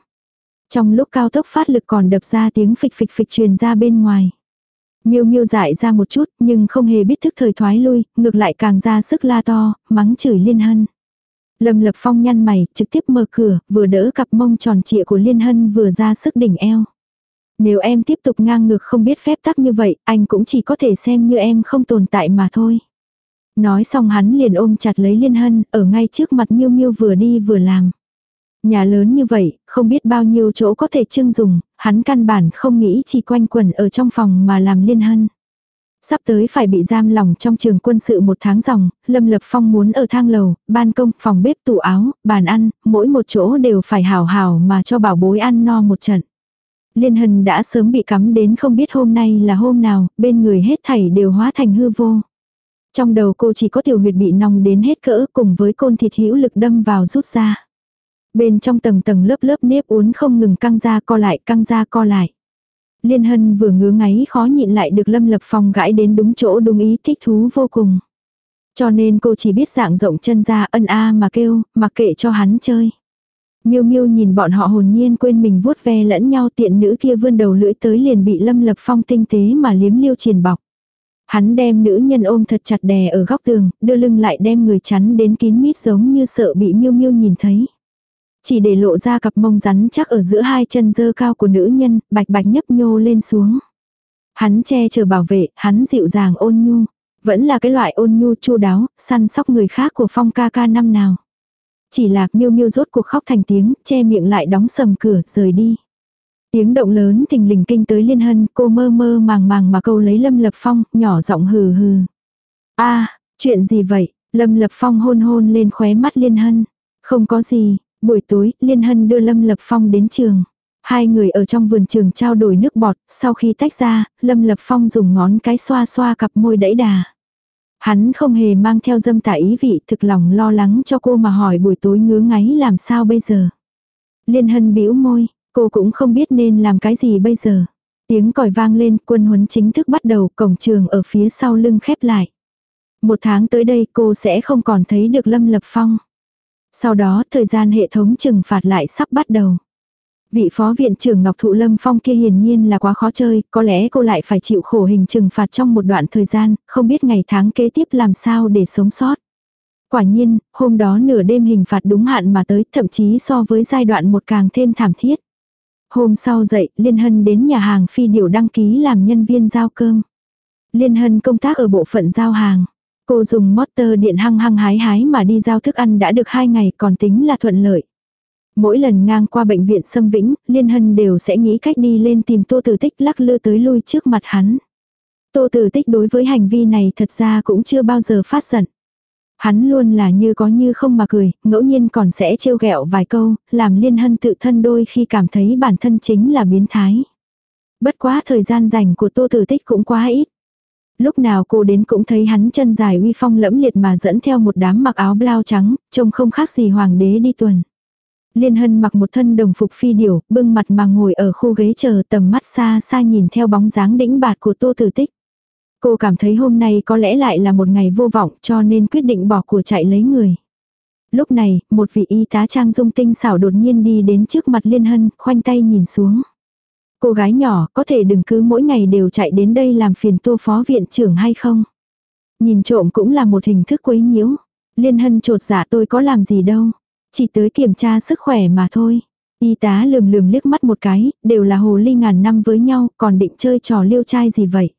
[SPEAKER 1] Trong lúc cao tốc phát lực còn đập ra tiếng phịch phịch phịch truyền ra bên ngoài. Miêu miêu dại ra một chút, nhưng không hề biết thức thời thoái lui, ngược lại càng ra sức la to, mắng chửi liên hân. Lâm lập phong nhăn mày, trực tiếp mở cửa, vừa đỡ cặp mông tròn trịa của liên hân vừa ra sức đỉnh eo. Nếu em tiếp tục ngang ngược không biết phép tắc như vậy, anh cũng chỉ có thể xem như em không tồn tại mà thôi. Nói xong hắn liền ôm chặt lấy Liên Hân, ở ngay trước mặt Miêu Miêu vừa đi vừa làm. Nhà lớn như vậy, không biết bao nhiêu chỗ có thể trưng dùng, hắn căn bản không nghĩ chỉ quanh quẩn ở trong phòng mà làm Liên Hân. Sắp tới phải bị giam lòng trong trường quân sự một tháng dòng, Lâm Lập Phong muốn ở thang lầu, ban công, phòng bếp, tủ áo, bàn ăn, mỗi một chỗ đều phải hào hào mà cho bảo bối ăn no một trận. Liên Hân đã sớm bị cắm đến không biết hôm nay là hôm nào, bên người hết thảy đều hóa thành hư vô. Trong đầu cô chỉ có tiểu huyệt bị nong đến hết cỡ cùng với côn thịt hữu lực đâm vào rút ra. Bên trong tầng tầng lớp lớp nếp uốn không ngừng căng ra co lại căng ra co lại. Liên Hân vừa ngứa ngáy khó nhịn lại được Lâm Lập Phong gãi đến đúng chỗ đúng ý thích thú vô cùng. Cho nên cô chỉ biết dạng rộng chân ra ân a mà kêu, mặc kệ cho hắn chơi. Miêu Miêu nhìn bọn họ hồn nhiên quên mình vuốt ve lẫn nhau tiện nữ kia vươn đầu lưỡi tới liền bị Lâm Lập Phong tinh tế mà liếm liêu triền bọc. Hắn đem nữ nhân ôm thật chặt đè ở góc tường, đưa lưng lại đem người chắn đến kín mít giống như sợ bị Miêu Miêu nhìn thấy. Chỉ để lộ ra cặp mông rắn chắc ở giữa hai chân dơ cao của nữ nhân, bạch bạch nhấp nhô lên xuống. Hắn che chở bảo vệ, hắn dịu dàng ôn nhu. Vẫn là cái loại ôn nhu chu đáo, săn sóc người khác của phong ca ca năm nào. Chỉ là miêu miêu rốt cuộc khóc thành tiếng, che miệng lại đóng sầm cửa, rời đi. Tiếng động lớn thình lình kinh tới liên hân, cô mơ mơ màng màng mà câu lấy Lâm Lập Phong, nhỏ giọng hừ hừ. a chuyện gì vậy? Lâm Lập Phong hôn hôn lên khóe mắt liên hân. Không có gì, buổi tối, liên hân đưa Lâm Lập Phong đến trường. Hai người ở trong vườn trường trao đổi nước bọt, sau khi tách ra, Lâm Lập Phong dùng ngón cái xoa xoa cặp môi đẫy đà. Hắn không hề mang theo dâm tả ý vị thực lòng lo lắng cho cô mà hỏi buổi tối ngứa ngáy làm sao bây giờ. Liên hân bĩu môi, cô cũng không biết nên làm cái gì bây giờ. Tiếng còi vang lên quân huấn chính thức bắt đầu cổng trường ở phía sau lưng khép lại. Một tháng tới đây cô sẽ không còn thấy được Lâm Lập Phong. Sau đó thời gian hệ thống trừng phạt lại sắp bắt đầu. Vị phó viện trưởng Ngọc Thụ Lâm Phong kia hiển nhiên là quá khó chơi, có lẽ cô lại phải chịu khổ hình trừng phạt trong một đoạn thời gian, không biết ngày tháng kế tiếp làm sao để sống sót. Quả nhiên, hôm đó nửa đêm hình phạt đúng hạn mà tới, thậm chí so với giai đoạn một càng thêm thảm thiết. Hôm sau dậy, Liên Hân đến nhà hàng phi điều đăng ký làm nhân viên giao cơm. Liên Hân công tác ở bộ phận giao hàng. Cô dùng motor điện hăng hăng hái hái mà đi giao thức ăn đã được 2 ngày còn tính là thuận lợi. Mỗi lần ngang qua bệnh viện Sâm Vĩnh, Liên Hân đều sẽ nghĩ cách đi lên tìm Tô Tử Tích lắc lư tới lui trước mặt hắn. Tô Tử Tích đối với hành vi này thật ra cũng chưa bao giờ phát giận. Hắn luôn là như có như không mà cười, ngẫu nhiên còn sẽ trêu ghẹo vài câu, làm Liên Hân tự thân đôi khi cảm thấy bản thân chính là biến thái. Bất quá thời gian dành của Tô Tử Tích cũng quá ít. Lúc nào cô đến cũng thấy hắn chân dài uy phong lẫm liệt mà dẫn theo một đám mặc áo blau trắng, trông không khác gì hoàng đế đi tuần. Liên Hân mặc một thân đồng phục phi điểu, bưng mặt mà ngồi ở khu ghế chờ tầm mắt xa xa nhìn theo bóng dáng đĩnh bạt của Tô Tử Tích. Cô cảm thấy hôm nay có lẽ lại là một ngày vô vọng cho nên quyết định bỏ của chạy lấy người. Lúc này, một vị y tá trang dung tinh xảo đột nhiên đi đến trước mặt Liên Hân, khoanh tay nhìn xuống. Cô gái nhỏ có thể đừng cứ mỗi ngày đều chạy đến đây làm phiền tô phó viện trưởng hay không? Nhìn trộm cũng là một hình thức quấy nhiễu. Liên Hân trột dạ tôi có làm gì đâu. Chỉ tới kiểm tra sức khỏe mà thôi. Y tá lườm lườm liếc mắt một cái, đều là hồ ly ngàn năm với nhau, còn định chơi trò liêu trai gì vậy.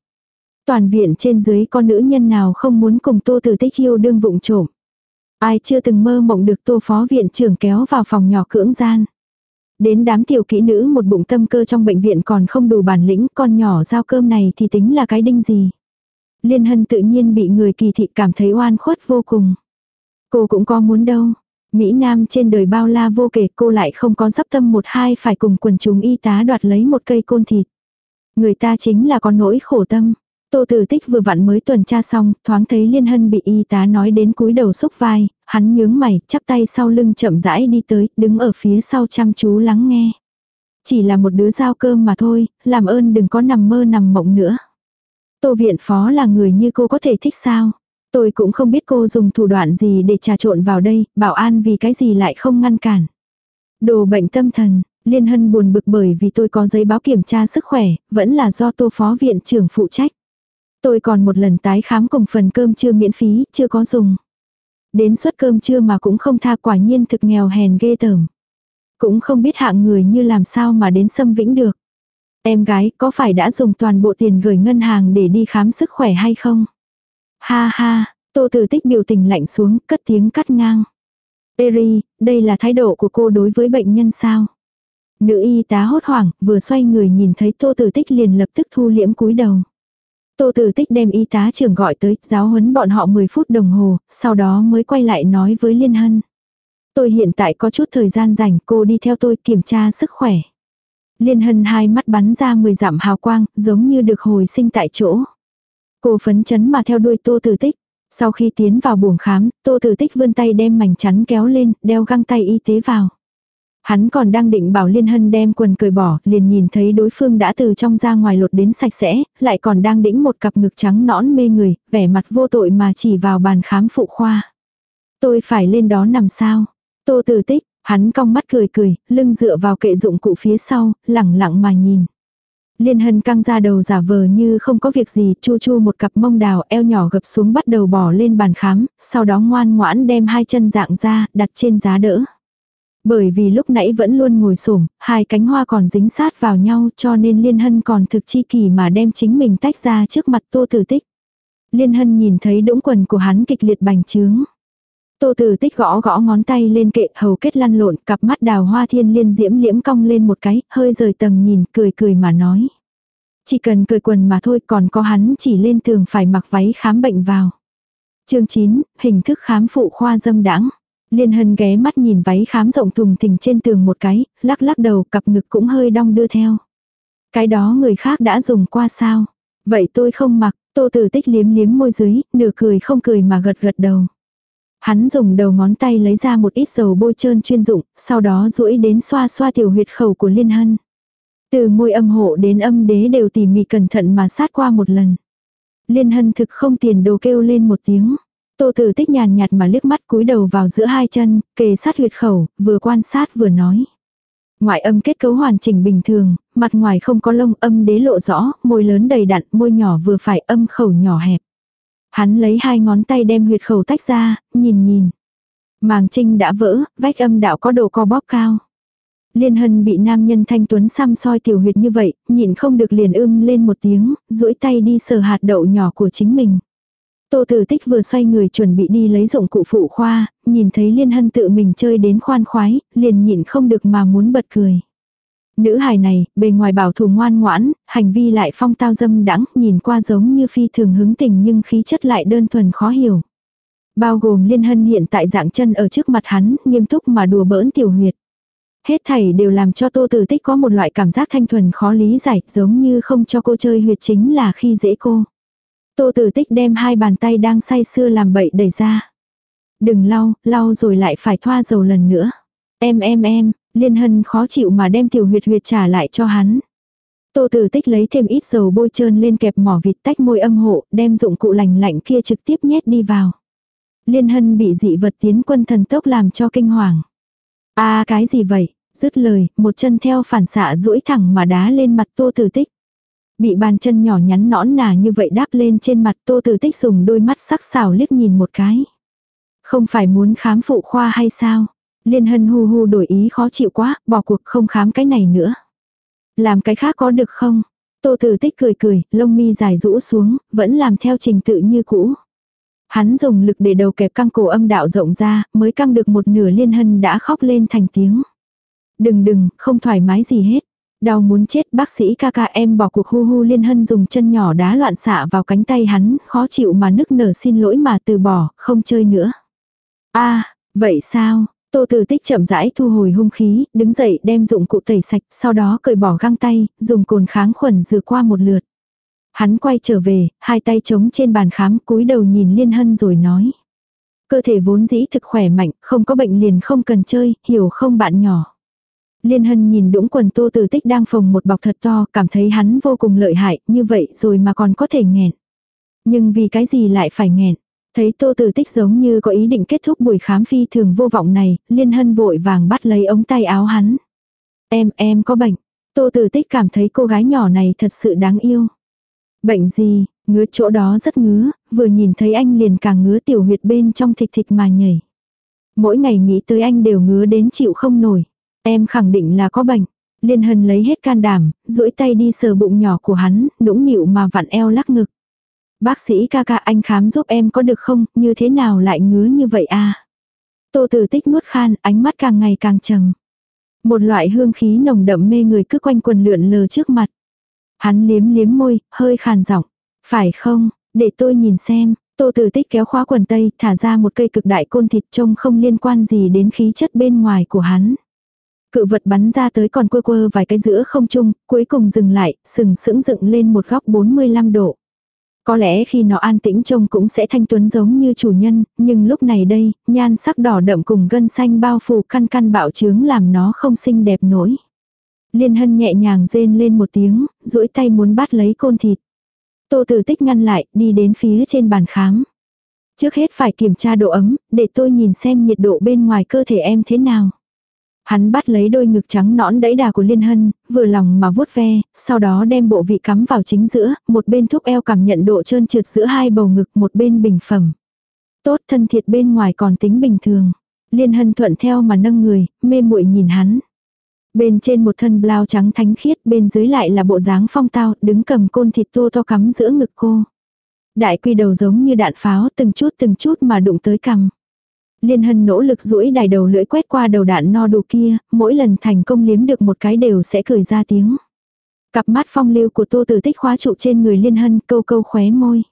[SPEAKER 1] Toàn viện trên dưới con nữ nhân nào không muốn cùng tô tử tích yêu đương vụng trộm. Ai chưa từng mơ mộng được tô phó viện trưởng kéo vào phòng nhỏ cưỡng gian. Đến đám tiểu kỹ nữ một bụng tâm cơ trong bệnh viện còn không đủ bản lĩnh, con nhỏ giao cơm này thì tính là cái đinh gì. Liên hân tự nhiên bị người kỳ thị cảm thấy oan khuất vô cùng. Cô cũng có muốn đâu. Mỹ Nam trên đời bao la vô kể cô lại không có dấp tâm một hai phải cùng quần chúng y tá đoạt lấy một cây côn thịt. Người ta chính là có nỗi khổ tâm. Tô Tử Tích vừa vặn mới tuần tra xong, thoáng thấy Liên Hân bị y tá nói đến cúi đầu xúc vai, hắn nhướng mày, chắp tay sau lưng chậm rãi đi tới, đứng ở phía sau chăm chú lắng nghe. Chỉ là một đứa giao cơm mà thôi, làm ơn đừng có nằm mơ nằm mộng nữa. Tô viện phó là người như cô có thể thích sao? Tôi cũng không biết cô dùng thủ đoạn gì để trà trộn vào đây, bảo an vì cái gì lại không ngăn cản. Đồ bệnh tâm thần, Liên Hân buồn bực bởi vì tôi có giấy báo kiểm tra sức khỏe, vẫn là do tô phó viện trưởng phụ trách. Tôi còn một lần tái khám cùng phần cơm chưa miễn phí, chưa có dùng. Đến suất cơm trưa mà cũng không tha quả nhiên thực nghèo hèn ghê tởm. Cũng không biết hạng người như làm sao mà đến xâm vĩnh được. Em gái có phải đã dùng toàn bộ tiền gửi ngân hàng để đi khám sức khỏe hay không? Ha ha, Tô Tử Tích biểu tình lạnh xuống, cất tiếng cắt ngang. Eri, đây là thái độ của cô đối với bệnh nhân sao? Nữ y tá hốt hoảng, vừa xoay người nhìn thấy Tô Tử Tích liền lập tức thu liễm cúi đầu. Tô Tử Tích đem y tá trưởng gọi tới, giáo huấn bọn họ 10 phút đồng hồ, sau đó mới quay lại nói với Liên Hân. Tôi hiện tại có chút thời gian rảnh, cô đi theo tôi kiểm tra sức khỏe. Liên Hân hai mắt bắn ra 10 dặm hào quang, giống như được hồi sinh tại chỗ. Cô phấn chấn mà theo đuôi Tô Tử Tích. Sau khi tiến vào buồng khám, Tô Tử Tích vươn tay đem mảnh chắn kéo lên, đeo găng tay y tế vào. Hắn còn đang định bảo Liên Hân đem quần cởi bỏ, liền nhìn thấy đối phương đã từ trong ra ngoài lột đến sạch sẽ, lại còn đang đĩnh một cặp ngực trắng nõn mê người, vẻ mặt vô tội mà chỉ vào bàn khám phụ khoa. Tôi phải lên đó nằm sao? Tô Tử Tích, hắn cong mắt cười cười, lưng dựa vào kệ dụng cụ phía sau, lẳng lặng mà nhìn. Liên hân căng ra đầu giả vờ như không có việc gì, chu chu một cặp mông đào eo nhỏ gập xuống bắt đầu bỏ lên bàn khám, sau đó ngoan ngoãn đem hai chân dạng ra, đặt trên giá đỡ. Bởi vì lúc nãy vẫn luôn ngồi xổm hai cánh hoa còn dính sát vào nhau cho nên Liên Hân còn thực chi kỳ mà đem chính mình tách ra trước mặt Tô Tử Tích. Liên Hân nhìn thấy đũng quần của hắn kịch liệt bành trướng. Tô Tử Tích gõ gõ ngón tay lên kệ hầu kết lăn lộn, cặp mắt đào hoa thiên liên diễm liễm cong lên một cái, hơi rời tầm nhìn, cười cười mà nói. Chỉ cần cười quần mà thôi còn có hắn chỉ lên tường phải mặc váy khám bệnh vào. chương 9, hình thức khám phụ khoa dâm đãng Liên hân ghé mắt nhìn váy khám rộng thùng thình trên tường một cái, lắc lắc đầu cặp ngực cũng hơi đong đưa theo. Cái đó người khác đã dùng qua sao? Vậy tôi không mặc, tô tử tích liếm liếm môi dưới, nửa cười không cười mà gật gật đầu. Hắn dùng đầu ngón tay lấy ra một ít dầu bôi trơn chuyên dụng, sau đó duỗi đến xoa xoa tiểu huyệt khẩu của Liên Hân. Từ môi âm hộ đến âm đế đều tỉ mỉ cẩn thận mà sát qua một lần. Liên Hân thực không tiền đồ kêu lên một tiếng. Tô Tử Tích nhàn nhạt mà liếc mắt cúi đầu vào giữa hai chân, kề sát huyệt khẩu, vừa quan sát vừa nói. Ngoại âm kết cấu hoàn chỉnh bình thường, mặt ngoài không có lông âm đế lộ rõ, môi lớn đầy đặn, môi nhỏ vừa phải âm khẩu nhỏ hẹp. Hắn lấy hai ngón tay đem huyệt khẩu tách ra, nhìn nhìn. Màng trinh đã vỡ, vách âm đạo có độ co bóp cao. Liên hân bị nam nhân thanh tuấn xăm soi tiểu huyệt như vậy, nhịn không được liền ưm lên một tiếng, duỗi tay đi sờ hạt đậu nhỏ của chính mình. Tô Tử Tích vừa xoay người chuẩn bị đi lấy dụng cụ phụ khoa, nhìn thấy Liên Hân tự mình chơi đến khoan khoái, liền nhịn không được mà muốn bật cười. Nữ hài này, bề ngoài bảo thủ ngoan ngoãn, hành vi lại phong tao dâm đãng, nhìn qua giống như phi thường hứng tình nhưng khí chất lại đơn thuần khó hiểu. Bao gồm Liên Hân hiện tại dạng chân ở trước mặt hắn, nghiêm túc mà đùa bỡn tiểu huyệt. Hết thảy đều làm cho Tô Tử Tích có một loại cảm giác thanh thuần khó lý giải, giống như không cho cô chơi huyệt chính là khi dễ cô. Tô Tử Tích đem hai bàn tay đang say sưa làm bậy đẩy ra. Đừng lau, lau rồi lại phải thoa dầu lần nữa. Em em em, Liên Hân khó chịu mà đem tiểu huyệt huyệt trả lại cho hắn. Tô Tử Tích lấy thêm ít dầu bôi trơn lên kẹp mỏ vịt tách môi âm hộ, đem dụng cụ lành lạnh kia trực tiếp nhét đi vào. Liên Hân bị dị vật tiến quân thần tốc làm cho kinh hoàng. a à, cái gì vậy? Dứt lời, một chân theo phản xạ duỗi thẳng mà đá lên mặt Tô Tử Tích. Bị bàn chân nhỏ nhắn nõn nà như vậy đáp lên trên mặt Tô Tử Tích dùng đôi mắt sắc sảo liếc nhìn một cái. Không phải muốn khám phụ khoa hay sao? Liên hân hu hu đổi ý khó chịu quá, bỏ cuộc không khám cái này nữa. Làm cái khác có được không? Tô tử tích cười cười, lông mi dài rũ xuống, vẫn làm theo trình tự như cũ. Hắn dùng lực để đầu kẹp căng cổ âm đạo rộng ra, mới căng được một nửa liên hân đã khóc lên thành tiếng. Đừng đừng, không thoải mái gì hết. Đau muốn chết bác sĩ ca ca em bỏ cuộc hu hu liên hân dùng chân nhỏ đá loạn xạ vào cánh tay hắn, khó chịu mà nức nở xin lỗi mà từ bỏ, không chơi nữa. a vậy sao, Tô Tử Tích chậm rãi thu hồi hung khí, đứng dậy đem dụng cụ tẩy sạch, sau đó cởi bỏ găng tay, dùng cồn kháng khuẩn rửa qua một lượt. Hắn quay trở về, hai tay chống trên bàn khám, cúi đầu nhìn Liên Hân rồi nói: "Cơ thể vốn dĩ thực khỏe mạnh, không có bệnh liền không cần chơi, hiểu không bạn nhỏ?" Liên Hân nhìn đũng quần Tô Tử Tích đang phồng một bọc thật to, cảm thấy hắn vô cùng lợi hại, như vậy rồi mà còn có thể nghẹn. Nhưng vì cái gì lại phải nghẹn? Thấy Tô Tử Tích giống như có ý định kết thúc buổi khám phi thường vô vọng này, Liên Hân vội vàng bắt lấy ống tay áo hắn. Em, em có bệnh. Tô Tử Tích cảm thấy cô gái nhỏ này thật sự đáng yêu. Bệnh gì, ngứa chỗ đó rất ngứa, vừa nhìn thấy anh liền càng ngứa tiểu huyệt bên trong thịt thịt mà nhảy. Mỗi ngày nghĩ tới anh đều ngứa đến chịu không nổi. Em khẳng định là có bệnh. Liên Hân lấy hết can đảm, duỗi tay đi sờ bụng nhỏ của hắn, nũng nịu mà vặn eo lắc ngực. Bác sĩ ca ca anh khám giúp em có được không, như thế nào lại ngứa như vậy à? Tô tử tích nuốt khan, ánh mắt càng ngày càng trầm. Một loại hương khí nồng đậm mê người cứ quanh quần lượn lờ trước mặt. Hắn liếm liếm môi, hơi khàn giọng. Phải không, để tôi nhìn xem. Tô tử tích kéo khóa quần tây, thả ra một cây cực đại côn thịt trông không liên quan gì đến khí chất bên ngoài của hắn. Cự vật bắn ra tới còn quơ quơ vài cái giữa không trung, cuối cùng dừng lại, sừng sững dựng lên một góc 45 độ. Có lẽ khi nó an tĩnh trông cũng sẽ thanh tuấn giống như chủ nhân, nhưng lúc này đây, nhan sắc đỏ đậm cùng gân xanh bao phủ căn căn bạo trướng làm nó không xinh đẹp nổi. Liên hân nhẹ nhàng rên lên một tiếng, duỗi tay muốn bắt lấy côn thịt. Tô tử tích ngăn lại, đi đến phía trên bàn khám. Trước hết phải kiểm tra độ ấm, để tôi nhìn xem nhiệt độ bên ngoài cơ thể em thế nào. Hắn bắt lấy đôi ngực trắng nõn đẫy đà của Liên Hân, vừa lòng mà vuốt ve, sau đó đem bộ vị cắm vào chính giữa, một bên thúc eo cảm nhận độ trơn trượt giữa hai bầu ngực một bên bình phẩm. Tốt thân thiệt bên ngoài còn tính bình thường. Liên Hân thuận theo mà nâng người, mê muội nhìn hắn. Bên trên một thân blau trắng thánh khiết, bên dưới lại là bộ dáng phong tao, đứng cầm côn thịt tô to cắm giữa ngực cô. Đại quy đầu giống như đạn pháo, từng chút từng chút mà đụng tới cằm. Liên hân nỗ lực duỗi đài đầu lưỡi quét qua đầu đạn no đủ kia, mỗi lần thành công liếm được một cái đều sẽ cười ra tiếng. Cặp mắt phong lưu của tô tử tích khóa trụ trên người liên hân câu câu khóe môi.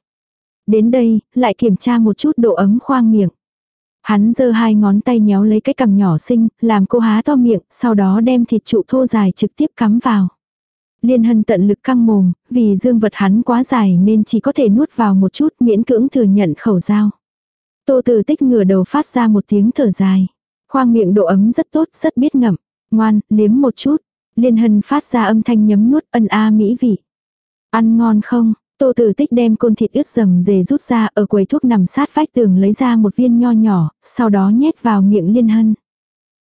[SPEAKER 1] Đến đây, lại kiểm tra một chút độ ấm khoang miệng. Hắn giơ hai ngón tay nhéo lấy cái cằm nhỏ xinh, làm cô há to miệng, sau đó đem thịt trụ thô dài trực tiếp cắm vào. Liên hân tận lực căng mồm, vì dương vật hắn quá dài nên chỉ có thể nuốt vào một chút miễn cưỡng thừa nhận khẩu dao. Tô Tử Tích ngửa đầu phát ra một tiếng thở dài. Khoang miệng độ ấm rất tốt, rất biết ngậm. Ngoan, liếm một chút. Liên Hân phát ra âm thanh nhấm nuốt ân a mỹ vị. Ăn ngon không? Tô Tử Tích đem côn thịt ướt dầm dề rút ra ở quầy thuốc nằm sát vách tường lấy ra một viên nho nhỏ, sau đó nhét vào miệng Liên Hân.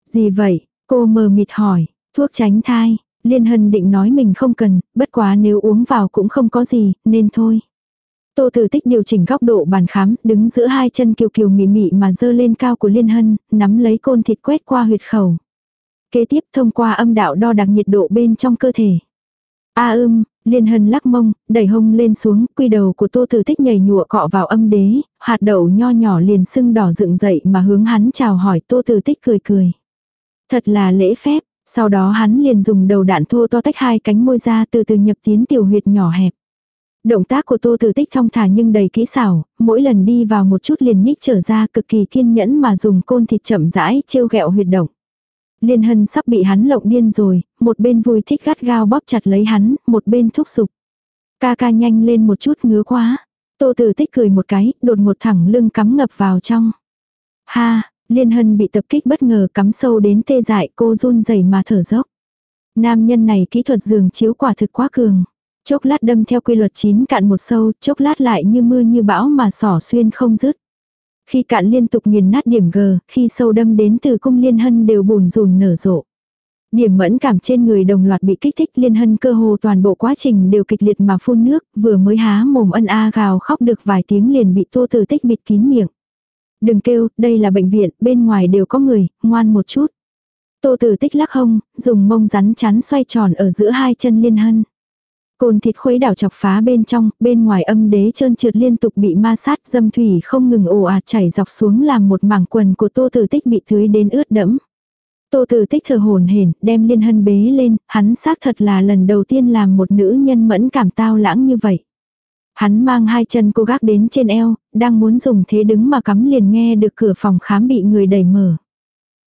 [SPEAKER 1] Gì vậy? Cô mờ mịt hỏi. Thuốc tránh thai. Liên Hân định nói mình không cần, bất quá nếu uống vào cũng không có gì, nên thôi. Tô Tử Tích điều chỉnh góc độ bàn khám, đứng giữa hai chân kiều kiều mị mị mà dơ lên cao của Liên Hân, nắm lấy côn thịt quét qua huyệt khẩu. Kế tiếp thông qua âm đạo đo đạc nhiệt độ bên trong cơ thể. A ưm, Liên Hân lắc mông, đẩy hông lên xuống, quy đầu của Tô Tử Tích nhảy nhụa cọ vào âm đế, hạt đậu nho nhỏ liền sưng đỏ dựng dậy mà hướng hắn chào hỏi Tô Tử Tích cười cười. Thật là lễ phép, sau đó hắn liền dùng đầu đạn thô to tách hai cánh môi ra từ từ nhập tiến tiểu huyệt nhỏ hẹp. Động tác của Tô Tử Tích thong thả nhưng đầy kỹ xảo, mỗi lần đi vào một chút liền nhích trở ra cực kỳ kiên nhẫn mà dùng côn thịt chậm rãi trêu ghẹo huyệt động. Liên Hân sắp bị hắn lộng điên rồi, một bên vui thích gắt gao bóp chặt lấy hắn, một bên thúc sục. Ca ca nhanh lên một chút ngứa quá. Tô Tử Tích cười một cái, đột một thẳng lưng cắm ngập vào trong. Ha, Liên Hân bị tập kích bất ngờ cắm sâu đến tê dại cô run rẩy mà thở dốc. Nam nhân này kỹ thuật giường chiếu quả thực quá cường. Chốc lát đâm theo quy luật chín cạn một sâu, chốc lát lại như mưa như bão mà sỏ xuyên không dứt. Khi cạn liên tục nghiền nát điểm G, khi sâu đâm đến từ cung liên hân đều bùn rùn nở rộ. Điểm mẫn cảm trên người đồng loạt bị kích thích liên hân cơ hồ toàn bộ quá trình đều kịch liệt mà phun nước, vừa mới há mồm ân a gào khóc được vài tiếng liền bị tô tử tích bịt kín miệng. Đừng kêu, đây là bệnh viện, bên ngoài đều có người, ngoan một chút. Tô tử tích lắc hông, dùng mông rắn chắn xoay tròn ở giữa hai chân liên hân. Cồn thịt khuấy đảo chọc phá bên trong, bên ngoài âm đế trơn trượt liên tục bị ma sát dâm thủy không ngừng ồ ạt chảy dọc xuống làm một mảng quần của tô tử tích bị tưới đến ướt đẫm. Tô tử tích thờ hồn hển đem liên hân bế lên, hắn xác thật là lần đầu tiên làm một nữ nhân mẫn cảm tao lãng như vậy. Hắn mang hai chân cô gác đến trên eo, đang muốn dùng thế đứng mà cắm liền nghe được cửa phòng khám bị người đẩy mở.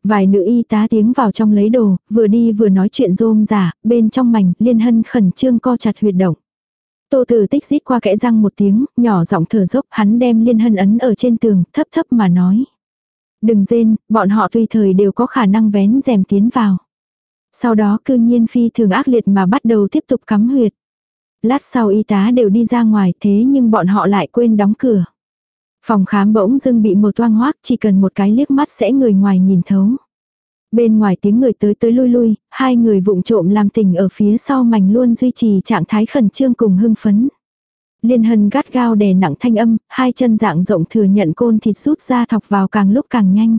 [SPEAKER 1] Vài nữ y tá tiếng vào trong lấy đồ, vừa đi vừa nói chuyện rôm giả, bên trong mảnh, liên hân khẩn trương co chặt huyệt động. Tô tử tích rít qua kẽ răng một tiếng, nhỏ giọng thở dốc, hắn đem liên hân ấn ở trên tường, thấp thấp mà nói. Đừng rên, bọn họ tùy thời đều có khả năng vén rèm tiến vào. Sau đó cư nhiên phi thường ác liệt mà bắt đầu tiếp tục cắm huyệt. Lát sau y tá đều đi ra ngoài thế nhưng bọn họ lại quên đóng cửa. Phòng khám bỗng dưng bị một toang hoác chỉ cần một cái liếc mắt sẽ người ngoài nhìn thấu. Bên ngoài tiếng người tới tới lui lui, hai người vụng trộm làm tình ở phía sau mảnh luôn duy trì trạng thái khẩn trương cùng hưng phấn. Liên hân gắt gao đè nặng thanh âm, hai chân dạng rộng thừa nhận côn thịt rút ra thọc vào càng lúc càng nhanh.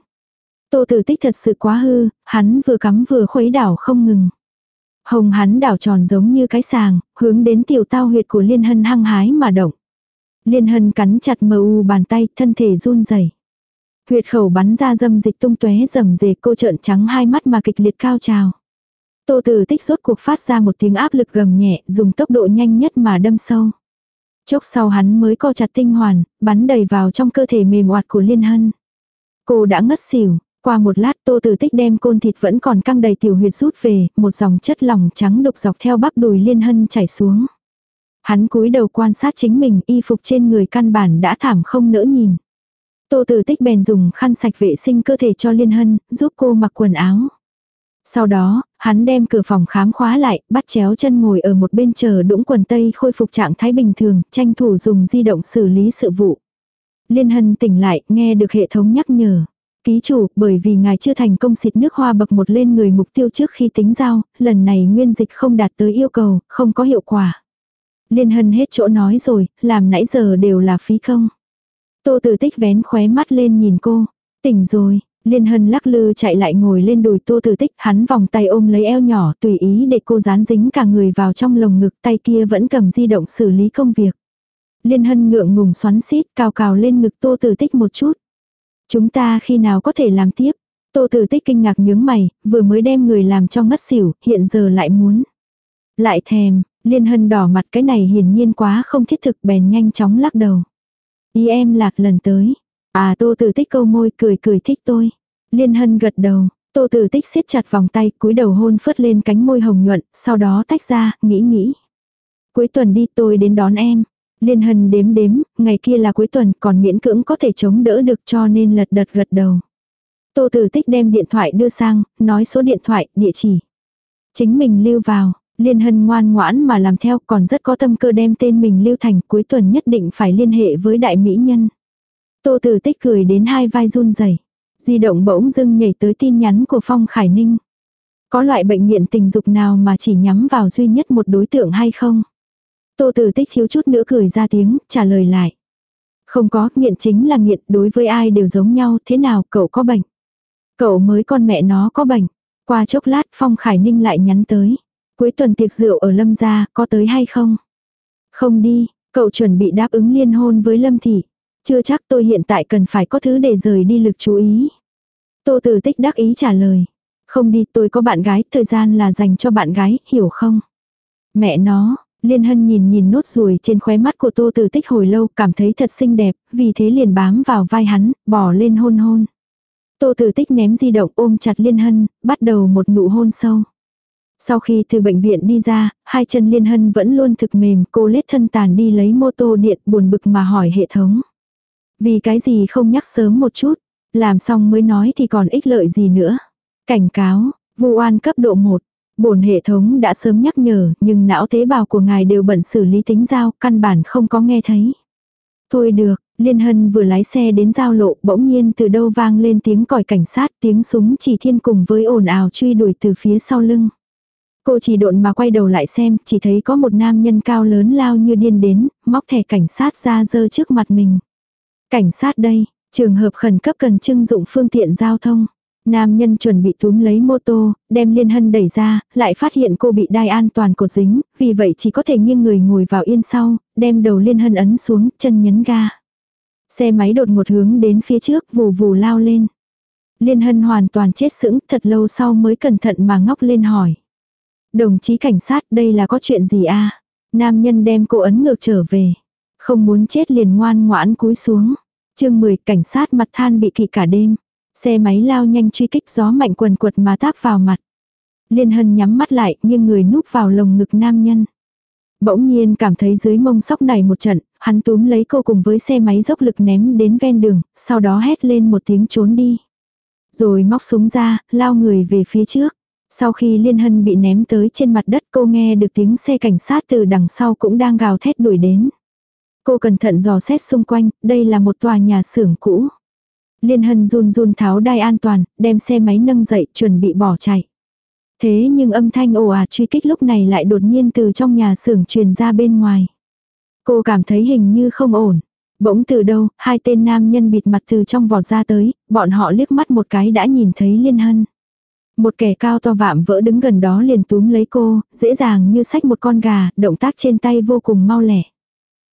[SPEAKER 1] Tô tử tích thật sự quá hư, hắn vừa cắm vừa khuấy đảo không ngừng. Hồng hắn đảo tròn giống như cái sàng, hướng đến tiểu tao huyệt của liên hân hăng hái mà động. Liên hân cắn chặt mờ u bàn tay, thân thể run rẩy. Huyệt khẩu bắn ra dâm dịch tung tóe rầm rề cô trợn trắng hai mắt mà kịch liệt cao trào. Tô tử tích rốt cuộc phát ra một tiếng áp lực gầm nhẹ, dùng tốc độ nhanh nhất mà đâm sâu. Chốc sau hắn mới co chặt tinh hoàn, bắn đầy vào trong cơ thể mềm oạt của liên hân. Cô đã ngất xỉu, qua một lát tô tử tích đem côn thịt vẫn còn căng đầy tiểu huyệt rút về, một dòng chất lỏng trắng đục dọc theo bắp đùi liên hân chảy xuống. Hắn cúi đầu quan sát chính mình, y phục trên người căn bản đã thảm không nỡ nhìn. Tô tử tích bèn dùng khăn sạch vệ sinh cơ thể cho liên hân, giúp cô mặc quần áo. Sau đó, hắn đem cửa phòng khám khóa lại, bắt chéo chân ngồi ở một bên chờ đũng quần tây khôi phục trạng thái bình thường, tranh thủ dùng di động xử lý sự vụ. Liên hân tỉnh lại, nghe được hệ thống nhắc nhở. Ký chủ, bởi vì ngài chưa thành công xịt nước hoa bậc một lên người mục tiêu trước khi tính giao, lần này nguyên dịch không đạt tới yêu cầu, không có hiệu quả. Liên hân hết chỗ nói rồi, làm nãy giờ đều là phí công. Tô tử tích vén khóe mắt lên nhìn cô. Tỉnh rồi, Liên hân lắc lư chạy lại ngồi lên đùi tô tử tích, hắn vòng tay ôm lấy eo nhỏ tùy ý để cô dán dính cả người vào trong lồng ngực tay kia vẫn cầm di động xử lý công việc. Liên hân ngượng ngùng xoắn xít cào cào lên ngực tô tử tích một chút. Chúng ta khi nào có thể làm tiếp? Tô tử tích kinh ngạc nhướng mày, vừa mới đem người làm cho ngất xỉu, hiện giờ lại muốn. Lại thèm, liên hân đỏ mặt cái này hiển nhiên quá không thiết thực bèn nhanh chóng lắc đầu. Ý em lạc lần tới. À tô tử tích câu môi cười cười thích tôi. Liên hân gật đầu, tô tử tích siết chặt vòng tay cúi đầu hôn phớt lên cánh môi hồng nhuận, sau đó tách ra, nghĩ nghĩ. Cuối tuần đi tôi đến đón em. Liên hân đếm đếm, ngày kia là cuối tuần còn miễn cưỡng có thể chống đỡ được cho nên lật đật gật đầu. Tô tử tích đem điện thoại đưa sang, nói số điện thoại, địa chỉ. Chính mình lưu vào, liên hân ngoan ngoãn mà làm theo còn rất có tâm cơ đem tên mình lưu thành cuối tuần nhất định phải liên hệ với đại mỹ nhân. Tô tử tích cười đến hai vai run rẩy Di động bỗng dưng nhảy tới tin nhắn của Phong Khải Ninh. Có loại bệnh nghiện tình dục nào mà chỉ nhắm vào duy nhất một đối tượng hay không? Tô tử tích thiếu chút nữa cười ra tiếng, trả lời lại. Không có, nghiện chính là nghiện, đối với ai đều giống nhau, thế nào, cậu có bệnh? Cậu mới con mẹ nó có bệnh. Qua chốc lát Phong Khải Ninh lại nhắn tới. Cuối tuần tiệc rượu ở Lâm gia, có tới hay không? Không đi, cậu chuẩn bị đáp ứng liên hôn với Lâm Thị. Chưa chắc tôi hiện tại cần phải có thứ để rời đi lực chú ý. Tô Tử Tích đắc ý trả lời. Không đi tôi có bạn gái, thời gian là dành cho bạn gái, hiểu không? Mẹ nó, Liên Hân nhìn nhìn nốt ruồi trên khóe mắt của Tô Tử Tích hồi lâu cảm thấy thật xinh đẹp, vì thế liền bám vào vai hắn, bỏ lên hôn hôn. Tô Tử Tích ném di động ôm chặt Liên Hân, bắt đầu một nụ hôn sâu. Sau khi từ bệnh viện đi ra, hai chân Liên Hân vẫn luôn thực mềm, cô lết thân tàn đi lấy mô tô điện buồn bực mà hỏi hệ thống. Vì cái gì không nhắc sớm một chút, làm xong mới nói thì còn ích lợi gì nữa. Cảnh cáo, vu oan cấp độ 1. Bổn hệ thống đã sớm nhắc nhở, nhưng não tế bào của ngài đều bận xử lý tính giao, căn bản không có nghe thấy. Thôi được, Liên Hân vừa lái xe đến giao lộ, bỗng nhiên từ đâu vang lên tiếng còi cảnh sát, tiếng súng chỉ thiên cùng với ồn ào truy đuổi từ phía sau lưng. Cô chỉ độn mà quay đầu lại xem, chỉ thấy có một nam nhân cao lớn lao như điên đến, móc thẻ cảnh sát ra dơ trước mặt mình. Cảnh sát đây, trường hợp khẩn cấp cần trưng dụng phương tiện giao thông. Nam nhân chuẩn bị túm lấy mô tô, đem liên hân đẩy ra, lại phát hiện cô bị đai an toàn cột dính, vì vậy chỉ có thể nghiêng người ngồi vào yên sau, đem đầu liên hân ấn xuống, chân nhấn ga. Xe máy đột một hướng đến phía trước vù vù lao lên. Liên hân hoàn toàn chết sững, thật lâu sau mới cẩn thận mà ngóc lên hỏi. Đồng chí cảnh sát đây là có chuyện gì a Nam nhân đem cô ấn ngược trở về. Không muốn chết liền ngoan ngoãn cúi xuống chương 10 cảnh sát mặt than bị kỵ cả đêm. Xe máy lao nhanh truy kích gió mạnh quần quật mà táp vào mặt. Liên hân nhắm mắt lại nhưng người núp vào lồng ngực nam nhân. Bỗng nhiên cảm thấy dưới mông sóc này một trận, hắn túm lấy cô cùng với xe máy dốc lực ném đến ven đường, sau đó hét lên một tiếng trốn đi. Rồi móc súng ra, lao người về phía trước. Sau khi liên hân bị ném tới trên mặt đất cô nghe được tiếng xe cảnh sát từ đằng sau cũng đang gào thét đuổi đến. Cô cẩn thận dò xét xung quanh, đây là một tòa nhà xưởng cũ. Liên hân run run tháo đai an toàn, đem xe máy nâng dậy, chuẩn bị bỏ chạy. Thế nhưng âm thanh ồ ạt truy kích lúc này lại đột nhiên từ trong nhà xưởng truyền ra bên ngoài. Cô cảm thấy hình như không ổn. Bỗng từ đâu, hai tên nam nhân bịt mặt từ trong vọt ra tới, bọn họ liếc mắt một cái đã nhìn thấy liên hân. Một kẻ cao to vạm vỡ đứng gần đó liền túm lấy cô, dễ dàng như xách một con gà, động tác trên tay vô cùng mau lẻ.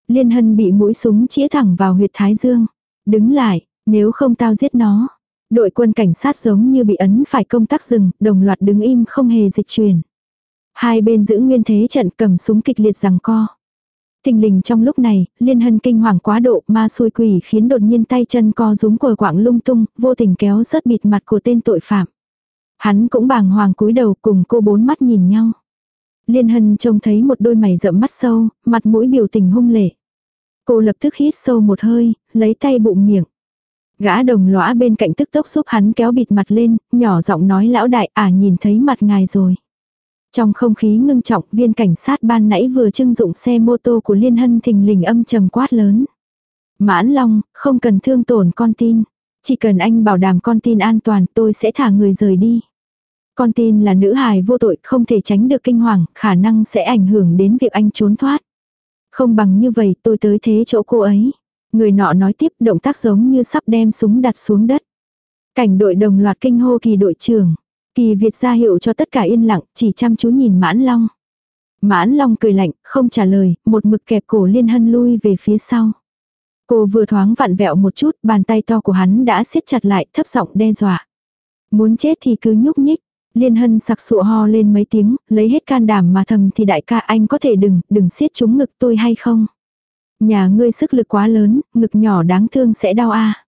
[SPEAKER 1] Liên hân bị mũi súng chĩa thẳng vào huyệt thái dương. Đứng lại, nếu không tao giết nó. Đội quân cảnh sát giống như bị ấn phải công tác dừng, đồng loạt đứng im không hề dịch chuyển. Hai bên giữ nguyên thế trận cầm súng kịch liệt rằng co. Tình lình trong lúc này, liên hân kinh hoàng quá độ ma xui quỷ khiến đột nhiên tay chân co rúm cờ quạng lung tung, vô tình kéo rớt bịt mặt của tên tội phạm. Hắn cũng bàng hoàng cúi đầu cùng cô bốn mắt nhìn nhau. Liên hân trông thấy một đôi mày rậm mắt sâu, mặt mũi biểu tình hung lệ. Cô lập tức hít sâu một hơi, lấy tay bụng miệng. Gã đồng lõa bên cạnh tức tốc giúp hắn kéo bịt mặt lên, nhỏ giọng nói lão đại à nhìn thấy mặt ngài rồi. Trong không khí ngưng trọng viên cảnh sát ban nãy vừa trưng dụng xe mô tô của Liên Hân thình lình âm trầm quát lớn. Mãn Long, không cần thương tổn con tin. Chỉ cần anh bảo đảm con tin an toàn tôi sẽ thả người rời đi. Con tin là nữ hài vô tội không thể tránh được kinh hoàng, khả năng sẽ ảnh hưởng đến việc anh trốn thoát. Không bằng như vậy tôi tới thế chỗ cô ấy. Người nọ nói tiếp động tác giống như sắp đem súng đặt xuống đất. Cảnh đội đồng loạt kinh hô kỳ đội trưởng. Kỳ Việt ra hiệu cho tất cả yên lặng, chỉ chăm chú nhìn Mãn Long. Mãn Long cười lạnh, không trả lời, một mực kẹp cổ Liên Hân lui về phía sau. Cô vừa thoáng vặn vẹo một chút, bàn tay to của hắn đã siết chặt lại, thấp giọng đe dọa. Muốn chết thì cứ nhúc nhích. Liên Hân sặc sụa ho lên mấy tiếng, lấy hết can đảm mà thầm thì đại ca anh có thể đừng, đừng siết trúng ngực tôi hay không. Nhà ngươi sức lực quá lớn, ngực nhỏ đáng thương sẽ đau a.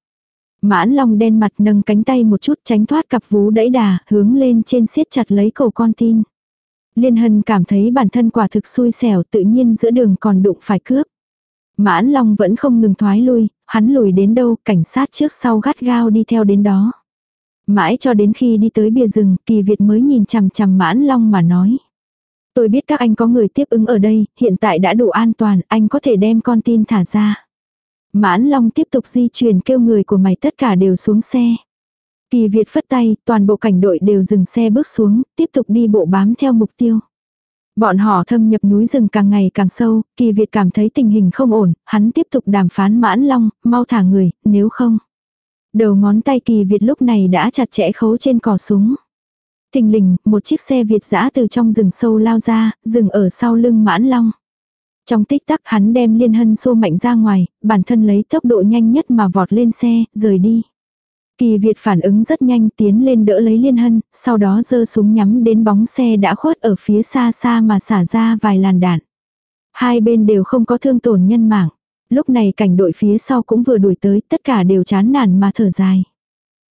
[SPEAKER 1] Mãn Long đen mặt nâng cánh tay một chút tránh thoát cặp vú đẫy đà, hướng lên trên siết chặt lấy cổ con tin. Liên Hân cảm thấy bản thân quả thực xui xẻo tự nhiên giữa đường còn đụng phải cướp. Mãn Long vẫn không ngừng thoái lui, hắn lùi đến đâu, cảnh sát trước sau gắt gao đi theo đến đó. Mãi cho đến khi đi tới bìa rừng, kỳ Việt mới nhìn chằm chằm Mãn Long mà nói. Tôi biết các anh có người tiếp ứng ở đây, hiện tại đã đủ an toàn, anh có thể đem con tin thả ra. Mãn Long tiếp tục di chuyển kêu người của mày tất cả đều xuống xe. Kỳ Việt phất tay, toàn bộ cảnh đội đều dừng xe bước xuống, tiếp tục đi bộ bám theo mục tiêu. Bọn họ thâm nhập núi rừng càng ngày càng sâu, Kỳ Việt cảm thấy tình hình không ổn, hắn tiếp tục đàm phán Mãn Long, mau thả người, nếu không. Đầu ngón tay Kỳ Việt lúc này đã chặt chẽ khấu trên cò súng. Thình lình, một chiếc xe Việt dã từ trong rừng sâu lao ra, dừng ở sau lưng Mãn Long. Trong tích tắc hắn đem liên hân xô mạnh ra ngoài, bản thân lấy tốc độ nhanh nhất mà vọt lên xe, rời đi. Kỳ Việt phản ứng rất nhanh tiến lên đỡ lấy liên hân, sau đó giơ súng nhắm đến bóng xe đã khuất ở phía xa xa mà xả ra vài làn đạn. Hai bên đều không có thương tổn nhân mạng. Lúc này cảnh đội phía sau cũng vừa đuổi tới, tất cả đều chán nản mà thở dài.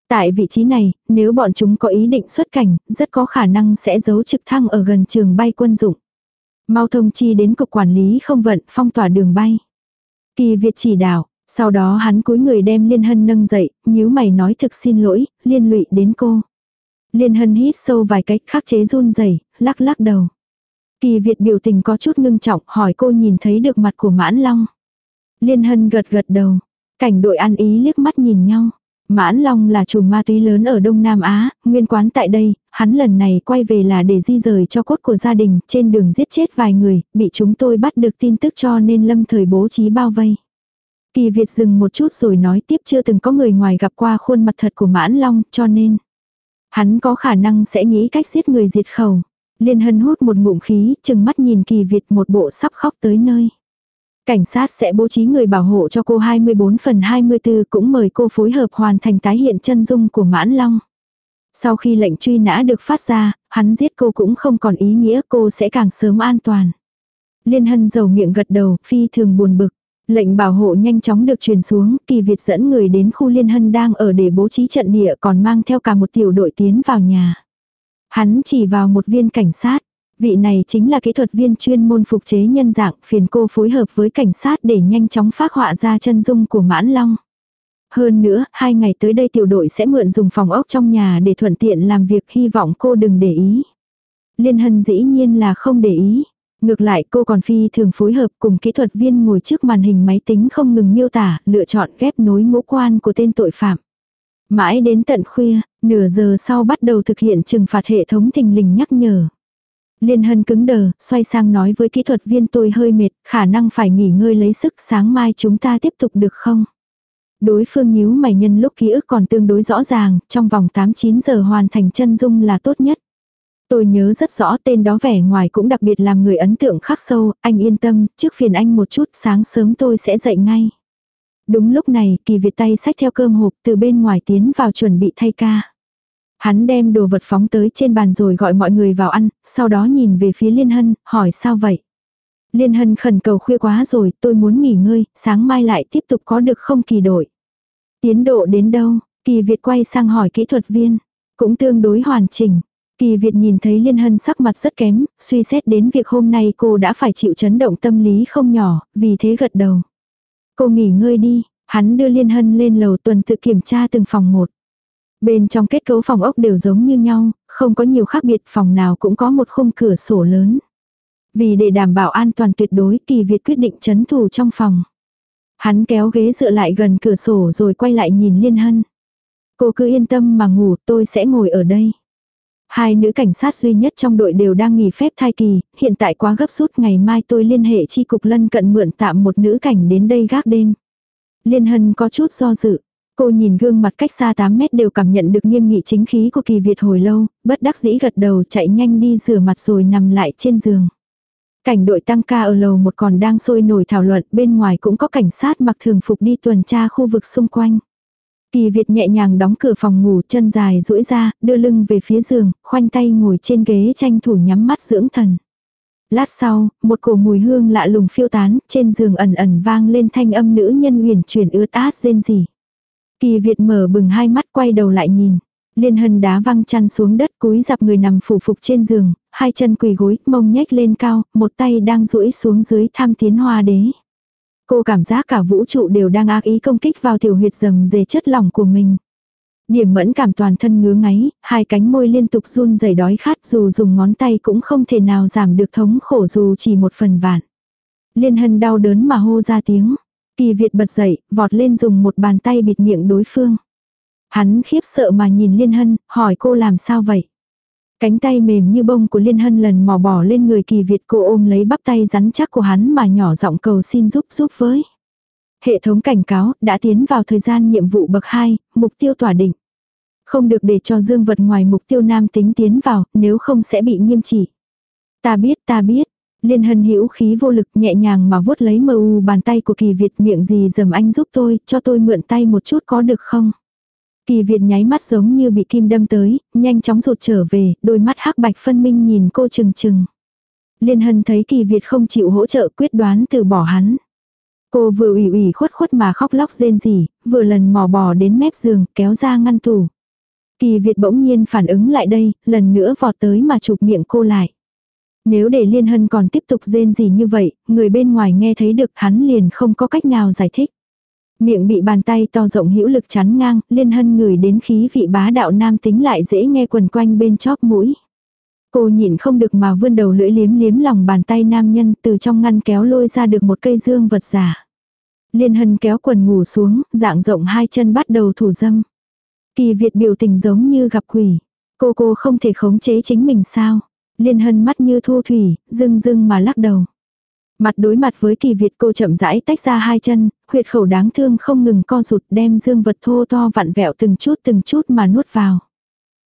[SPEAKER 1] Tại vị trí này, nếu bọn chúng có ý định xuất cảnh, rất có khả năng sẽ giấu trực thăng ở gần trường bay quân dụng. Mau thông chi đến cục quản lý không vận, phong tỏa đường bay. Kỳ Việt chỉ đạo, sau đó hắn cúi người đem Liên Hân nâng dậy, nhíu mày nói thực xin lỗi, liên lụy đến cô. Liên Hân hít sâu vài cách khắc chế run rẩy lắc lắc đầu. Kỳ Việt biểu tình có chút ngưng trọng hỏi cô nhìn thấy được mặt của Mãn Long. Liên Hân gật gật đầu. Cảnh đội ăn ý liếc mắt nhìn nhau. Mãn Long là chủ ma túy lớn ở Đông Nam Á, nguyên quán tại đây, hắn lần này quay về là để di rời cho cốt của gia đình, trên đường giết chết vài người, bị chúng tôi bắt được tin tức cho nên lâm thời bố trí bao vây. Kỳ Việt dừng một chút rồi nói tiếp chưa từng có người ngoài gặp qua khuôn mặt thật của Mãn Long, cho nên hắn có khả năng sẽ nghĩ cách giết người diệt khẩu. Liên Hân hút một ngụm khí, chừng mắt nhìn Kỳ Việt một bộ sắp khóc tới nơi. Cảnh sát sẽ bố trí người bảo hộ cho cô 24 phần 24 cũng mời cô phối hợp hoàn thành tái hiện chân dung của Mãn Long. Sau khi lệnh truy nã được phát ra, hắn giết cô cũng không còn ý nghĩa cô sẽ càng sớm an toàn. Liên hân dầu miệng gật đầu, phi thường buồn bực. Lệnh bảo hộ nhanh chóng được truyền xuống, kỳ Việt dẫn người đến khu liên hân đang ở để bố trí trận địa còn mang theo cả một tiểu đội tiến vào nhà. Hắn chỉ vào một viên cảnh sát. Vị này chính là kỹ thuật viên chuyên môn phục chế nhân dạng phiền cô phối hợp với cảnh sát để nhanh chóng phát họa ra chân dung của Mãn Long. Hơn nữa, hai ngày tới đây tiểu đội sẽ mượn dùng phòng ốc trong nhà để thuận tiện làm việc hy vọng cô đừng để ý. Liên Hân dĩ nhiên là không để ý. Ngược lại cô còn phi thường phối hợp cùng kỹ thuật viên ngồi trước màn hình máy tính không ngừng miêu tả, lựa chọn ghép nối ngũ quan của tên tội phạm. Mãi đến tận khuya, nửa giờ sau bắt đầu thực hiện trừng phạt hệ thống thình lình nhắc nhở. Liên hân cứng đờ, xoay sang nói với kỹ thuật viên tôi hơi mệt, khả năng phải nghỉ ngơi lấy sức sáng mai chúng ta tiếp tục được không? Đối phương nhíu mày nhân lúc ký ức còn tương đối rõ ràng, trong vòng 8-9 giờ hoàn thành chân dung là tốt nhất. Tôi nhớ rất rõ tên đó vẻ ngoài cũng đặc biệt làm người ấn tượng khắc sâu, anh yên tâm, trước phiền anh một chút, sáng sớm tôi sẽ dậy ngay. Đúng lúc này, kỳ Việt tay xách theo cơm hộp từ bên ngoài tiến vào chuẩn bị thay ca. Hắn đem đồ vật phóng tới trên bàn rồi gọi mọi người vào ăn, sau đó nhìn về phía Liên Hân, hỏi sao vậy? Liên Hân khẩn cầu khuya quá rồi, tôi muốn nghỉ ngơi, sáng mai lại tiếp tục có được không kỳ đội. Tiến độ đến đâu? Kỳ Việt quay sang hỏi kỹ thuật viên. Cũng tương đối hoàn chỉnh. Kỳ Việt nhìn thấy Liên Hân sắc mặt rất kém, suy xét đến việc hôm nay cô đã phải chịu chấn động tâm lý không nhỏ, vì thế gật đầu. Cô nghỉ ngơi đi, hắn đưa Liên Hân lên lầu tuần tự kiểm tra từng phòng một. Bên trong kết cấu phòng ốc đều giống như nhau, không có nhiều khác biệt phòng nào cũng có một khung cửa sổ lớn. Vì để đảm bảo an toàn tuyệt đối kỳ Việt quyết định chấn thủ trong phòng. Hắn kéo ghế dựa lại gần cửa sổ rồi quay lại nhìn Liên Hân. Cô cứ yên tâm mà ngủ tôi sẽ ngồi ở đây. Hai nữ cảnh sát duy nhất trong đội đều đang nghỉ phép thai kỳ, hiện tại quá gấp rút ngày mai tôi liên hệ chi cục lân cận mượn tạm một nữ cảnh đến đây gác đêm. Liên Hân có chút do dự. Cô nhìn gương mặt cách xa 8 mét đều cảm nhận được nghiêm nghị chính khí của kỳ Việt hồi lâu, bất đắc dĩ gật đầu chạy nhanh đi rửa mặt rồi nằm lại trên giường. Cảnh đội tăng ca ở lầu một còn đang sôi nổi thảo luận, bên ngoài cũng có cảnh sát mặc thường phục đi tuần tra khu vực xung quanh. Kỳ Việt nhẹ nhàng đóng cửa phòng ngủ chân dài duỗi ra, đưa lưng về phía giường, khoanh tay ngồi trên ghế tranh thủ nhắm mắt dưỡng thần. Lát sau, một cổ mùi hương lạ lùng phiêu tán, trên giường ẩn ẩn vang lên thanh âm nữ nhân huyền chuyển ướt át rên rỉ. Kỳ Việt mở bừng hai mắt quay đầu lại nhìn. Liên hân đá văng chăn xuống đất cúi dạp người nằm phủ phục trên giường, hai chân quỳ gối, mông nhếch lên cao, một tay đang duỗi xuống dưới tham tiến hoa đế. Cô cảm giác cả vũ trụ đều đang ác ý công kích vào tiểu huyệt dầm dề chất lỏng của mình. Điểm mẫn cảm toàn thân ngứa ngáy, hai cánh môi liên tục run rẩy đói khát dù dùng ngón tay cũng không thể nào giảm được thống khổ dù chỉ một phần vạn. Liên hân đau đớn mà hô ra tiếng. Kỳ Việt bật dậy, vọt lên dùng một bàn tay bịt miệng đối phương. Hắn khiếp sợ mà nhìn Liên Hân, hỏi cô làm sao vậy? Cánh tay mềm như bông của Liên Hân lần mò bỏ lên người kỳ Việt cô ôm lấy bắp tay rắn chắc của hắn mà nhỏ giọng cầu xin giúp giúp với. Hệ thống cảnh cáo đã tiến vào thời gian nhiệm vụ bậc 2, mục tiêu tỏa định. Không được để cho dương vật ngoài mục tiêu nam tính tiến vào, nếu không sẽ bị nghiêm trị. Ta biết, ta biết. Liên hân hữu khí vô lực nhẹ nhàng mà vuốt lấy mờ u bàn tay của kỳ Việt miệng gì dầm anh giúp tôi, cho tôi mượn tay một chút có được không? Kỳ Việt nháy mắt giống như bị kim đâm tới, nhanh chóng rụt trở về, đôi mắt hắc bạch phân minh nhìn cô chừng chừng. Liên Hân thấy Kỳ Việt không chịu hỗ trợ quyết đoán từ bỏ hắn. Cô vừa ủy ủy khuất khuất mà khóc lóc rên rỉ, vừa lần mò bò đến mép giường, kéo ra ngăn tủ. Kỳ Việt bỗng nhiên phản ứng lại đây, lần nữa vọt tới mà chụp miệng cô lại. Nếu để Liên Hân còn tiếp tục rên gì như vậy, người bên ngoài nghe thấy được hắn liền không có cách nào giải thích. Miệng bị bàn tay to rộng hữu lực chắn ngang, liên hân ngửi đến khí vị bá đạo nam tính lại dễ nghe quần quanh bên chóp mũi. Cô nhịn không được mà vươn đầu lưỡi liếm liếm lòng bàn tay nam nhân từ trong ngăn kéo lôi ra được một cây dương vật giả. Liên hân kéo quần ngủ xuống, dạng rộng hai chân bắt đầu thủ dâm. Kỳ Việt biểu tình giống như gặp quỷ. Cô cô không thể khống chế chính mình sao. Liên hân mắt như thu thủy, dưng dưng mà lắc đầu. Mặt đối mặt với kỳ Việt cô chậm rãi tách ra hai chân, huyệt khẩu đáng thương không ngừng co rụt đem dương vật thô to vặn vẹo từng chút từng chút mà nuốt vào.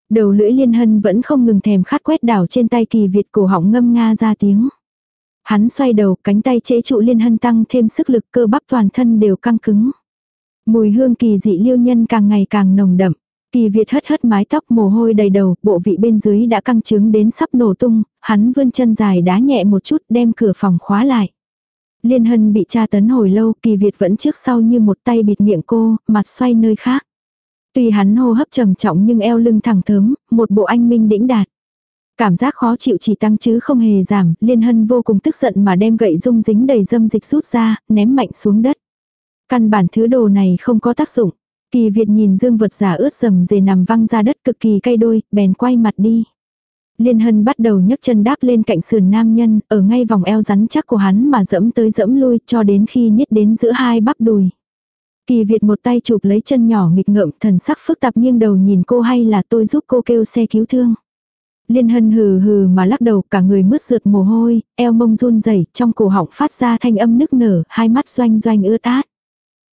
[SPEAKER 1] Đầu lưỡi liên hân vẫn không ngừng thèm khát quét đảo trên tay kỳ Việt cổ họng ngâm nga ra tiếng. Hắn xoay đầu cánh tay chế trụ liên hân tăng thêm sức lực cơ bắp toàn thân đều căng cứng. Mùi hương kỳ dị liêu nhân càng ngày càng nồng đậm. Kỳ Việt hất hất mái tóc mồ hôi đầy đầu, bộ vị bên dưới đã căng trứng đến sắp nổ tung, hắn vươn chân dài đá nhẹ một chút đem cửa phòng khóa lại. Liên Hân bị tra tấn hồi lâu, Kỳ Việt vẫn trước sau như một tay bịt miệng cô, mặt xoay nơi khác. Tuy hắn hô hấp trầm trọng nhưng eo lưng thẳng thớm, một bộ anh minh đĩnh đạt. Cảm giác khó chịu chỉ tăng chứ không hề giảm, Liên Hân vô cùng tức giận mà đem gậy dung dính đầy dâm dịch rút ra, ném mạnh xuống đất. Căn bản thứ đồ này không có tác dụng. Kỳ Việt nhìn dương vật giả ướt dầm dề nằm văng ra đất cực kỳ cay đôi, bèn quay mặt đi. Liên Hân bắt đầu nhấc chân đáp lên cạnh sườn nam nhân, ở ngay vòng eo rắn chắc của hắn mà dẫm tới dẫm lui cho đến khi niết đến giữa hai bắp đùi. Kỳ Việt một tay chụp lấy chân nhỏ nghịch ngợm thần sắc phức tạp nghiêng đầu nhìn cô hay là tôi giúp cô kêu xe cứu thương. Liên Hân hừ hừ mà lắc đầu cả người mướt rượt mồ hôi, eo mông run rẩy trong cổ họng phát ra thanh âm nức nở, hai mắt doanh doanh ưa tát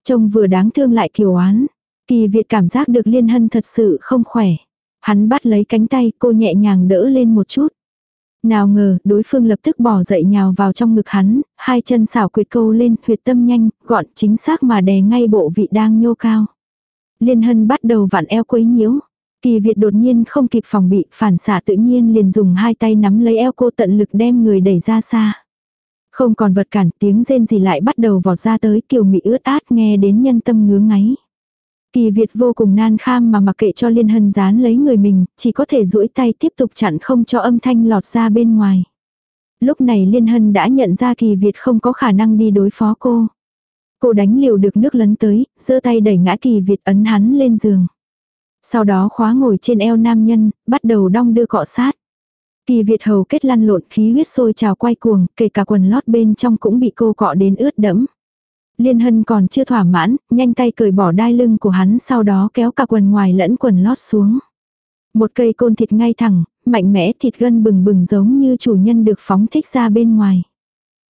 [SPEAKER 1] Trông vừa đáng thương lại kiều oán. Kỳ Việt cảm giác được Liên Hân thật sự không khỏe. Hắn bắt lấy cánh tay cô nhẹ nhàng đỡ lên một chút. Nào ngờ, đối phương lập tức bỏ dậy nhào vào trong ngực hắn, hai chân xảo quyệt câu lên, huyệt tâm nhanh, gọn, chính xác mà đè ngay bộ vị đang nhô cao. Liên hân bắt đầu vặn eo quấy nhiễu. Kỳ Việt đột nhiên không kịp phòng bị, phản xạ tự nhiên liền dùng hai tay nắm lấy eo cô tận lực đem người đẩy ra xa. Không còn vật cản, tiếng rên gì lại bắt đầu vọt ra tới kiều mị ướt át nghe đến nhân tâm ngứa ngáy. Kỳ Việt vô cùng nan kham mà mặc kệ cho Liên Hân dán lấy người mình, chỉ có thể duỗi tay tiếp tục chặn không cho âm thanh lọt ra bên ngoài. Lúc này Liên Hân đã nhận ra Kỳ Việt không có khả năng đi đối phó cô. Cô đánh liều được nước lấn tới, giơ tay đẩy ngã Kỳ Việt ấn hắn lên giường. Sau đó khóa ngồi trên eo nam nhân, bắt đầu đong đưa cọ sát. Kỳ Việt hầu kết lăn lộn khí huyết sôi trào quay cuồng, kể cả quần lót bên trong cũng bị cô cọ đến ướt đẫm. Liên Hân còn chưa thỏa mãn, nhanh tay cởi bỏ đai lưng của hắn sau đó kéo cả quần ngoài lẫn quần lót xuống. Một cây côn thịt ngay thẳng, mạnh mẽ thịt gân bừng bừng giống như chủ nhân được phóng thích ra bên ngoài.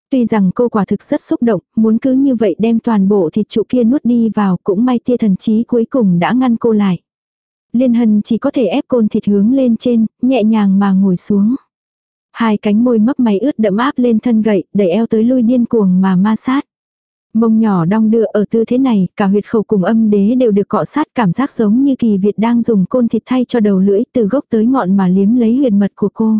[SPEAKER 1] Tuy rằng cô quả thực rất xúc động, muốn cứ như vậy đem toàn bộ thịt trụ kia nuốt đi vào cũng may tia thần trí cuối cùng đã ngăn cô lại. Liên Hân chỉ có thể ép côn thịt hướng lên trên, nhẹ nhàng mà ngồi xuống. Hai cánh môi mấp máy ướt đẫm áp lên thân gậy, đẩy eo tới lui điên cuồng mà ma sát. Mông nhỏ đong đưa ở tư thế này, cả huyệt khẩu cùng âm đế đều được cọ sát cảm giác giống như kỳ Việt đang dùng côn thịt thay cho đầu lưỡi từ gốc tới ngọn mà liếm lấy huyệt mật của cô.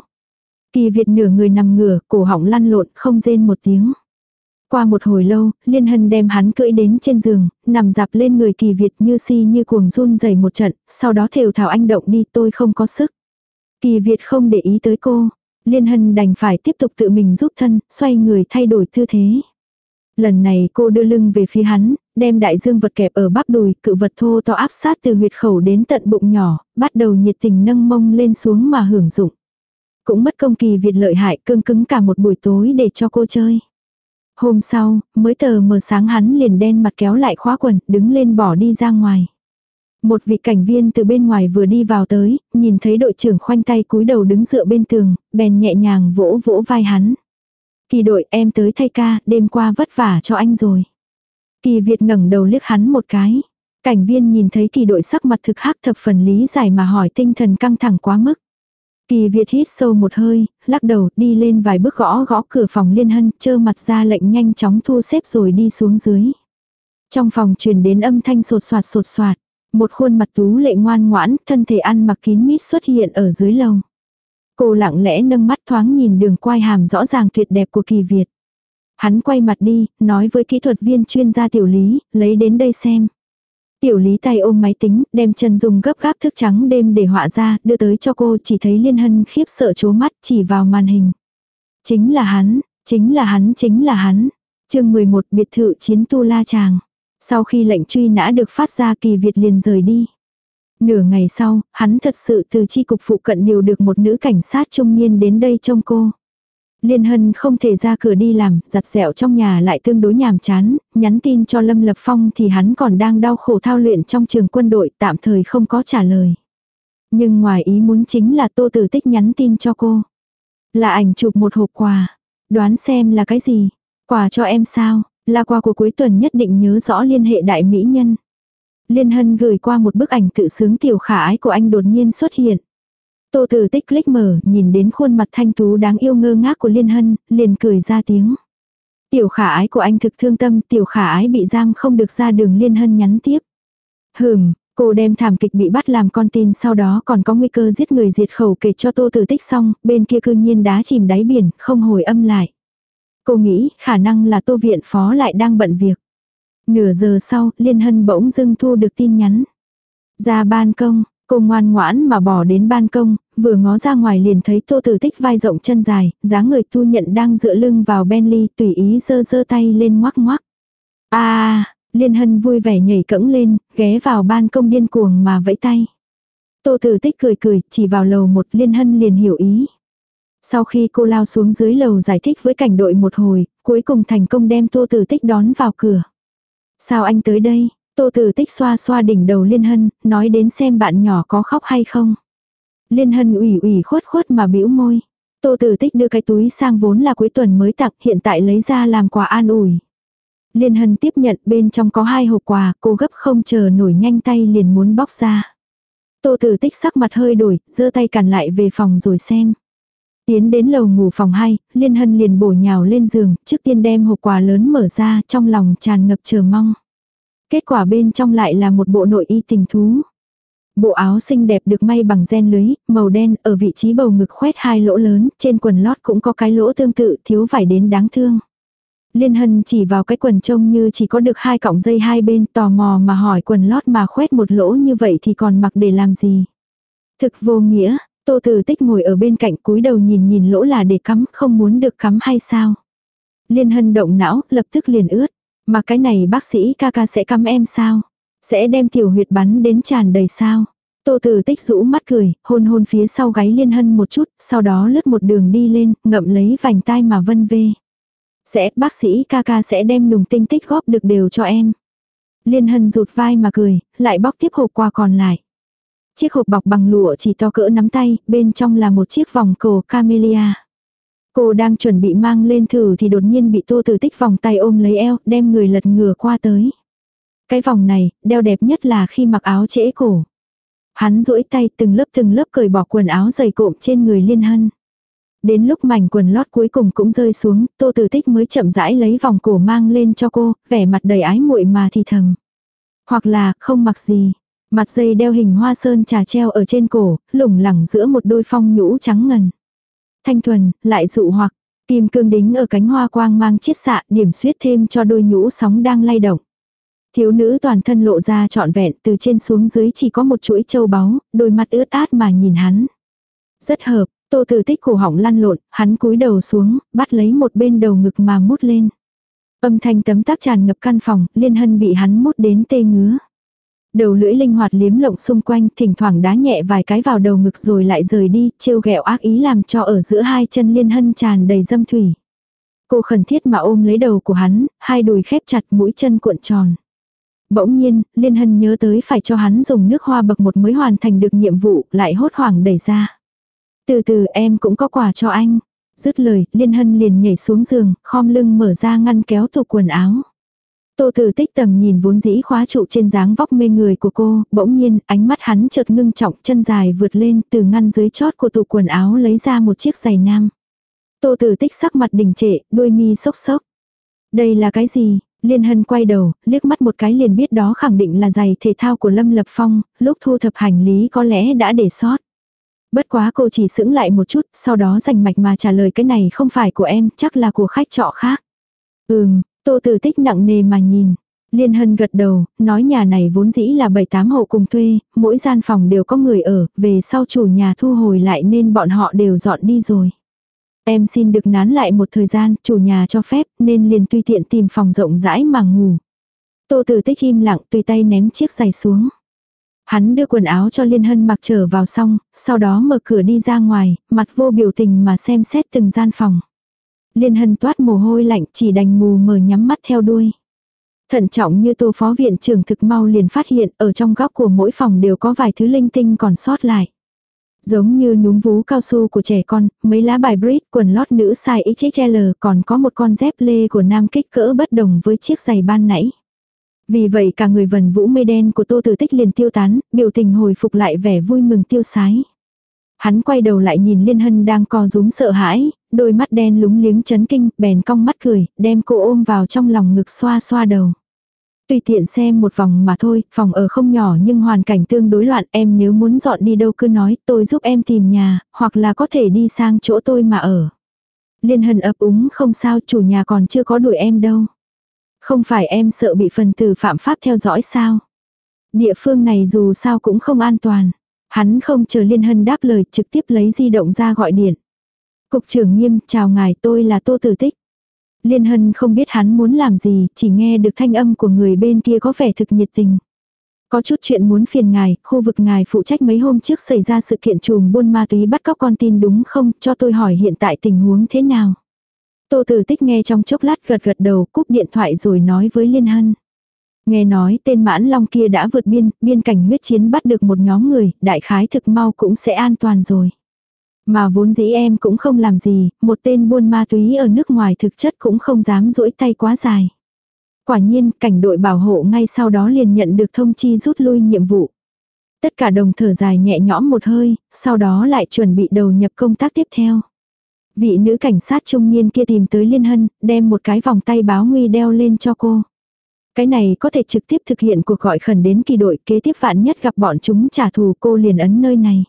[SPEAKER 1] Kỳ Việt nửa người nằm ngửa, cổ họng lăn lộn, không rên một tiếng. Qua một hồi lâu, Liên Hân đem hắn cưỡi đến trên giường, nằm dạp lên người kỳ Việt như si như cuồng run rẩy một trận, sau đó thều thảo anh động đi tôi không có sức. Kỳ Việt không để ý tới cô. Liên Hân đành phải tiếp tục tự mình giúp thân, xoay người thay đổi tư thế. Lần này cô đưa lưng về phía hắn, đem đại dương vật kẹp ở bắp đùi, cự vật thô to áp sát từ huyệt khẩu đến tận bụng nhỏ, bắt đầu nhiệt tình nâng mông lên xuống mà hưởng dụng. Cũng mất công kỳ Việt lợi hại cương cứng cả một buổi tối để cho cô chơi. Hôm sau, mới tờ mờ sáng hắn liền đen mặt kéo lại khóa quần, đứng lên bỏ đi ra ngoài. Một vị cảnh viên từ bên ngoài vừa đi vào tới, nhìn thấy đội trưởng khoanh tay cúi đầu đứng dựa bên tường, bèn nhẹ nhàng vỗ vỗ vai hắn. Kỳ đội em tới thay ca, đêm qua vất vả cho anh rồi. Kỳ Việt ngẩng đầu liếc hắn một cái. Cảnh viên nhìn thấy kỳ đội sắc mặt thực hắc thập phần lý giải mà hỏi tinh thần căng thẳng quá mức. Kỳ Việt hít sâu một hơi, lắc đầu đi lên vài bước gõ gõ cửa phòng liên hân, chơ mặt ra lệnh nhanh chóng thu xếp rồi đi xuống dưới. Trong phòng truyền đến âm thanh sột soạt sột soạt, một khuôn mặt tú lệ ngoan ngoãn, thân thể ăn mặc kín mít xuất hiện ở dưới lầu. Cô lặng lẽ nâng mắt thoáng nhìn đường quai hàm rõ ràng tuyệt đẹp của kỳ Việt. Hắn quay mặt đi, nói với kỹ thuật viên chuyên gia tiểu lý, lấy đến đây xem. Tiểu lý tay ôm máy tính, đem chân dùng gấp gáp thức trắng đêm để họa ra, đưa tới cho cô chỉ thấy liên hân khiếp sợ chố mắt chỉ vào màn hình. Chính là hắn, chính là hắn, chính là hắn. chương 11 biệt thự chiến tu la chàng. Sau khi lệnh truy nã được phát ra kỳ Việt liền rời đi. Nửa ngày sau, hắn thật sự từ chi cục phụ cận điều được một nữ cảnh sát trung niên đến đây trông cô. Liên Hân không thể ra cửa đi làm, giặt dẹo trong nhà lại tương đối nhàm chán, nhắn tin cho Lâm Lập Phong thì hắn còn đang đau khổ thao luyện trong trường quân đội tạm thời không có trả lời. Nhưng ngoài ý muốn chính là Tô Tử Tích nhắn tin cho cô. Là ảnh chụp một hộp quà. Đoán xem là cái gì? Quà cho em sao? Là quà của cuối tuần nhất định nhớ rõ liên hệ đại mỹ nhân. Liên Hân gửi qua một bức ảnh tự sướng tiểu khả ái của anh đột nhiên xuất hiện. Tô Tử Tích click mở, nhìn đến khuôn mặt thanh tú đáng yêu ngơ ngác của Liên Hân, liền cười ra tiếng. Tiểu khả ái của anh thực thương tâm, tiểu khả ái bị giam không được ra đường Liên Hân nhắn tiếp. Hừm, cô đem thảm kịch bị bắt làm con tin sau đó còn có nguy cơ giết người diệt khẩu kể cho Tô Tử Tích xong, bên kia cư nhiên đá chìm đáy biển, không hồi âm lại. Cô nghĩ khả năng là Tô Viện Phó lại đang bận việc. Nửa giờ sau, Liên Hân bỗng dưng thu được tin nhắn. Ra ban công, cô ngoan ngoãn mà bỏ đến ban công, vừa ngó ra ngoài liền thấy tô tử tích vai rộng chân dài, dáng người thu nhận đang dựa lưng vào Bentley tùy ý giơ giơ tay lên ngoắc ngoắc. a Liên Hân vui vẻ nhảy cẫng lên, ghé vào ban công điên cuồng mà vẫy tay. Tô tử tích cười cười, chỉ vào lầu một Liên Hân liền hiểu ý. Sau khi cô lao xuống dưới lầu giải thích với cảnh đội một hồi, cuối cùng thành công đem tô tử tích đón vào cửa. Sao anh tới đây? Tô tử tích xoa xoa đỉnh đầu Liên Hân, nói đến xem bạn nhỏ có khóc hay không. Liên Hân ủy ủy khuất khuất mà bĩu môi. Tô tử tích đưa cái túi sang vốn là cuối tuần mới tặng hiện tại lấy ra làm quà an ủi. Liên Hân tiếp nhận bên trong có hai hộp quà, cô gấp không chờ nổi nhanh tay liền muốn bóc ra. Tô tử tích sắc mặt hơi đổi, giơ tay cản lại về phòng rồi xem. Tiến đến lầu ngủ phòng 2, Liên Hân liền bổ nhào lên giường, trước tiên đem hộp quà lớn mở ra, trong lòng tràn ngập chờ mong. Kết quả bên trong lại là một bộ nội y tình thú. Bộ áo xinh đẹp được may bằng ren lưới, màu đen, ở vị trí bầu ngực khoét hai lỗ lớn, trên quần lót cũng có cái lỗ tương tự, thiếu vải đến đáng thương. Liên Hân chỉ vào cái quần trông như chỉ có được hai cọng dây hai bên tò mò mà hỏi quần lót mà khoét một lỗ như vậy thì còn mặc để làm gì. Thực vô nghĩa, Tô Tử Tích ngồi ở bên cạnh cúi đầu nhìn nhìn lỗ là để cắm không muốn được cắm hay sao. Liên Hân động não, lập tức liền ướt. Mà cái này bác sĩ ca ca sẽ cắm em sao? Sẽ đem tiểu huyệt bắn đến tràn đầy sao? Tô Tử Tích rũ mắt cười, hôn hôn phía sau gáy Liên Hân một chút, sau đó lướt một đường đi lên, ngậm lấy vành tai mà vân vê. Sẽ, bác sĩ ca ca sẽ đem nùng tinh tích góp được đều cho em. Liên Hân rụt vai mà cười, lại bóc tiếp hộp quà còn lại. Chiếc hộp bọc bằng lụa chỉ to cỡ nắm tay, bên trong là một chiếc vòng cổ camellia. Cô đang chuẩn bị mang lên thử thì đột nhiên bị tô tử tích vòng tay ôm lấy eo, đem người lật ngửa qua tới. Cái vòng này, đeo đẹp nhất là khi mặc áo trễ cổ. Hắn duỗi tay từng lớp từng lớp cởi bỏ quần áo dày cộm trên người liên hân. Đến lúc mảnh quần lót cuối cùng cũng rơi xuống, tô tử tích mới chậm rãi lấy vòng cổ mang lên cho cô, vẻ mặt đầy ái muội mà thì thầm. Hoặc là, không mặc gì. Mặt dây đeo hình hoa sơn trà treo ở trên cổ, lủng lẳng giữa một đôi phong nhũ trắng ngần. Thanh thuần, lại dụ hoặc, kim cương đính ở cánh hoa quang mang chiết xạ điểm xuyết thêm cho đôi nhũ sóng đang lay động. Thiếu nữ toàn thân lộ ra trọn vẹn từ trên xuống dưới chỉ có một chuỗi châu báu, đôi mắt ướt át mà nhìn hắn. Rất hợp, tô tử tích cổ họng lăn lộn, hắn cúi đầu xuống, bắt lấy một bên đầu ngực mà mút lên. Âm thanh tấm tắc tràn ngập căn phòng, liên hân bị hắn mút đến tê ngứa. Đầu lưỡi linh hoạt liếm lộng xung quanh, thỉnh thoảng đá nhẹ vài cái vào đầu ngực rồi lại rời đi, trêu ghẹo ác ý làm cho ở giữa hai chân liên hân tràn đầy dâm thủy. Cô khẩn thiết mà ôm lấy đầu của hắn, hai đùi khép chặt mũi chân cuộn tròn. Bỗng nhiên, Liên Hân nhớ tới phải cho hắn dùng nước hoa bậc một mới hoàn thành được nhiệm vụ, lại hốt hoảng đẩy ra. Từ từ em cũng có quà cho anh. Dứt lời, Liên Hân liền nhảy xuống giường, khom lưng mở ra ngăn kéo tủ quần áo. Tô Tử Tích tầm nhìn vốn dĩ khóa trụ trên dáng vóc mê người của cô, bỗng nhiên, ánh mắt hắn chợt ngưng trọng, chân dài vượt lên, từ ngăn dưới chót của tủ quần áo lấy ra một chiếc giày nam. Tô Tử Tích sắc mặt đình trệ, đôi mi sốc sốc. Đây là cái gì? Liên Hân quay đầu, liếc mắt một cái liền biết đó khẳng định là giày thể thao của Lâm Lập Phong, lúc thu thập hành lý có lẽ đã để sót. Bất quá cô chỉ sững lại một chút, sau đó rành mạch mà trả lời cái này không phải của em, chắc là của khách trọ khác. Ừm, Tô Tử Tích nặng nề mà nhìn. Liên Hân gật đầu, nói nhà này vốn dĩ là 7-8 hộ cùng thuê, mỗi gian phòng đều có người ở, về sau chủ nhà thu hồi lại nên bọn họ đều dọn đi rồi. Em xin được nán lại một thời gian, chủ nhà cho phép, nên liền tùy tiện tìm phòng rộng rãi mà ngủ. Tô Tử Tích im lặng tùy tay ném chiếc giày xuống. Hắn đưa quần áo cho Liên Hân mặc trở vào xong, sau đó mở cửa đi ra ngoài, mặt vô biểu tình mà xem xét từng gian phòng. Liên hân toát mồ hôi lạnh chỉ đành mù mờ nhắm mắt theo đuôi. Thận trọng như tô phó viện trưởng thực mau liền phát hiện ở trong góc của mỗi phòng đều có vài thứ linh tinh còn sót lại. Giống như núm vú cao su của trẻ con, mấy lá bài brit, quần lót nữ size XXL còn có một con dép lê của nam kích cỡ bất đồng với chiếc giày ban nãy. Vì vậy cả người vần vũ mây đen của tô tử tích liền tiêu tán, biểu tình hồi phục lại vẻ vui mừng tiêu sái. Hắn quay đầu lại nhìn Liên Hân đang co rúm sợ hãi, đôi mắt đen lúng liếng chấn kinh, bèn cong mắt cười, đem cô ôm vào trong lòng ngực xoa xoa đầu. Tùy tiện xem một vòng mà thôi, phòng ở không nhỏ nhưng hoàn cảnh tương đối loạn em nếu muốn dọn đi đâu cứ nói tôi giúp em tìm nhà, hoặc là có thể đi sang chỗ tôi mà ở. Liên hân ấp úng không sao chủ nhà còn chưa có đuổi em đâu. Không phải em sợ bị phần tử phạm pháp theo dõi sao. Địa phương này dù sao cũng không an toàn. Hắn không chờ Liên Hân đáp lời trực tiếp lấy di động ra gọi điện. Cục trưởng nghiêm, chào ngài tôi là Tô Tử Tích. Liên Hân không biết hắn muốn làm gì, chỉ nghe được thanh âm của người bên kia có vẻ thực nhiệt tình. Có chút chuyện muốn phiền ngài, khu vực ngài phụ trách mấy hôm trước xảy ra sự kiện trùm buôn ma túy bắt cóc con tin đúng không, cho tôi hỏi hiện tại tình huống thế nào. Tô Tử Tích nghe trong chốc lát gật gật đầu cúp điện thoại rồi nói với Liên Hân. Nghe nói tên mãn long kia đã vượt biên, biên cảnh huyết chiến bắt được một nhóm người, đại khái thực mau cũng sẽ an toàn rồi. Mà vốn dĩ em cũng không làm gì, một tên buôn ma túy ở nước ngoài thực chất cũng không dám duỗi tay quá dài. Quả nhiên, cảnh đội bảo hộ ngay sau đó liền nhận được thông chi rút lui nhiệm vụ. Tất cả đồng thở dài nhẹ nhõm một hơi, sau đó lại chuẩn bị đầu nhập công tác tiếp theo. Vị nữ cảnh sát trung niên kia tìm tới Liên Hân, đem một cái vòng tay báo nguy đeo lên cho cô. Cái này có thể trực tiếp thực hiện cuộc gọi khẩn đến kỳ đội kế tiếp vạn nhất gặp bọn chúng trả thù cô liền ấn nơi này.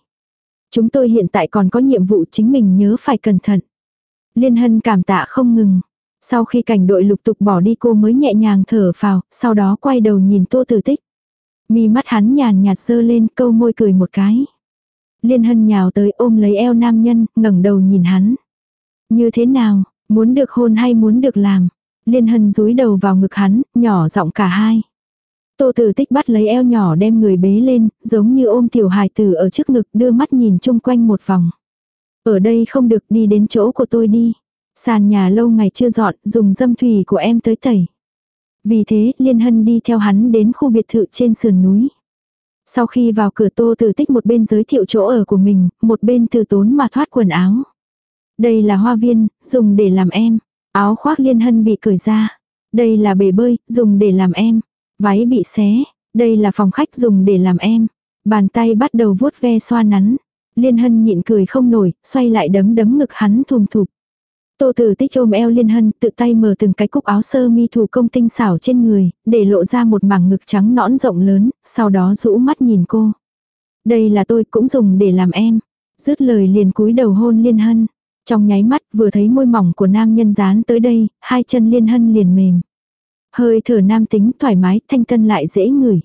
[SPEAKER 1] Chúng tôi hiện tại còn có nhiệm vụ chính mình nhớ phải cẩn thận. Liên Hân cảm tạ không ngừng. Sau khi cảnh đội lục tục bỏ đi cô mới nhẹ nhàng thở phào, sau đó quay đầu nhìn Tô Tử Tích. Mi mắt hắn nhàn nhạt dơ lên câu môi cười một cái. Liên Hân nhào tới ôm lấy eo nam nhân, ngẩng đầu nhìn hắn. Như thế nào, muốn được hôn hay muốn được làm? Liên Hân rúi đầu vào ngực hắn, nhỏ giọng cả hai. Tô Tử Tích bắt lấy eo nhỏ đem người bế lên, giống như ôm tiểu hài tử ở trước ngực đưa mắt nhìn chung quanh một vòng. Ở đây không được đi đến chỗ của tôi đi. Sàn nhà lâu ngày chưa dọn, dùng dâm thủy của em tới tẩy. Vì thế, Liên Hân đi theo hắn đến khu biệt thự trên sườn núi. Sau khi vào cửa tô tử tích một bên giới thiệu chỗ ở của mình, một bên từ tốn mà thoát quần áo. Đây là hoa viên, dùng để làm em. Áo khoác Liên Hân bị cởi ra. Đây là bể bơi, dùng để làm em. Váy bị xé. Đây là phòng khách dùng để làm em. Bàn tay bắt đầu vuốt ve xoa nắn. Liên Hân nhịn cười không nổi, xoay lại đấm đấm ngực hắn thùm thụp. Tô Tử Tích ôm eo Liên Hân, tự tay mở từng cái cúc áo sơ mi thủ công tinh xảo trên người, để lộ ra một mảng ngực trắng nõn rộng lớn, sau đó rũ mắt nhìn cô. Đây là tôi cũng dùng để làm em. Dứt lời liền cúi đầu hôn Liên Hân. Trong nháy mắt vừa thấy môi mỏng của nam nhân dán tới đây, hai chân Liên Hân liền mềm. Hơi thở nam tính thoải mái, thanh tân lại dễ ngửi.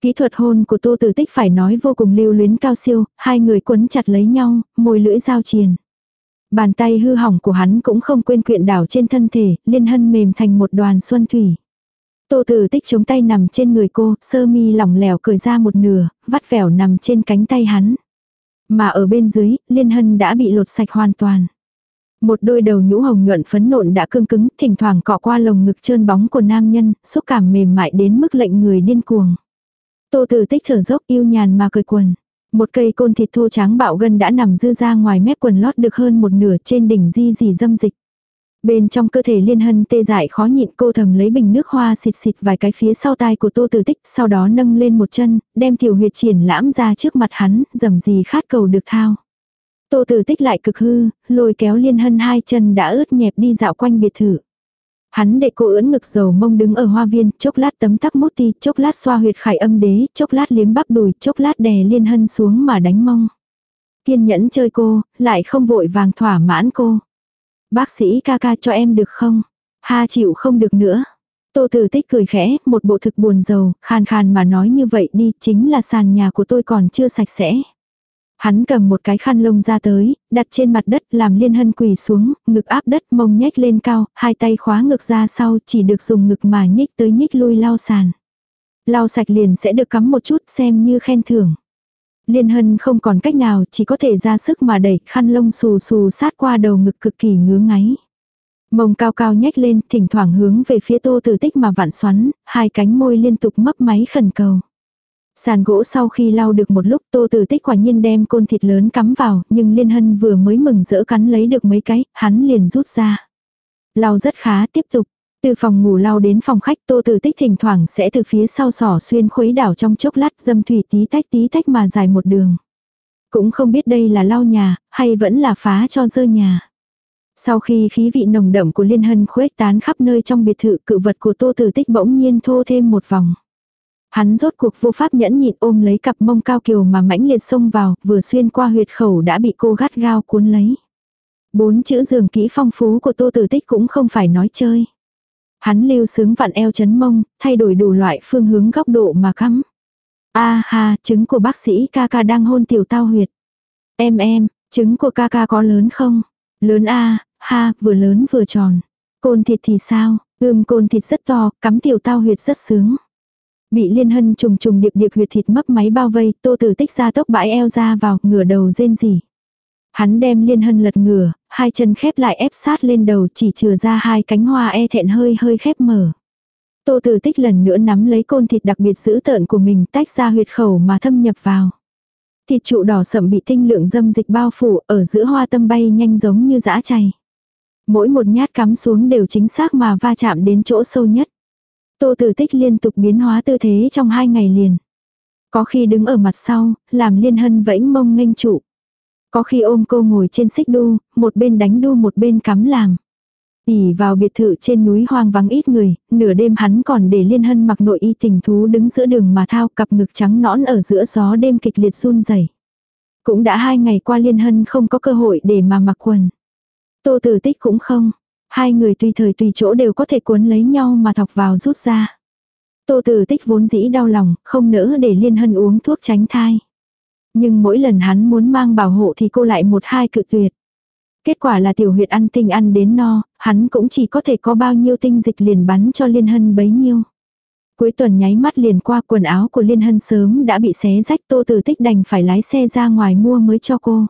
[SPEAKER 1] Kỹ thuật hôn của Tô Tử Tích phải nói vô cùng lưu luyến cao siêu, hai người quấn chặt lấy nhau, môi lưỡi giao triền. Bàn tay hư hỏng của hắn cũng không quên quyện đảo trên thân thể, liên hân mềm thành một đoàn xuân thủy. Tô tử tích chống tay nằm trên người cô, sơ mi lỏng lẻo cởi ra một nửa, vắt vẻo nằm trên cánh tay hắn. Mà ở bên dưới, liên hân đã bị lột sạch hoàn toàn. Một đôi đầu nhũ hồng nhuận phấn nộn đã cương cứng, thỉnh thoảng cọ qua lồng ngực trơn bóng của nam nhân, xúc cảm mềm mại đến mức lệnh người điên cuồng. Tô tử tích thở dốc yêu nhàn mà cười quần. Một cây côn thịt thô trắng bạo gân đã nằm dư ra ngoài mép quần lót được hơn một nửa trên đỉnh di dì dâm dịch. Bên trong cơ thể liên hân tê dại khó nhịn cô thầm lấy bình nước hoa xịt xịt vài cái phía sau tai của tô tử tích, sau đó nâng lên một chân, đem tiểu huyệt triển lãm ra trước mặt hắn, dầm gì khát cầu được thao. Tô tử tích lại cực hư, lôi kéo liên hân hai chân đã ướt nhẹp đi dạo quanh biệt thự. Hắn để cô ưỡn ngực dầu mông đứng ở hoa viên, chốc lát tấm tắc mút ti, chốc lát xoa huyệt khải âm đế, chốc lát liếm bắp đùi, chốc lát đè liên hân xuống mà đánh mông. Kiên nhẫn chơi cô, lại không vội vàng thỏa mãn cô. Bác sĩ ca ca cho em được không? Ha chịu không được nữa. Tô Tử Tích cười khẽ, một bộ thực buồn rầu, khàn khàn mà nói như vậy đi, chính là sàn nhà của tôi còn chưa sạch sẽ. Hắn cầm một cái khăn lông ra tới, đặt trên mặt đất làm liên hân quỳ xuống, ngực áp đất mông nhếch lên cao, hai tay khóa ngực ra sau chỉ được dùng ngực mà nhích tới nhích lui lau sàn. Lau sạch liền sẽ được cắm một chút xem như khen thưởng. Liên hân không còn cách nào chỉ có thể ra sức mà đẩy khăn lông xù xù sát qua đầu ngực cực kỳ ngứa ngáy. Mông cao cao nhếch lên thỉnh thoảng hướng về phía tô tử tích mà vặn xoắn, hai cánh môi liên tục mấp máy khẩn cầu. Sàn gỗ sau khi lau được một lúc tô tử tích quả nhiên đem côn thịt lớn cắm vào, nhưng liên hân vừa mới mừng rỡ cắn lấy được mấy cái, hắn liền rút ra. Lau rất khá, tiếp tục. Từ phòng ngủ lau đến phòng khách tô tử tích thỉnh thoảng sẽ từ phía sau sỏ xuyên khuấy đảo trong chốc lát dâm thủy tí tách tí tách mà dài một đường. Cũng không biết đây là lau nhà, hay vẫn là phá cho dơ nhà. Sau khi khí vị nồng đậm của liên hân khuếch tán khắp nơi trong biệt thự cự vật của tô tử tích bỗng nhiên thô thêm một vòng. Hắn rốt cuộc vô pháp nhẫn nhịn ôm lấy cặp mông cao kiều mà mãnh liệt xông vào, vừa xuyên qua huyệt khẩu đã bị cô gắt gao cuốn lấy. Bốn chữ giường kỹ phong phú của tô tử tích cũng không phải nói chơi. Hắn lưu sướng vặn eo chấn mông, thay đổi đủ loại phương hướng góc độ mà cắm. A ha, trứng của bác sĩ ca ca đang hôn tiểu tao huyệt. Em em, trứng của ca ca có lớn không? Lớn a, ha, vừa lớn vừa tròn. Côn thịt thì sao? Ưm côn thịt rất to, cắm tiểu tao huyệt rất sướng. Bị liên hân trùng trùng điệp điệp huyệt thịt mấp máy bao vây, tô tử tích ra tốc bãi eo ra vào, ngửa đầu rên rỉ. Hắn đem liên hân lật ngửa, hai chân khép lại ép sát lên đầu chỉ chừa ra hai cánh hoa e thẹn hơi hơi khép mở. Tô tử tích lần nữa nắm lấy côn thịt đặc biệt giữ tợn của mình tách ra huyệt khẩu mà thâm nhập vào. Thịt trụ đỏ sậm bị tinh lượng dâm dịch bao phủ ở giữa hoa tâm bay nhanh giống như dã chay. Mỗi một nhát cắm xuống đều chính xác mà va chạm đến chỗ sâu nhất. Tô Tử Tích liên tục biến hóa tư thế trong hai ngày liền. Có khi đứng ở mặt sau, làm liên hân vẫy mông nghênh trụ. Có khi ôm cô ngồi trên xích đu, một bên đánh đu một bên cắm làm. ỉ vào biệt thự trên núi hoang vắng ít người, nửa đêm hắn còn để liên hân mặc nội y tình thú đứng giữa đường mà thao cặp ngực trắng nõn ở giữa gió đêm kịch liệt run rẩy Cũng đã hai ngày qua liên hân không có cơ hội để mà mặc quần. Tô tử tích cũng không. Hai người tùy thời tùy chỗ đều có thể cuốn lấy nhau mà thọc vào rút ra. Tô tử tích vốn dĩ đau lòng, không nỡ để liên hân uống thuốc tránh thai. Nhưng mỗi lần hắn muốn mang bảo hộ thì cô lại một hai cự tuyệt. Kết quả là tiểu huyệt ăn tinh ăn đến no, hắn cũng chỉ có thể có bao nhiêu tinh dịch liền bắn cho liên hân bấy nhiêu. Cuối tuần nháy mắt liền qua quần áo của liên hân sớm đã bị xé rách tô tử tích đành phải lái xe ra ngoài mua mới cho cô.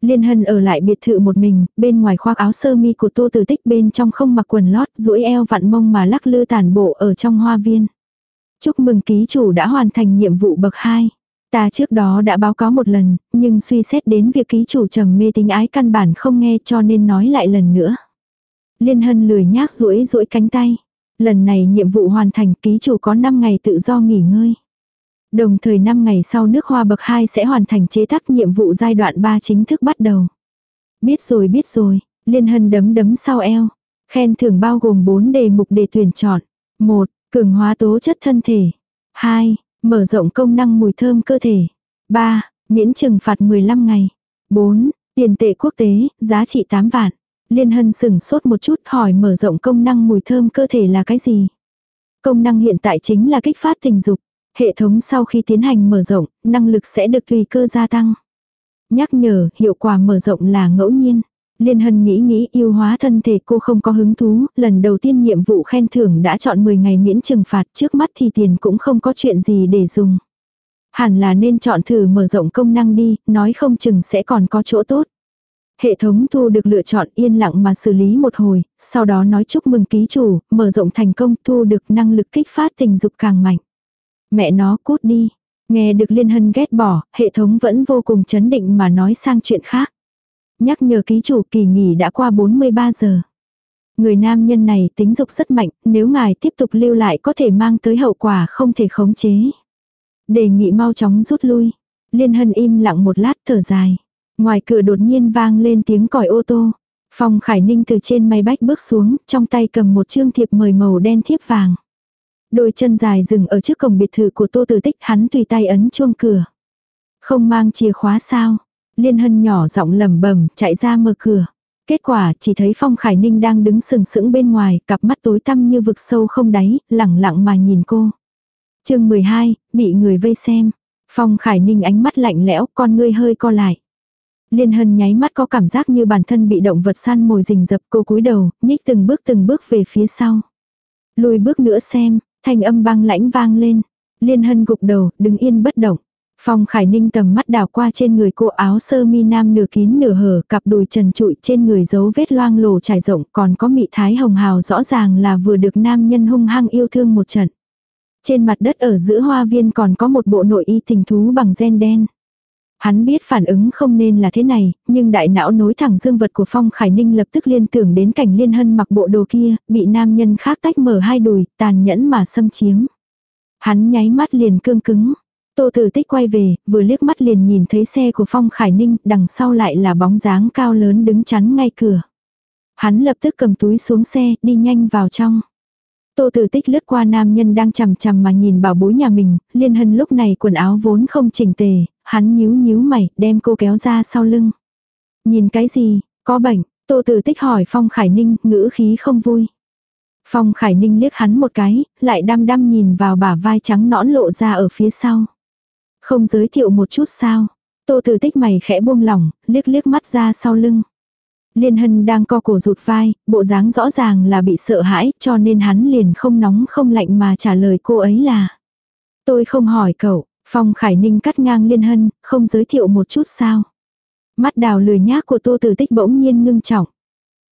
[SPEAKER 1] Liên hân ở lại biệt thự một mình, bên ngoài khoác áo sơ mi của tô tử tích bên trong không mặc quần lót, duỗi eo vặn mông mà lắc lư tản bộ ở trong hoa viên. Chúc mừng ký chủ đã hoàn thành nhiệm vụ bậc 2. Ta trước đó đã báo cáo một lần, nhưng suy xét đến việc ký chủ trầm mê tính ái căn bản không nghe cho nên nói lại lần nữa. Liên hân lười nhác duỗi duỗi cánh tay. Lần này nhiệm vụ hoàn thành ký chủ có 5 ngày tự do nghỉ ngơi. Đồng thời 5 ngày sau nước hoa bậc 2 sẽ hoàn thành chế tác nhiệm vụ giai đoạn 3 chính thức bắt đầu. Biết rồi biết rồi, liên hân đấm đấm sau eo. Khen thưởng bao gồm 4 đề mục để tuyển chọn. 1. Cường hóa tố chất thân thể. 2. Mở rộng công năng mùi thơm cơ thể. 3. Miễn trừng phạt 15 ngày. 4. Tiền tệ quốc tế, giá trị 8 vạn. Liên Hân sửng sốt một chút hỏi mở rộng công năng mùi thơm cơ thể là cái gì. Công năng hiện tại chính là kích phát tình dục. Hệ thống sau khi tiến hành mở rộng, năng lực sẽ được tùy cơ gia tăng. Nhắc nhở, hiệu quả mở rộng là ngẫu nhiên. Liên Hân nghĩ nghĩ yêu hóa thân thể cô không có hứng thú, lần đầu tiên nhiệm vụ khen thưởng đã chọn 10 ngày miễn trừng phạt trước mắt thì tiền cũng không có chuyện gì để dùng. Hẳn là nên chọn thử mở rộng công năng đi, nói không chừng sẽ còn có chỗ tốt. Hệ thống thu được lựa chọn yên lặng mà xử lý một hồi, sau đó nói chúc mừng ký chủ, mở rộng thành công thu được năng lực kích phát tình dục càng mạnh. Mẹ nó cút đi. Nghe được Liên Hân ghét bỏ, hệ thống vẫn vô cùng chấn định mà nói sang chuyện khác. Nhắc nhở ký chủ kỳ nghỉ đã qua 43 giờ. Người nam nhân này tính dục rất mạnh, nếu ngài tiếp tục lưu lại có thể mang tới hậu quả không thể khống chế. Đề nghị mau chóng rút lui. Liên hân im lặng một lát thở dài. Ngoài cửa đột nhiên vang lên tiếng còi ô tô. Phong Khải Ninh từ trên máy bách bước xuống, trong tay cầm một chương thiệp mời màu đen thiếp vàng. Đôi chân dài dừng ở trước cổng biệt thự của Tô Tử Tích, hắn tùy tay ấn chuông cửa. Không mang chìa khóa sao? Liên hân nhỏ giọng lẩm bẩm chạy ra mở cửa. Kết quả chỉ thấy Phong Khải Ninh đang đứng sừng sững bên ngoài, cặp mắt tối tăm như vực sâu không đáy, lẳng lặng mà nhìn cô. chương 12, bị người vây xem. Phong Khải Ninh ánh mắt lạnh lẽo, con ngươi hơi co lại. Liên hân nháy mắt có cảm giác như bản thân bị động vật săn mồi rình rập cô cúi đầu, nhích từng bước từng bước về phía sau. Lùi bước nữa xem, thanh âm băng lãnh vang lên. Liên hân gục đầu, đứng yên bất động. Phong Khải Ninh tầm mắt đảo qua trên người cô áo sơ mi nam nửa kín nửa hở, cặp đùi trần trụi trên người dấu vết loang lổ trải rộng, còn có mị thái hồng hào rõ ràng là vừa được nam nhân hung hăng yêu thương một trận. Trên mặt đất ở giữa hoa viên còn có một bộ nội y tình thú bằng gen đen. Hắn biết phản ứng không nên là thế này, nhưng đại não nối thẳng dương vật của Phong Khải Ninh lập tức liên tưởng đến cảnh liên hân mặc bộ đồ kia, bị nam nhân khác tách mở hai đùi, tàn nhẫn mà xâm chiếm. Hắn nháy mắt liền cương cứng, Tô Tử Tích quay về, vừa liếc mắt liền nhìn thấy xe của Phong Khải Ninh, đằng sau lại là bóng dáng cao lớn đứng chắn ngay cửa. Hắn lập tức cầm túi xuống xe, đi nhanh vào trong. Tô Tử Tích lướt qua nam nhân đang chằm chằm mà nhìn bảo bối nhà mình, liên hân lúc này quần áo vốn không chỉnh tề, hắn nhíu nhíu mày, đem cô kéo ra sau lưng. Nhìn cái gì, có bệnh, Tô Tử Tích hỏi Phong Khải Ninh, ngữ khí không vui. Phong Khải Ninh liếc hắn một cái, lại đăm đăm nhìn vào bả vai trắng nõn lộ ra ở phía sau. Không giới thiệu một chút sao. Tô Tử Tích mày khẽ buông lỏng, liếc liếc mắt ra sau lưng. Liên Hân đang co cổ rụt vai, bộ dáng rõ ràng là bị sợ hãi, cho nên hắn liền không nóng không lạnh mà trả lời cô ấy là. Tôi không hỏi cậu, Phong Khải Ninh cắt ngang Liên Hân, không giới thiệu một chút sao. Mắt đào lười nhác của Tô Tử Tích bỗng nhiên ngưng trọng.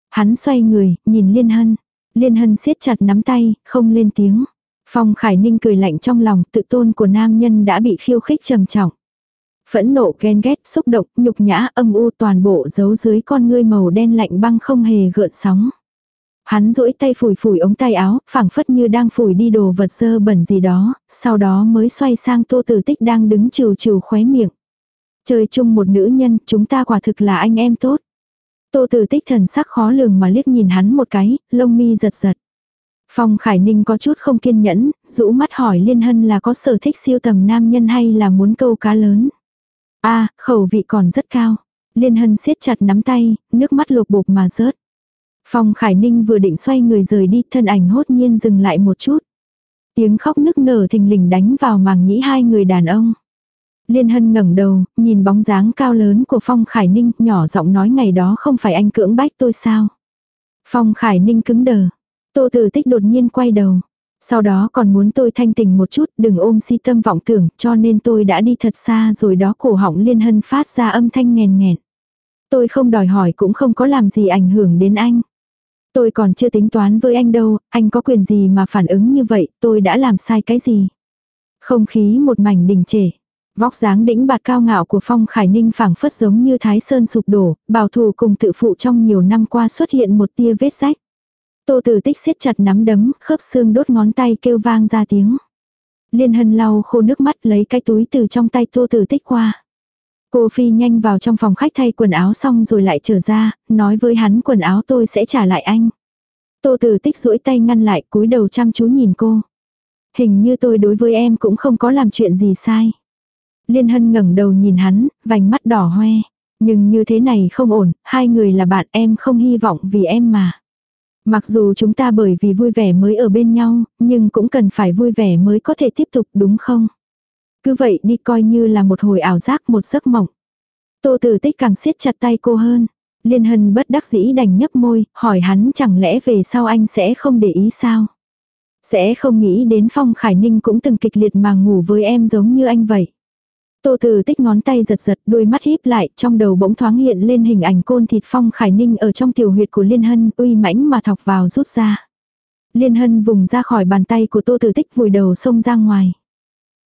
[SPEAKER 1] Hắn xoay người, nhìn Liên Hân. Liên Hân siết chặt nắm tay, không lên tiếng. Phong Khải Ninh cười lạnh trong lòng, tự tôn của nam nhân đã bị khiêu khích trầm trọng. Phẫn nộ ghen ghét, xúc động, nhục nhã, âm u toàn bộ giấu dưới con ngươi màu đen lạnh băng không hề gợn sóng. Hắn duỗi tay phủi phủi ống tay áo, phảng phất như đang phủi đi đồ vật dơ bẩn gì đó, sau đó mới xoay sang tô tử tích đang đứng trừ trừ khóe miệng. Chơi chung một nữ nhân, chúng ta quả thực là anh em tốt. Tô tử tích thần sắc khó lường mà liếc nhìn hắn một cái, lông mi giật giật. Phong Khải Ninh có chút không kiên nhẫn, rũ mắt hỏi Liên Hân là có sở thích siêu tầm nam nhân hay là muốn câu cá lớn a khẩu vị còn rất cao. Liên Hân siết chặt nắm tay, nước mắt lột bột mà rớt. Phong Khải Ninh vừa định xoay người rời đi, thân ảnh hốt nhiên dừng lại một chút. Tiếng khóc nức nở thình lình đánh vào màng nhĩ hai người đàn ông. Liên Hân ngẩng đầu, nhìn bóng dáng cao lớn của Phong Khải Ninh, nhỏ giọng nói ngày đó không phải anh cưỡng bách tôi sao. Phong Khải Ninh cứng đờ. Tô Tử Tích đột nhiên quay đầu. Sau đó còn muốn tôi thanh tình một chút, đừng ôm si tâm vọng tưởng, cho nên tôi đã đi thật xa rồi đó cổ họng Liên Hân phát ra âm thanh nghèn nghẹn. Tôi không đòi hỏi cũng không có làm gì ảnh hưởng đến anh. Tôi còn chưa tính toán với anh đâu, anh có quyền gì mà phản ứng như vậy, tôi đã làm sai cái gì. Không khí một mảnh đình trệ. Vóc dáng đĩnh bạt cao ngạo của Phong Khải Ninh phảng phất giống như Thái Sơn sụp đổ, bảo thủ cùng tự phụ trong nhiều năm qua xuất hiện một tia vết rách. Tô Tử Tích siết chặt nắm đấm, khớp xương đốt ngón tay kêu vang ra tiếng. Liên Hân lau khô nước mắt lấy cái túi từ trong tay Tô Tử Tích qua. Cô phi nhanh vào trong phòng khách thay quần áo xong rồi lại trở ra, nói với hắn quần áo tôi sẽ trả lại anh. Tô Tử Tích duỗi tay ngăn lại, cúi đầu chăm chú nhìn cô. Hình như tôi đối với em cũng không có làm chuyện gì sai. Liên Hân ngẩng đầu nhìn hắn, vành mắt đỏ hoe. Nhưng như thế này không ổn, hai người là bạn em không hy vọng vì em mà. Mặc dù chúng ta bởi vì vui vẻ mới ở bên nhau, nhưng cũng cần phải vui vẻ mới có thể tiếp tục đúng không? Cứ vậy đi coi như là một hồi ảo giác một giấc mộng. Tô tử tích càng siết chặt tay cô hơn. Liên hân bất đắc dĩ đành nhấp môi, hỏi hắn chẳng lẽ về sau anh sẽ không để ý sao? Sẽ không nghĩ đến Phong Khải Ninh cũng từng kịch liệt mà ngủ với em giống như anh vậy. Tô Từ tích ngón tay giật giật, đôi mắt híp lại, trong đầu bỗng thoáng hiện lên hình ảnh côn thịt phong khải ninh ở trong tiểu huyệt của Liên Hân, uy mãnh mà thọc vào rút ra. Liên Hân vùng ra khỏi bàn tay của Tô Từ tích vùi đầu xông ra ngoài.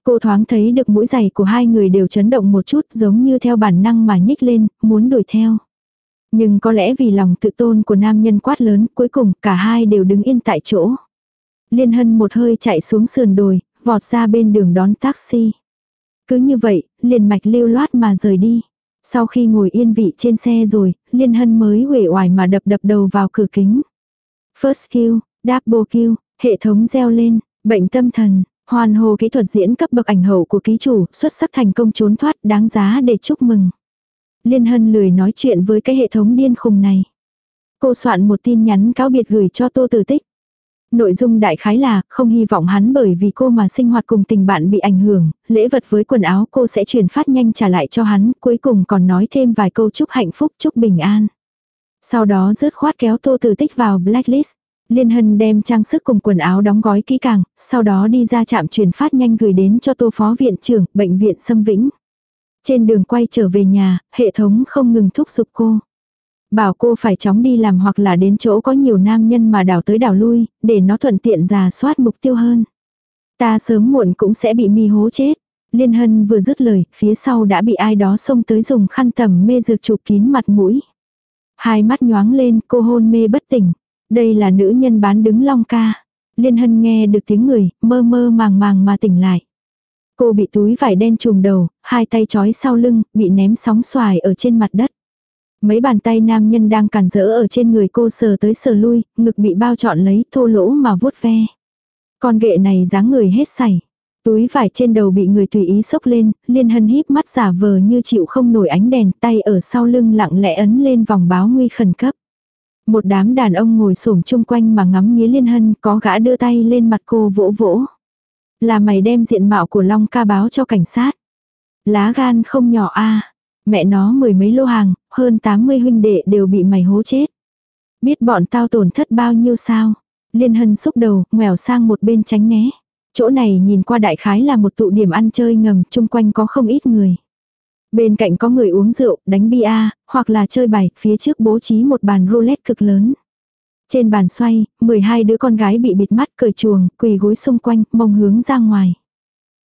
[SPEAKER 1] Cô thoáng thấy được mũi giày của hai người đều chấn động một chút giống như theo bản năng mà nhích lên, muốn đuổi theo. Nhưng có lẽ vì lòng tự tôn của nam nhân quát lớn, cuối cùng cả hai đều đứng yên tại chỗ. Liên Hân một hơi chạy xuống sườn đồi, vọt ra bên đường đón taxi. Cứ như vậy, liền mạch lưu loát mà rời đi. Sau khi ngồi yên vị trên xe rồi, Liên Hân mới huệ oải mà đập đập đầu vào cửa kính. First kill, double kill, hệ thống reo lên, bệnh tâm thần, hoàn hồ kỹ thuật diễn cấp bậc ảnh hậu của ký chủ, xuất sắc thành công trốn thoát đáng giá để chúc mừng. Liên Hân lười nói chuyện với cái hệ thống điên khùng này. Cô soạn một tin nhắn cáo biệt gửi cho Tô Tử Tích. Nội dung đại khái là, không hy vọng hắn bởi vì cô mà sinh hoạt cùng tình bạn bị ảnh hưởng, lễ vật với quần áo cô sẽ truyền phát nhanh trả lại cho hắn, cuối cùng còn nói thêm vài câu chúc hạnh phúc chúc bình an. Sau đó rớt khoát kéo tô từ tích vào blacklist. Liên Hân đem trang sức cùng quần áo đóng gói kỹ càng, sau đó đi ra trạm truyền phát nhanh gửi đến cho tô phó viện trưởng, bệnh viện Sâm Vĩnh. Trên đường quay trở về nhà, hệ thống không ngừng thúc giục cô. Bảo cô phải chóng đi làm hoặc là đến chỗ có nhiều nam nhân mà đảo tới đảo lui, để nó thuận tiện giả soát mục tiêu hơn. Ta sớm muộn cũng sẽ bị mi hố chết. Liên Hân vừa dứt lời, phía sau đã bị ai đó xông tới dùng khăn tầm mê dược chụp kín mặt mũi. Hai mắt nhoáng lên, cô hôn mê bất tỉnh. Đây là nữ nhân bán đứng long ca. Liên Hân nghe được tiếng người, mơ mơ màng màng mà tỉnh lại. Cô bị túi vải đen trùm đầu, hai tay trói sau lưng, bị ném sóng xoài ở trên mặt đất. Mấy bàn tay nam nhân đang cản rỡ ở trên người cô sờ tới sờ lui, ngực bị bao trọn lấy thô lỗ mà vuốt ve. Con ghệ này dáng người hết sảy. Túi vải trên đầu bị người tùy ý sốc lên, liên hân híp mắt giả vờ như chịu không nổi ánh đèn tay ở sau lưng lặng lẽ ấn lên vòng báo nguy khẩn cấp. Một đám đàn ông ngồi xổm chung quanh mà ngắm nghía liên hân có gã đưa tay lên mặt cô vỗ vỗ. Là mày đem diện mạo của Long ca báo cho cảnh sát. Lá gan không nhỏ a Mẹ nó mười mấy lô hàng, hơn 80 huynh đệ đều bị mày hố chết. Biết bọn tao tổn thất bao nhiêu sao. Liên hân xúc đầu, ngoèo sang một bên tránh né. Chỗ này nhìn qua đại khái là một tụ điểm ăn chơi ngầm, chung quanh có không ít người. Bên cạnh có người uống rượu, đánh bia, hoặc là chơi bài, phía trước bố trí một bàn roulette cực lớn. Trên bàn xoay, 12 đứa con gái bị bịt mắt cởi chuồng, quỳ gối xung quanh, mông hướng ra ngoài.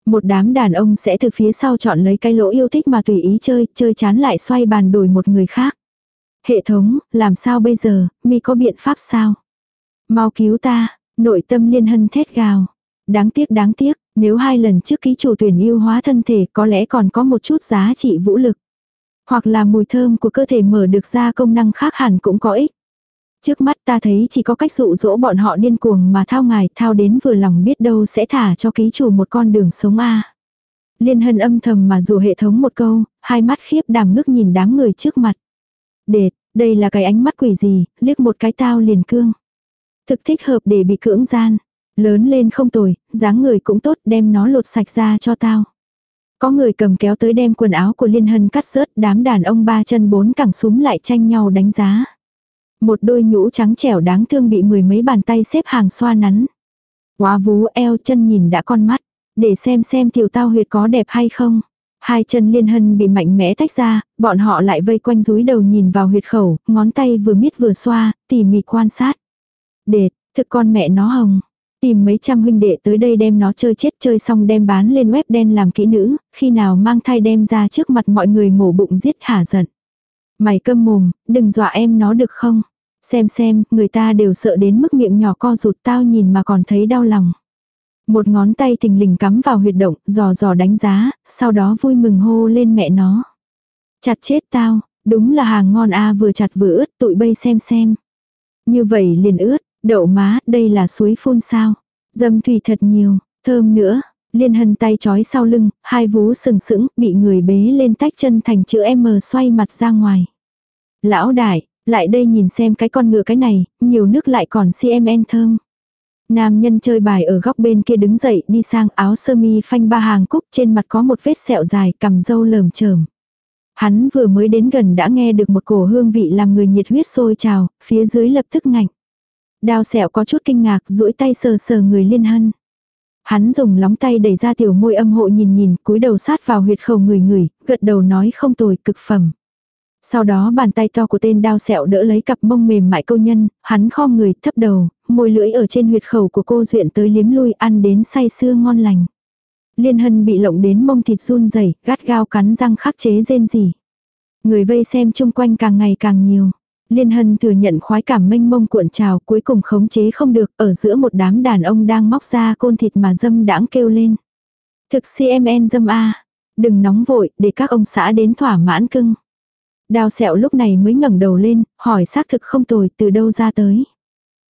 [SPEAKER 1] Một đám đàn ông sẽ từ phía sau chọn lấy cái lỗ yêu thích mà tùy ý chơi, chơi chán lại xoay bàn đổi một người khác. Hệ thống, làm sao bây giờ, mi có biện pháp sao? Mau cứu ta, nội tâm liên hân thét gào. Đáng tiếc đáng tiếc, nếu hai lần trước ký chủ tuyển yêu hóa thân thể có lẽ còn có một chút giá trị vũ lực. Hoặc là mùi thơm của cơ thể mở được ra công năng khác hẳn cũng có ích. Trước mắt ta thấy chỉ có cách dụ dỗ bọn họ điên cuồng mà thao ngài thao đến vừa lòng biết đâu sẽ thả cho ký chủ một con đường sống a Liên hân âm thầm mà dù hệ thống một câu, hai mắt khiếp đảm ngước nhìn đám người trước mặt. Đệt, đây là cái ánh mắt quỷ gì, liếc một cái tao liền cương. Thực thích hợp để bị cưỡng gian. Lớn lên không tồi, dáng người cũng tốt đem nó lột sạch ra cho tao. Có người cầm kéo tới đem quần áo của Liên Hân cắt rớt đám đàn ông ba chân bốn cẳng súng lại tranh nhau đánh giá. Một đôi nhũ trắng trẻo đáng thương bị mười mấy bàn tay xếp hàng xoa nắn. Quá vú eo chân nhìn đã con mắt. Để xem xem tiểu tao huyệt có đẹp hay không. Hai chân liên hân bị mạnh mẽ tách ra, bọn họ lại vây quanh rúi đầu nhìn vào huyệt khẩu, ngón tay vừa miết vừa xoa, tỉ mỉ quan sát. Đệt, thực con mẹ nó hồng. Tìm mấy trăm huynh đệ tới đây đem nó chơi chết chơi xong đem bán lên web đen làm kỹ nữ, khi nào mang thai đem ra trước mặt mọi người mổ bụng giết hả giận. Mày câm mồm, đừng dọa em nó được không? Xem xem, người ta đều sợ đến mức miệng nhỏ co rụt tao nhìn mà còn thấy đau lòng. Một ngón tay thình lình cắm vào huyệt động, dò dò đánh giá, sau đó vui mừng hô lên mẹ nó. Chặt chết tao, đúng là hàng ngon a vừa chặt vừa ướt, tụi bay xem xem. Như vậy liền ướt, đậu má, đây là suối phun sao. Dâm thủy thật nhiều, thơm nữa. Liên hân tay chói sau lưng, hai vú sừng sững, bị người bế lên tách chân thành chữ M xoay mặt ra ngoài. Lão đại, lại đây nhìn xem cái con ngựa cái này, nhiều nước lại còn CMN thơm. Nam nhân chơi bài ở góc bên kia đứng dậy đi sang áo sơ mi phanh ba hàng cúc trên mặt có một vết sẹo dài cầm dâu lờm chởm. Hắn vừa mới đến gần đã nghe được một cổ hương vị làm người nhiệt huyết sôi trào, phía dưới lập tức ngạnh. Đao sẹo có chút kinh ngạc duỗi tay sờ sờ người liên hân. Hắn dùng lóng tay đẩy ra tiểu môi âm hộ nhìn nhìn cúi đầu sát vào huyệt khẩu người người, gật đầu nói không tồi cực phẩm. Sau đó bàn tay to của tên đao sẹo đỡ lấy cặp mông mềm mại câu nhân, hắn khom người thấp đầu, môi lưỡi ở trên huyệt khẩu của cô duyện tới liếm lui ăn đến say sưa ngon lành. Liên hân bị lộng đến mông thịt run rẩy gắt gao cắn răng khắc chế rên gì. Người vây xem chung quanh càng ngày càng nhiều. Liên hân thừa nhận khoái cảm mênh mông cuộn trào cuối cùng khống chế không được ở giữa một đám đàn ông đang móc ra côn thịt mà dâm đãng kêu lên. Thực CMN dâm A. Đừng nóng vội để các ông xã đến thỏa mãn cưng. Đào sẹo lúc này mới ngẩng đầu lên, hỏi xác thực không tồi từ đâu ra tới.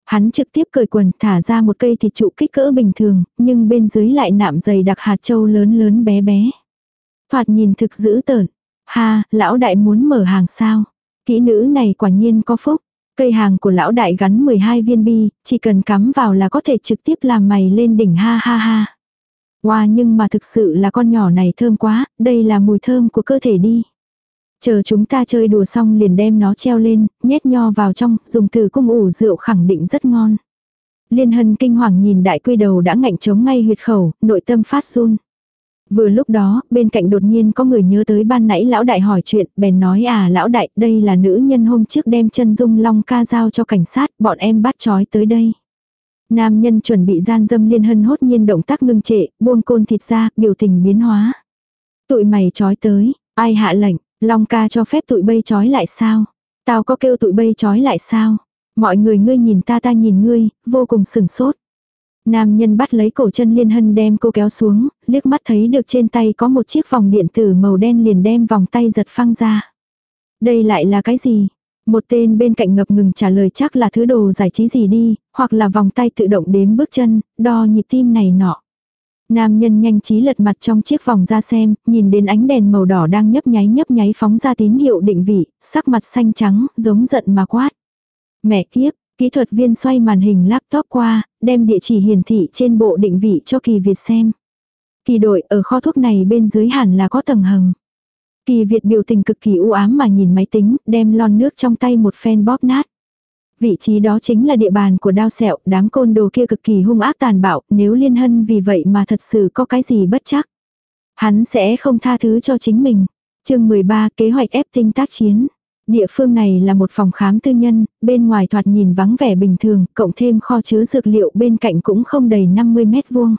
[SPEAKER 1] Hắn trực tiếp cởi quần thả ra một cây thịt trụ kích cỡ bình thường, nhưng bên dưới lại nạm dày đặc hạt châu lớn lớn bé bé. Thoạt nhìn thực dữ tợn. Ha, lão đại muốn mở hàng sao? Kỹ nữ này quả nhiên có phúc. Cây hàng của lão đại gắn 12 viên bi, chỉ cần cắm vào là có thể trực tiếp làm mày lên đỉnh ha ha ha. Wow nhưng mà thực sự là con nhỏ này thơm quá, đây là mùi thơm của cơ thể đi. Chờ chúng ta chơi đùa xong liền đem nó treo lên, nhét nho vào trong, dùng từ cung ủ rượu khẳng định rất ngon. Liên hân kinh hoàng nhìn đại quy đầu đã ngạnh chống ngay huyệt khẩu, nội tâm phát run. Vừa lúc đó, bên cạnh đột nhiên có người nhớ tới ban nãy lão đại hỏi chuyện, bèn nói à lão đại, đây là nữ nhân hôm trước đem chân dung long ca giao cho cảnh sát, bọn em bắt trói tới đây. Nam nhân chuẩn bị gian dâm liên hân hốt nhiên động tác ngưng trệ, buông côn thịt ra, biểu tình biến hóa. Tụi mày trói tới, ai hạ lệnh, long ca cho phép tụi bay trói lại sao? Tao có kêu tụi bay trói lại sao? Mọi người ngươi nhìn ta ta nhìn ngươi, vô cùng sừng sốt. Nam nhân bắt lấy cổ chân liên hân đem cô kéo xuống, liếc mắt thấy được trên tay có một chiếc vòng điện tử màu đen liền đem vòng tay giật phăng ra. Đây lại là cái gì? Một tên bên cạnh ngập ngừng trả lời chắc là thứ đồ giải trí gì đi, hoặc là vòng tay tự động đếm bước chân, đo nhịp tim này nọ. Nam nhân nhanh trí lật mặt trong chiếc vòng ra xem, nhìn đến ánh đèn màu đỏ đang nhấp nháy nhấp nháy phóng ra tín hiệu định vị, sắc mặt xanh trắng, giống giận mà quát. Mẹ kiếp, Kỹ thuật viên xoay màn hình laptop qua, đem địa chỉ hiển thị trên bộ định vị cho kỳ Việt xem. Kỳ đội ở kho thuốc này bên dưới hẳn là có tầng hầm. Kỳ Việt biểu tình cực kỳ u ám mà nhìn máy tính, đem lon nước trong tay một phen bóp nát. Vị trí đó chính là địa bàn của đao sẹo, đám côn đồ kia cực kỳ hung ác tàn bạo, nếu liên hân vì vậy mà thật sự có cái gì bất chắc. Hắn sẽ không tha thứ cho chính mình. chương 13 kế hoạch ép tinh tác chiến. Địa phương này là một phòng khám tư nhân, bên ngoài thoạt nhìn vắng vẻ bình thường, cộng thêm kho chứa dược liệu bên cạnh cũng không đầy 50 mét vuông.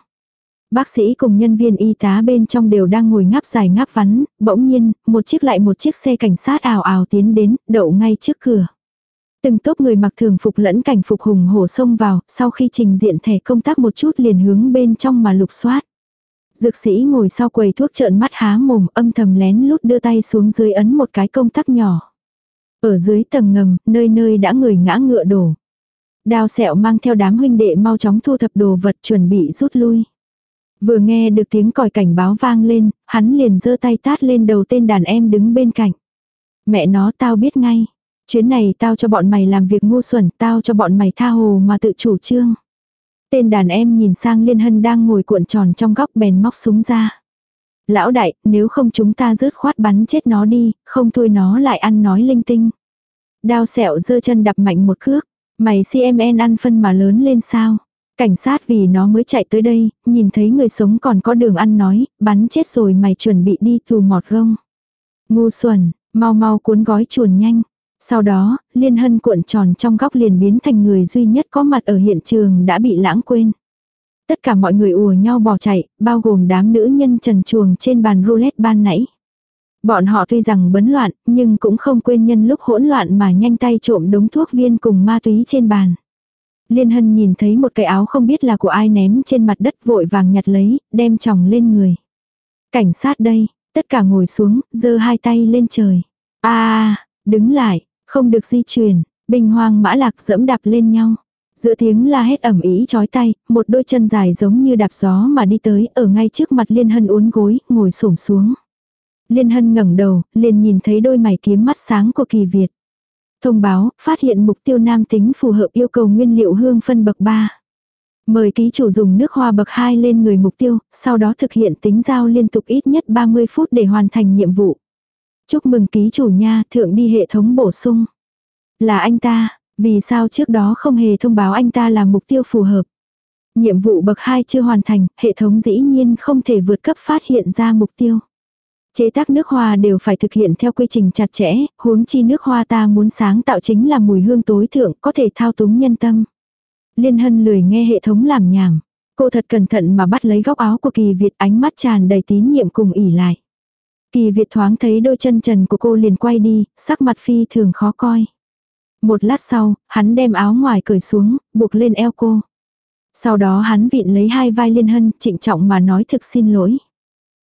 [SPEAKER 1] Bác sĩ cùng nhân viên y tá bên trong đều đang ngồi ngáp dài ngáp vắn, bỗng nhiên, một chiếc lại một chiếc xe cảnh sát ảo ảo tiến đến, đậu ngay trước cửa. Từng tốp người mặc thường phục lẫn cảnh phục hùng hổ xông vào, sau khi trình diện thẻ công tác một chút liền hướng bên trong mà lục soát. Dược sĩ ngồi sau quầy thuốc trợn mắt há mồm âm thầm lén lút đưa tay xuống dưới ấn một cái công tắc nhỏ. Ở dưới tầng ngầm, nơi nơi đã người ngã ngựa đổ. Đao sẹo mang theo đám huynh đệ mau chóng thu thập đồ vật chuẩn bị rút lui. Vừa nghe được tiếng còi cảnh báo vang lên, hắn liền giơ tay tát lên đầu tên đàn em đứng bên cạnh. Mẹ nó tao biết ngay. Chuyến này tao cho bọn mày làm việc ngu xuẩn, tao cho bọn mày tha hồ mà tự chủ trương. Tên đàn em nhìn sang Liên Hân đang ngồi cuộn tròn trong góc bèn móc súng ra. Lão đại, nếu không chúng ta rớt khoát bắn chết nó đi, không thôi nó lại ăn nói linh tinh. Đao sẹo giơ chân đập mạnh một cước. Mày CMN ăn phân mà lớn lên sao? Cảnh sát vì nó mới chạy tới đây, nhìn thấy người sống còn có đường ăn nói, bắn chết rồi mày chuẩn bị đi tù mọt gông. Ngu xuẩn, mau mau cuốn gói chuồn nhanh. Sau đó, liên hân cuộn tròn trong góc liền biến thành người duy nhất có mặt ở hiện trường đã bị lãng quên. Tất cả mọi người ùa nhau bỏ chạy, bao gồm đám nữ nhân trần chuồng trên bàn roulette ban nãy. Bọn họ tuy rằng bấn loạn, nhưng cũng không quên nhân lúc hỗn loạn mà nhanh tay trộm đống thuốc viên cùng ma túy trên bàn. Liên Hân nhìn thấy một cái áo không biết là của ai ném trên mặt đất vội vàng nhặt lấy, đem chồng lên người. Cảnh sát đây, tất cả ngồi xuống, giơ hai tay lên trời. a đứng lại, không được di chuyển, bình hoang mã lạc dẫm đạp lên nhau. Giữa tiếng la hét ẩm ý chói tay, một đôi chân dài giống như đạp gió mà đi tới ở ngay trước mặt Liên Hân uốn gối, ngồi xổm xuống. Liên Hân ngẩng đầu, liền nhìn thấy đôi mày kiếm mắt sáng của kỳ Việt. Thông báo, phát hiện mục tiêu nam tính phù hợp yêu cầu nguyên liệu hương phân bậc 3. Mời ký chủ dùng nước hoa bậc 2 lên người mục tiêu, sau đó thực hiện tính giao liên tục ít nhất 30 phút để hoàn thành nhiệm vụ. Chúc mừng ký chủ nha, thượng đi hệ thống bổ sung. Là anh ta, vì sao trước đó không hề thông báo anh ta là mục tiêu phù hợp. Nhiệm vụ bậc 2 chưa hoàn thành, hệ thống dĩ nhiên không thể vượt cấp phát hiện ra mục tiêu. Chế tác nước hoa đều phải thực hiện theo quy trình chặt chẽ, huống chi nước hoa ta muốn sáng tạo chính là mùi hương tối thượng có thể thao túng nhân tâm. Liên hân lười nghe hệ thống làm nhảm. Cô thật cẩn thận mà bắt lấy góc áo của kỳ Việt ánh mắt tràn đầy tín nhiệm cùng ỉ lại. Kỳ Việt thoáng thấy đôi chân trần của cô liền quay đi, sắc mặt phi thường khó coi. Một lát sau, hắn đem áo ngoài cởi xuống, buộc lên eo cô. Sau đó hắn vịn lấy hai vai liên hân, trịnh trọng mà nói thực xin lỗi.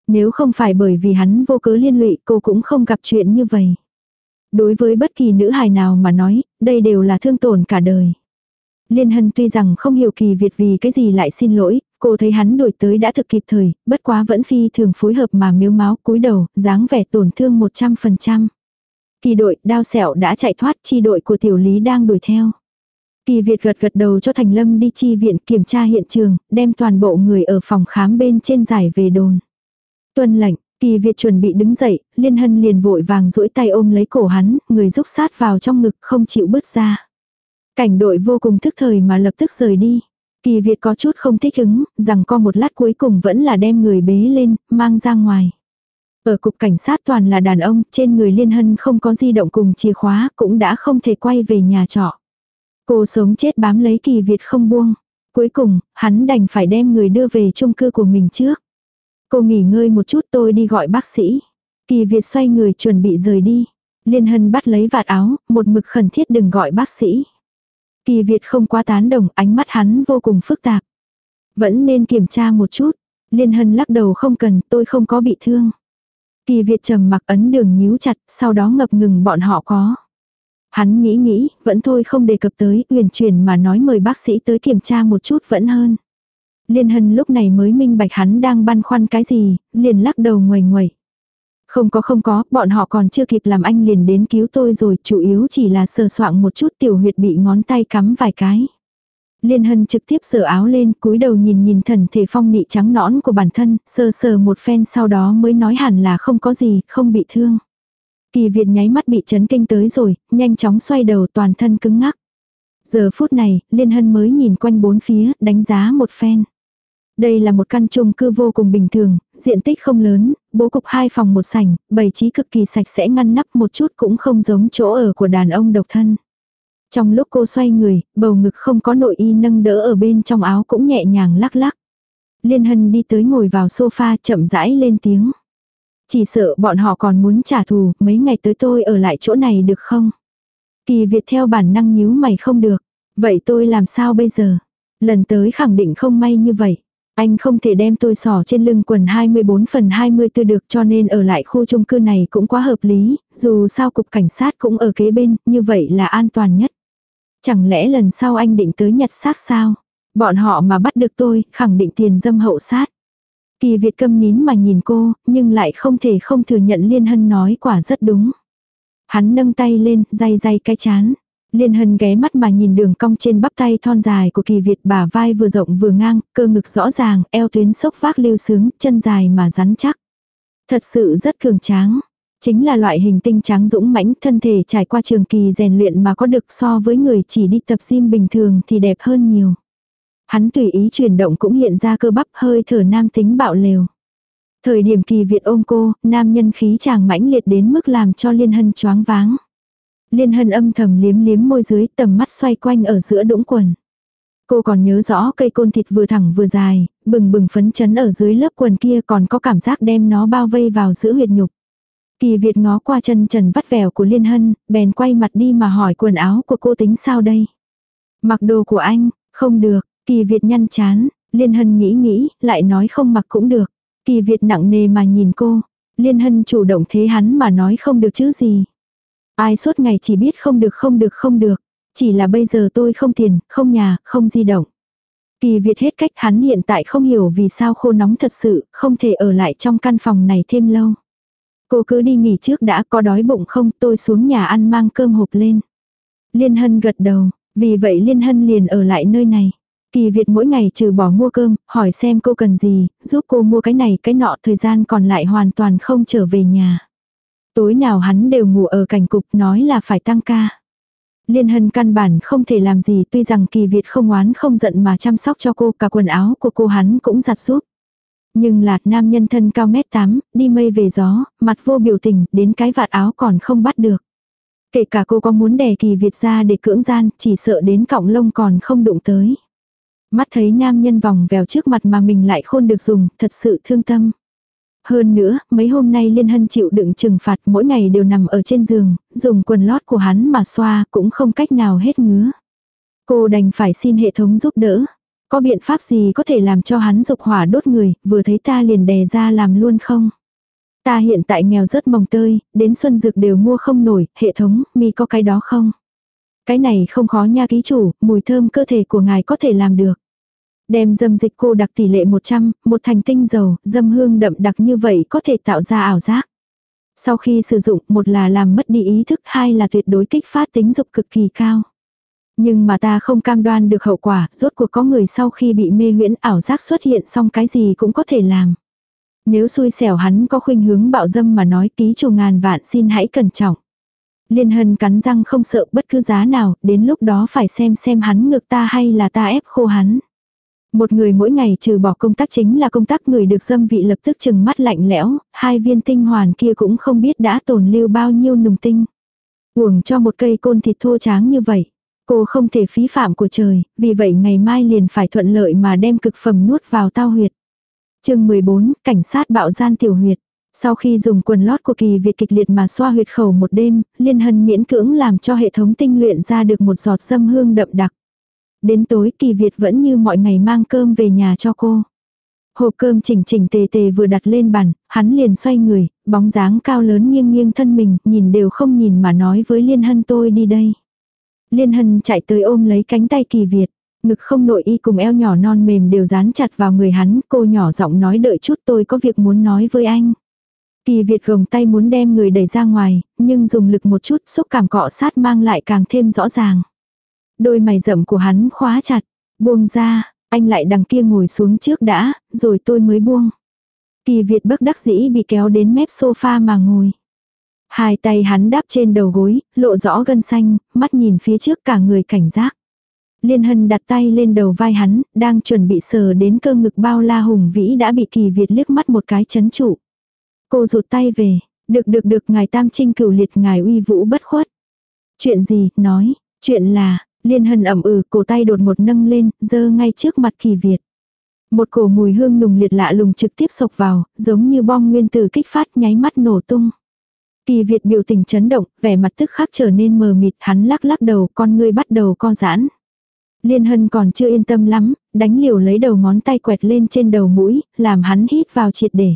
[SPEAKER 1] Nếu không phải bởi vì hắn vô cớ liên lụy cô cũng không gặp chuyện như vậy. Đối với bất kỳ nữ hài nào mà nói, đây đều là thương tổn cả đời. Liên Hân tuy rằng không hiểu kỳ Việt vì cái gì lại xin lỗi, cô thấy hắn đuổi tới đã thực kịp thời, bất quá vẫn phi thường phối hợp mà miếu máu cúi đầu, dáng vẻ tổn thương 100%. Kỳ đội, đao sẹo đã chạy thoát, chi đội của tiểu lý đang đuổi theo. Kỳ Việt gật gật đầu cho Thành Lâm đi chi viện kiểm tra hiện trường, đem toàn bộ người ở phòng khám bên trên giải về đồn. Tuân lệnh, Kỳ Việt chuẩn bị đứng dậy, Liên Hân liền vội vàng duỗi tay ôm lấy cổ hắn, người rúc sát vào trong ngực không chịu bứt ra. Cảnh đội vô cùng thức thời mà lập tức rời đi. Kỳ Việt có chút không thích ứng, rằng co một lát cuối cùng vẫn là đem người bế lên, mang ra ngoài. Ở cục cảnh sát toàn là đàn ông, trên người Liên Hân không có di động cùng chìa khóa, cũng đã không thể quay về nhà trọ. Cô sống chết bám lấy Kỳ Việt không buông. Cuối cùng, hắn đành phải đem người đưa về chung cư của mình trước. Cô nghỉ ngơi một chút tôi đi gọi bác sĩ. Kỳ Việt xoay người chuẩn bị rời đi. Liên Hân bắt lấy vạt áo, một mực khẩn thiết đừng gọi bác sĩ. Kỳ Việt không quá tán đồng, ánh mắt hắn vô cùng phức tạp. Vẫn nên kiểm tra một chút. Liên Hân lắc đầu không cần, tôi không có bị thương. Kỳ Việt trầm mặc ấn đường nhíu chặt, sau đó ngập ngừng bọn họ có. Hắn nghĩ nghĩ, vẫn thôi không đề cập tới, uyển chuyển mà nói mời bác sĩ tới kiểm tra một chút vẫn hơn. Liên Hân lúc này mới minh bạch hắn đang băn khoăn cái gì, liền lắc đầu ngoài ngoài. Không có không có, bọn họ còn chưa kịp làm anh liền đến cứu tôi rồi, chủ yếu chỉ là sờ soạng một chút tiểu huyệt bị ngón tay cắm vài cái. Liên Hân trực tiếp sờ áo lên, cúi đầu nhìn nhìn thần thể phong nị trắng nõn của bản thân, sờ sờ một phen sau đó mới nói hẳn là không có gì, không bị thương. Kỳ Việt nháy mắt bị chấn kinh tới rồi, nhanh chóng xoay đầu toàn thân cứng ngắc. Giờ phút này, Liên Hân mới nhìn quanh bốn phía, đánh giá một phen. Đây là một căn chung cư vô cùng bình thường, diện tích không lớn, bố cục hai phòng một sảnh, bày trí cực kỳ sạch sẽ ngăn nắp một chút cũng không giống chỗ ở của đàn ông độc thân. Trong lúc cô xoay người, bầu ngực không có nội y nâng đỡ ở bên trong áo cũng nhẹ nhàng lắc lắc. Liên Hân đi tới ngồi vào sofa chậm rãi lên tiếng. Chỉ sợ bọn họ còn muốn trả thù, mấy ngày tới tôi ở lại chỗ này được không? Kỳ Việt theo bản năng nhíu mày không được. Vậy tôi làm sao bây giờ? Lần tới khẳng định không may như vậy. Anh không thể đem tôi sỏ trên lưng quần 24 phần 24 được cho nên ở lại khu chung cư này cũng quá hợp lý, dù sao cục cảnh sát cũng ở kế bên, như vậy là an toàn nhất. Chẳng lẽ lần sau anh định tới nhặt xác sao? Bọn họ mà bắt được tôi, khẳng định tiền dâm hậu sát. Kỳ Việt câm nín mà nhìn cô, nhưng lại không thể không thừa nhận Liên Hân nói quả rất đúng. Hắn nâng tay lên, day day cái chán. Liên Hân ghé mắt mà nhìn đường cong trên bắp tay thon dài của Kỳ Việt bả vai vừa rộng vừa ngang, cơ ngực rõ ràng, eo tuyến sốc vác lưu sướng, chân dài mà rắn chắc. Thật sự rất cường tráng. Chính là loại hình tinh tráng dũng mãnh thân thể trải qua trường kỳ rèn luyện mà có được so với người chỉ đi tập gym bình thường thì đẹp hơn nhiều. Hắn tùy ý chuyển động cũng hiện ra cơ bắp hơi thở nam tính bạo lều. Thời điểm kỳ Việt ôm cô, nam nhân khí chàng mãnh liệt đến mức làm cho Liên Hân choáng váng. Liên Hân âm thầm liếm liếm môi dưới tầm mắt xoay quanh ở giữa đũng quần. Cô còn nhớ rõ cây côn thịt vừa thẳng vừa dài, bừng bừng phấn chấn ở dưới lớp quần kia còn có cảm giác đem nó bao vây vào giữa huyệt nhục. Kỳ Việt ngó qua chân trần vắt vẻo của Liên Hân, bèn quay mặt đi mà hỏi quần áo của cô tính sao đây. Mặc đồ của anh, không được, Kỳ Việt nhăn chán, Liên Hân nghĩ nghĩ, lại nói không mặc cũng được. Kỳ Việt nặng nề mà nhìn cô, Liên Hân chủ động thế hắn mà nói không được chứ gì. Ai suốt ngày chỉ biết không được không được không được, chỉ là bây giờ tôi không tiền, không nhà, không di động. Kỳ Việt hết cách hắn hiện tại không hiểu vì sao khô nóng thật sự, không thể ở lại trong căn phòng này thêm lâu. Cô cứ đi nghỉ trước đã có đói bụng không tôi xuống nhà ăn mang cơm hộp lên. Liên Hân gật đầu, vì vậy Liên Hân liền ở lại nơi này. Kỳ Việt mỗi ngày trừ bỏ mua cơm, hỏi xem cô cần gì, giúp cô mua cái này cái nọ thời gian còn lại hoàn toàn không trở về nhà. Tối nào hắn đều ngủ ở cảnh cục nói là phải tăng ca. Liên hân căn bản không thể làm gì tuy rằng kỳ Việt không oán không giận mà chăm sóc cho cô cả quần áo của cô hắn cũng giặt giúp. Nhưng lạt nam nhân thân cao mét 8, đi mây về gió, mặt vô biểu tình, đến cái vạt áo còn không bắt được. Kể cả cô có muốn đè kỳ Việt ra để cưỡng gian, chỉ sợ đến cọng lông còn không đụng tới. Mắt thấy nam nhân vòng vèo trước mặt mà mình lại khôn được dùng, thật sự thương tâm. Hơn nữa, mấy hôm nay Liên Hân chịu đựng trừng phạt mỗi ngày đều nằm ở trên giường, dùng quần lót của hắn mà xoa cũng không cách nào hết ngứa. Cô đành phải xin hệ thống giúp đỡ. Có biện pháp gì có thể làm cho hắn dục hỏa đốt người, vừa thấy ta liền đè ra làm luôn không? Ta hiện tại nghèo rất mồng tơi, đến xuân dược đều mua không nổi, hệ thống, mi có cái đó không? Cái này không khó nha ký chủ, mùi thơm cơ thể của ngài có thể làm được. Đem dâm dịch cô đặc tỷ lệ 100, một thành tinh dầu, dâm hương đậm đặc như vậy có thể tạo ra ảo giác. Sau khi sử dụng, một là làm mất đi ý thức, hai là tuyệt đối kích phát tính dục cực kỳ cao. Nhưng mà ta không cam đoan được hậu quả, rốt cuộc có người sau khi bị mê huyễn ảo giác xuất hiện xong cái gì cũng có thể làm. Nếu xui xẻo hắn có khuynh hướng bạo dâm mà nói ký chủ ngàn vạn xin hãy cẩn trọng. Liên hân cắn răng không sợ bất cứ giá nào, đến lúc đó phải xem xem hắn ngược ta hay là ta ép khô hắn. Một người mỗi ngày trừ bỏ công tác chính là công tác người được dâm vị lập tức chừng mắt lạnh lẽo, hai viên tinh hoàn kia cũng không biết đã tồn lưu bao nhiêu nùng tinh. Uổng cho một cây côn thịt thô tráng như vậy. Cô không thể phí phạm của trời, vì vậy ngày mai liền phải thuận lợi mà đem cực phẩm nuốt vào tao huyệt. chương 14, cảnh sát bạo gian tiểu huyệt. Sau khi dùng quần lót của kỳ Việt kịch liệt mà xoa huyệt khẩu một đêm, liên hân miễn cưỡng làm cho hệ thống tinh luyện ra được một giọt dâm hương đậm đặc. Đến tối kỳ Việt vẫn như mọi ngày mang cơm về nhà cho cô. Hộp cơm chỉnh chỉnh tề tề vừa đặt lên bàn, hắn liền xoay người, bóng dáng cao lớn nghiêng nghiêng thân mình, nhìn đều không nhìn mà nói với Liên Hân tôi đi đây. Liên Hân chạy tới ôm lấy cánh tay kỳ Việt, ngực không nội y cùng eo nhỏ non mềm đều dán chặt vào người hắn, cô nhỏ giọng nói đợi chút tôi có việc muốn nói với anh. Kỳ Việt gồng tay muốn đem người đẩy ra ngoài, nhưng dùng lực một chút xúc cảm cọ sát mang lại càng thêm rõ ràng. Đôi mày rậm của hắn khóa chặt, buông ra, anh lại đằng kia ngồi xuống trước đã, rồi tôi mới buông. Kỳ Việt bất đắc dĩ bị kéo đến mép sofa mà ngồi. Hai tay hắn đáp trên đầu gối, lộ rõ gân xanh, mắt nhìn phía trước cả người cảnh giác. Liên Hân đặt tay lên đầu vai hắn, đang chuẩn bị sờ đến cơ ngực bao la hùng vĩ đã bị kỳ Việt liếc mắt một cái chấn trụ. Cô rụt tay về, được được được ngài tam trinh cửu liệt ngài uy vũ bất khuất. Chuyện gì, nói, chuyện là, Liên hân ẩm ừ, cổ tay đột một nâng lên, dơ ngay trước mặt kỳ Việt. Một cổ mùi hương nùng liệt lạ lùng trực tiếp sộc vào, giống như bom nguyên tử kích phát nháy mắt nổ tung. Kỳ Việt biểu tình chấn động, vẻ mặt tức khắc trở nên mờ mịt, hắn lắc lắc đầu, con ngươi bắt đầu co giãn. Liên Hân còn chưa yên tâm lắm, đánh liều lấy đầu ngón tay quẹt lên trên đầu mũi, làm hắn hít vào triệt để.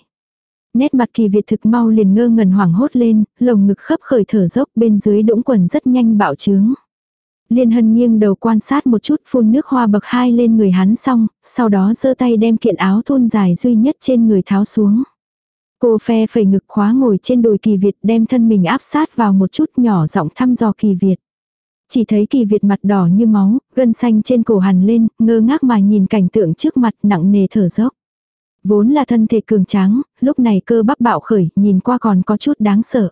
[SPEAKER 1] Nét mặt kỳ Việt thực mau liền ngơ ngẩn hoảng hốt lên, lồng ngực khấp khởi thở dốc bên dưới đũng quần rất nhanh bạo trướng. Liên hân nghiêng đầu quan sát một chút phun nước hoa bậc hai lên người hắn xong, sau đó giơ tay đem kiện áo thun dài duy nhất trên người tháo xuống. Cô phe phẩy ngực khóa ngồi trên đùi kỳ Việt đem thân mình áp sát vào một chút nhỏ giọng thăm dò kỳ Việt. Chỉ thấy kỳ Việt mặt đỏ như máu, gân xanh trên cổ hằn lên, ngơ ngác mà nhìn cảnh tượng trước mặt nặng nề thở dốc. Vốn là thân thể cường tráng, lúc này cơ bắp bạo khởi, nhìn qua còn có chút đáng sợ.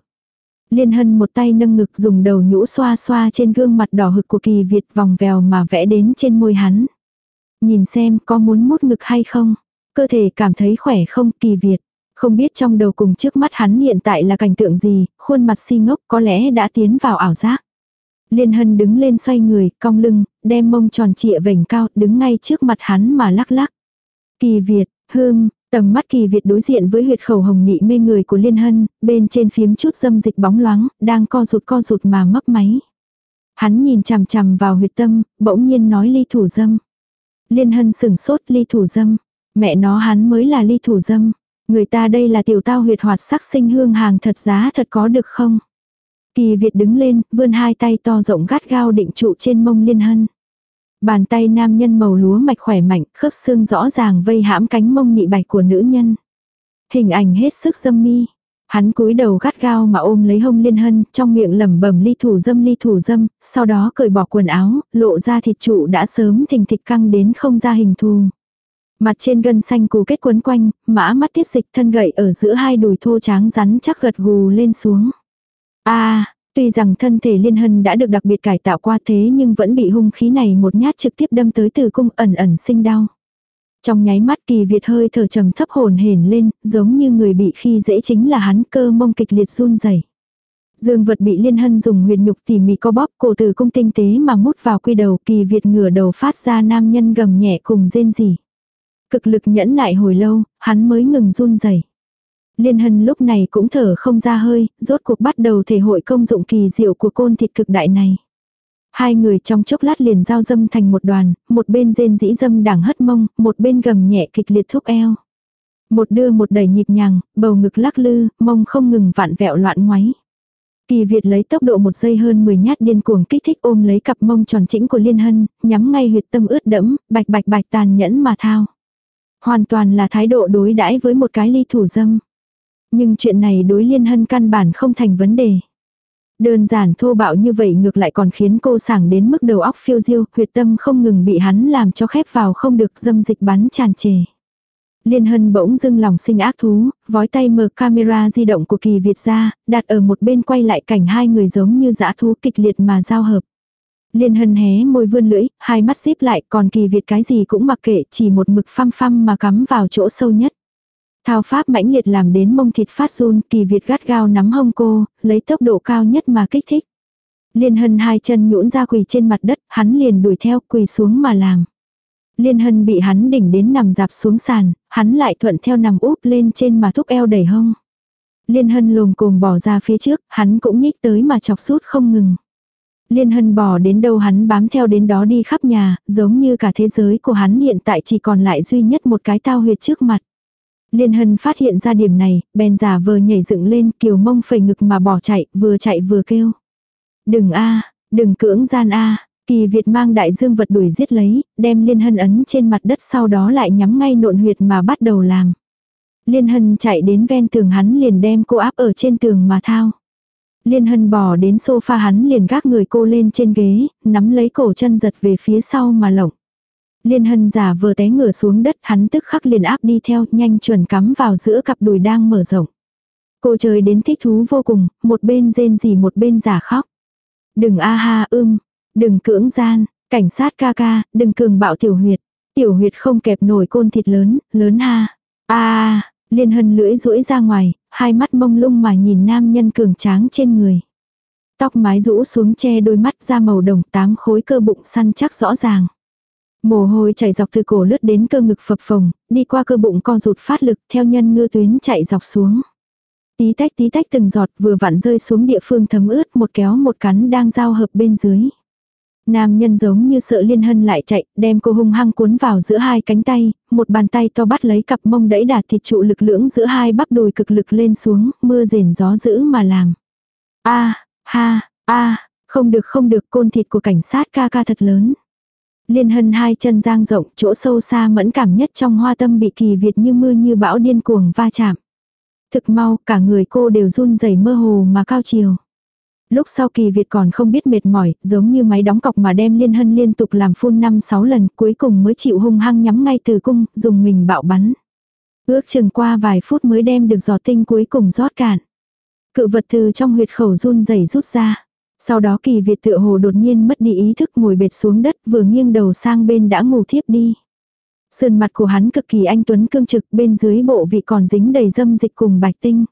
[SPEAKER 1] Liên hân một tay nâng ngực dùng đầu nhũ xoa xoa trên gương mặt đỏ hực của kỳ Việt vòng vèo mà vẽ đến trên môi hắn. Nhìn xem có muốn mút ngực hay không. Cơ thể cảm thấy khỏe không kỳ Việt. Không biết trong đầu cùng trước mắt hắn hiện tại là cảnh tượng gì, khuôn mặt si ngốc có lẽ đã tiến vào ảo giác. Liên hân đứng lên xoay người, cong lưng, đem mông tròn trịa vành cao, đứng ngay trước mặt hắn mà lắc lắc. Kỳ Việt, hơm, tầm mắt kỳ Việt đối diện với huyệt khẩu hồng nị mê người của Liên hân, bên trên phiếm chút dâm dịch bóng loáng, đang co rụt co rụt mà mấp máy. Hắn nhìn chằm chằm vào huyệt tâm, bỗng nhiên nói ly thủ dâm. Liên hân sừng sốt ly thủ dâm. Mẹ nó hắn mới là ly thủ dâm. Người ta đây là tiểu tao huyệt hoạt sắc sinh hương hàng thật giá thật có được không? Kỳ Việt đứng lên, vươn hai tay to rộng gắt gao định trụ trên mông liên hân. Bàn tay nam nhân màu lúa mạch khỏe mạnh, khớp xương rõ ràng vây hãm cánh mông nị bạch của nữ nhân. Hình ảnh hết sức dâm mi. Hắn cúi đầu gắt gao mà ôm lấy hông liên hân, trong miệng lẩm bẩm ly thủ dâm ly thủ dâm, sau đó cởi bỏ quần áo, lộ ra thịt trụ đã sớm thình thịch căng đến không ra hình thù. Mặt trên gân xanh cù kết quấn quanh, mã mắt tiết dịch thân gậy ở giữa hai đùi thô tráng rắn chắc gật gù lên xuống. a tuy rằng thân thể liên hân đã được đặc biệt cải tạo qua thế nhưng vẫn bị hung khí này một nhát trực tiếp đâm tới từ cung ẩn ẩn sinh đau. Trong nháy mắt kỳ Việt hơi thở trầm thấp hồn hển lên, giống như người bị khi dễ chính là hắn cơ mông kịch liệt run rẩy. Dương vật bị liên hân dùng huyền nhục tỉ mỉ co bóp cổ từ cung tinh tế mà mút vào quy đầu kỳ Việt ngửa đầu phát ra nam nhân gầm nhẹ cùng rên rỉ. Cực lực nhẫn nại hồi lâu, hắn mới ngừng run rẩy. Liên hân lúc này cũng thở không ra hơi, rốt cuộc bắt đầu thể hội công dụng kỳ diệu của côn thịt cực đại này. Hai người trong chốc lát liền giao dâm thành một đoàn, một bên rên dĩ dâm đảng hất mông, một bên gầm nhẹ kịch liệt thúc eo. Một đưa một đẩy nhịp nhàng, bầu ngực lắc lư, mông không ngừng vạn vẹo loạn ngoáy. Kỳ Việt lấy tốc độ một giây hơn 10 nhát điên cuồng kích thích ôm lấy cặp mông tròn chỉnh của Liên Hân, nhắm ngay huyệt tâm ướt đẫm, bạch bạch bạch tàn nhẫn mà thao. Hoàn toàn là thái độ đối đãi với một cái ly thủ dâm. Nhưng chuyện này đối liên hân căn bản không thành vấn đề. Đơn giản thô bạo như vậy ngược lại còn khiến cô sảng đến mức đầu óc phiêu diêu, huyệt tâm không ngừng bị hắn làm cho khép vào không được dâm dịch bắn tràn trề. Liên hân bỗng dưng lòng sinh ác thú, vói tay mở camera di động của kỳ Việt ra, đặt ở một bên quay lại cảnh hai người giống như dã thú kịch liệt mà giao hợp. Liên hân hé môi vươn lưỡi, hai mắt díp lại còn kỳ Việt cái gì cũng mặc kệ chỉ một mực phăm phăm mà cắm vào chỗ sâu nhất. Thao pháp mãnh liệt làm đến mông thịt phát run, kỳ Việt gắt gao nắm hông cô, lấy tốc độ cao nhất mà kích thích. Liên hân hai chân nhũn ra quỳ trên mặt đất, hắn liền đuổi theo quỳ xuống mà làm. Liên hân bị hắn đỉnh đến nằm dạp xuống sàn, hắn lại thuận theo nằm úp lên trên mà thúc eo đẩy hông. Liên hân lồm cồm bỏ ra phía trước, hắn cũng nhích tới mà chọc sút không ngừng. Liên hân bò đến đâu hắn bám theo đến đó đi khắp nhà, giống như cả thế giới của hắn hiện tại chỉ còn lại duy nhất một cái tao huyệt trước mặt. Liên hân phát hiện ra điểm này, bèn giả vờ nhảy dựng lên kiều mông phẩy ngực mà bỏ chạy, vừa chạy vừa kêu. Đừng a đừng cưỡng gian a Kỳ Việt mang đại dương vật đuổi giết lấy, đem liên hân ấn trên mặt đất sau đó lại nhắm ngay nộn huyệt mà bắt đầu làm. Liên hân chạy đến ven tường hắn liền đem cô áp ở trên tường mà thao. Liên hân bò đến sofa hắn liền gác người cô lên trên ghế, nắm lấy cổ chân giật về phía sau mà lộng. Liên hân giả vừa té ngửa xuống đất hắn tức khắc liền áp đi theo nhanh chuẩn cắm vào giữa cặp đùi đang mở rộng. Cô trời đến thích thú vô cùng, một bên rên gì một bên giả khóc. Đừng a ha ưm, đừng cưỡng gian, cảnh sát ca ca, đừng cường bạo tiểu huyệt. Tiểu huyệt không kẹp nổi côn thịt lớn, lớn ha. a liên hân lưỡi rũi ra ngoài, hai mắt mông lung mà nhìn nam nhân cường tráng trên người. Tóc mái rũ xuống che đôi mắt ra màu đồng tám khối cơ bụng săn chắc rõ ràng. Mồ hôi chảy dọc từ cổ lướt đến cơ ngực phập phồng, đi qua cơ bụng co rụt phát lực theo nhân ngư tuyến chạy dọc xuống. Tí tách tí tách từng giọt vừa vặn rơi xuống địa phương thấm ướt một kéo một cắn đang giao hợp bên dưới. Nam nhân giống như sợ liên hân lại chạy, đem cô hung hăng cuốn vào giữa hai cánh tay, một bàn tay to bắt lấy cặp mông đẩy đà thịt trụ lực lưỡng giữa hai bắp đùi cực lực lên xuống, mưa rền gió dữ mà làm. a ha, a không được không được côn thịt của cảnh sát ca ca thật lớn. Liên hân hai chân giang rộng, chỗ sâu xa mẫn cảm nhất trong hoa tâm bị kỳ Việt như mưa như bão điên cuồng va chạm. Thực mau, cả người cô đều run rẩy mơ hồ mà cao chiều. Lúc sau kỳ Việt còn không biết mệt mỏi, giống như máy đóng cọc mà đem liên hân liên tục làm phun 5-6 lần, cuối cùng mới chịu hung hăng nhắm ngay từ cung, dùng mình bạo bắn. Ước chừng qua vài phút mới đem được giọt tinh cuối cùng rót cạn. Cự vật từ trong huyệt khẩu run rẩy rút ra. Sau đó kỳ Việt tựa hồ đột nhiên mất đi ý thức ngồi bệt xuống đất vừa nghiêng đầu sang bên đã ngủ thiếp đi. Sườn mặt của hắn cực kỳ anh tuấn cương trực bên dưới bộ vị còn dính đầy dâm dịch cùng bạch tinh.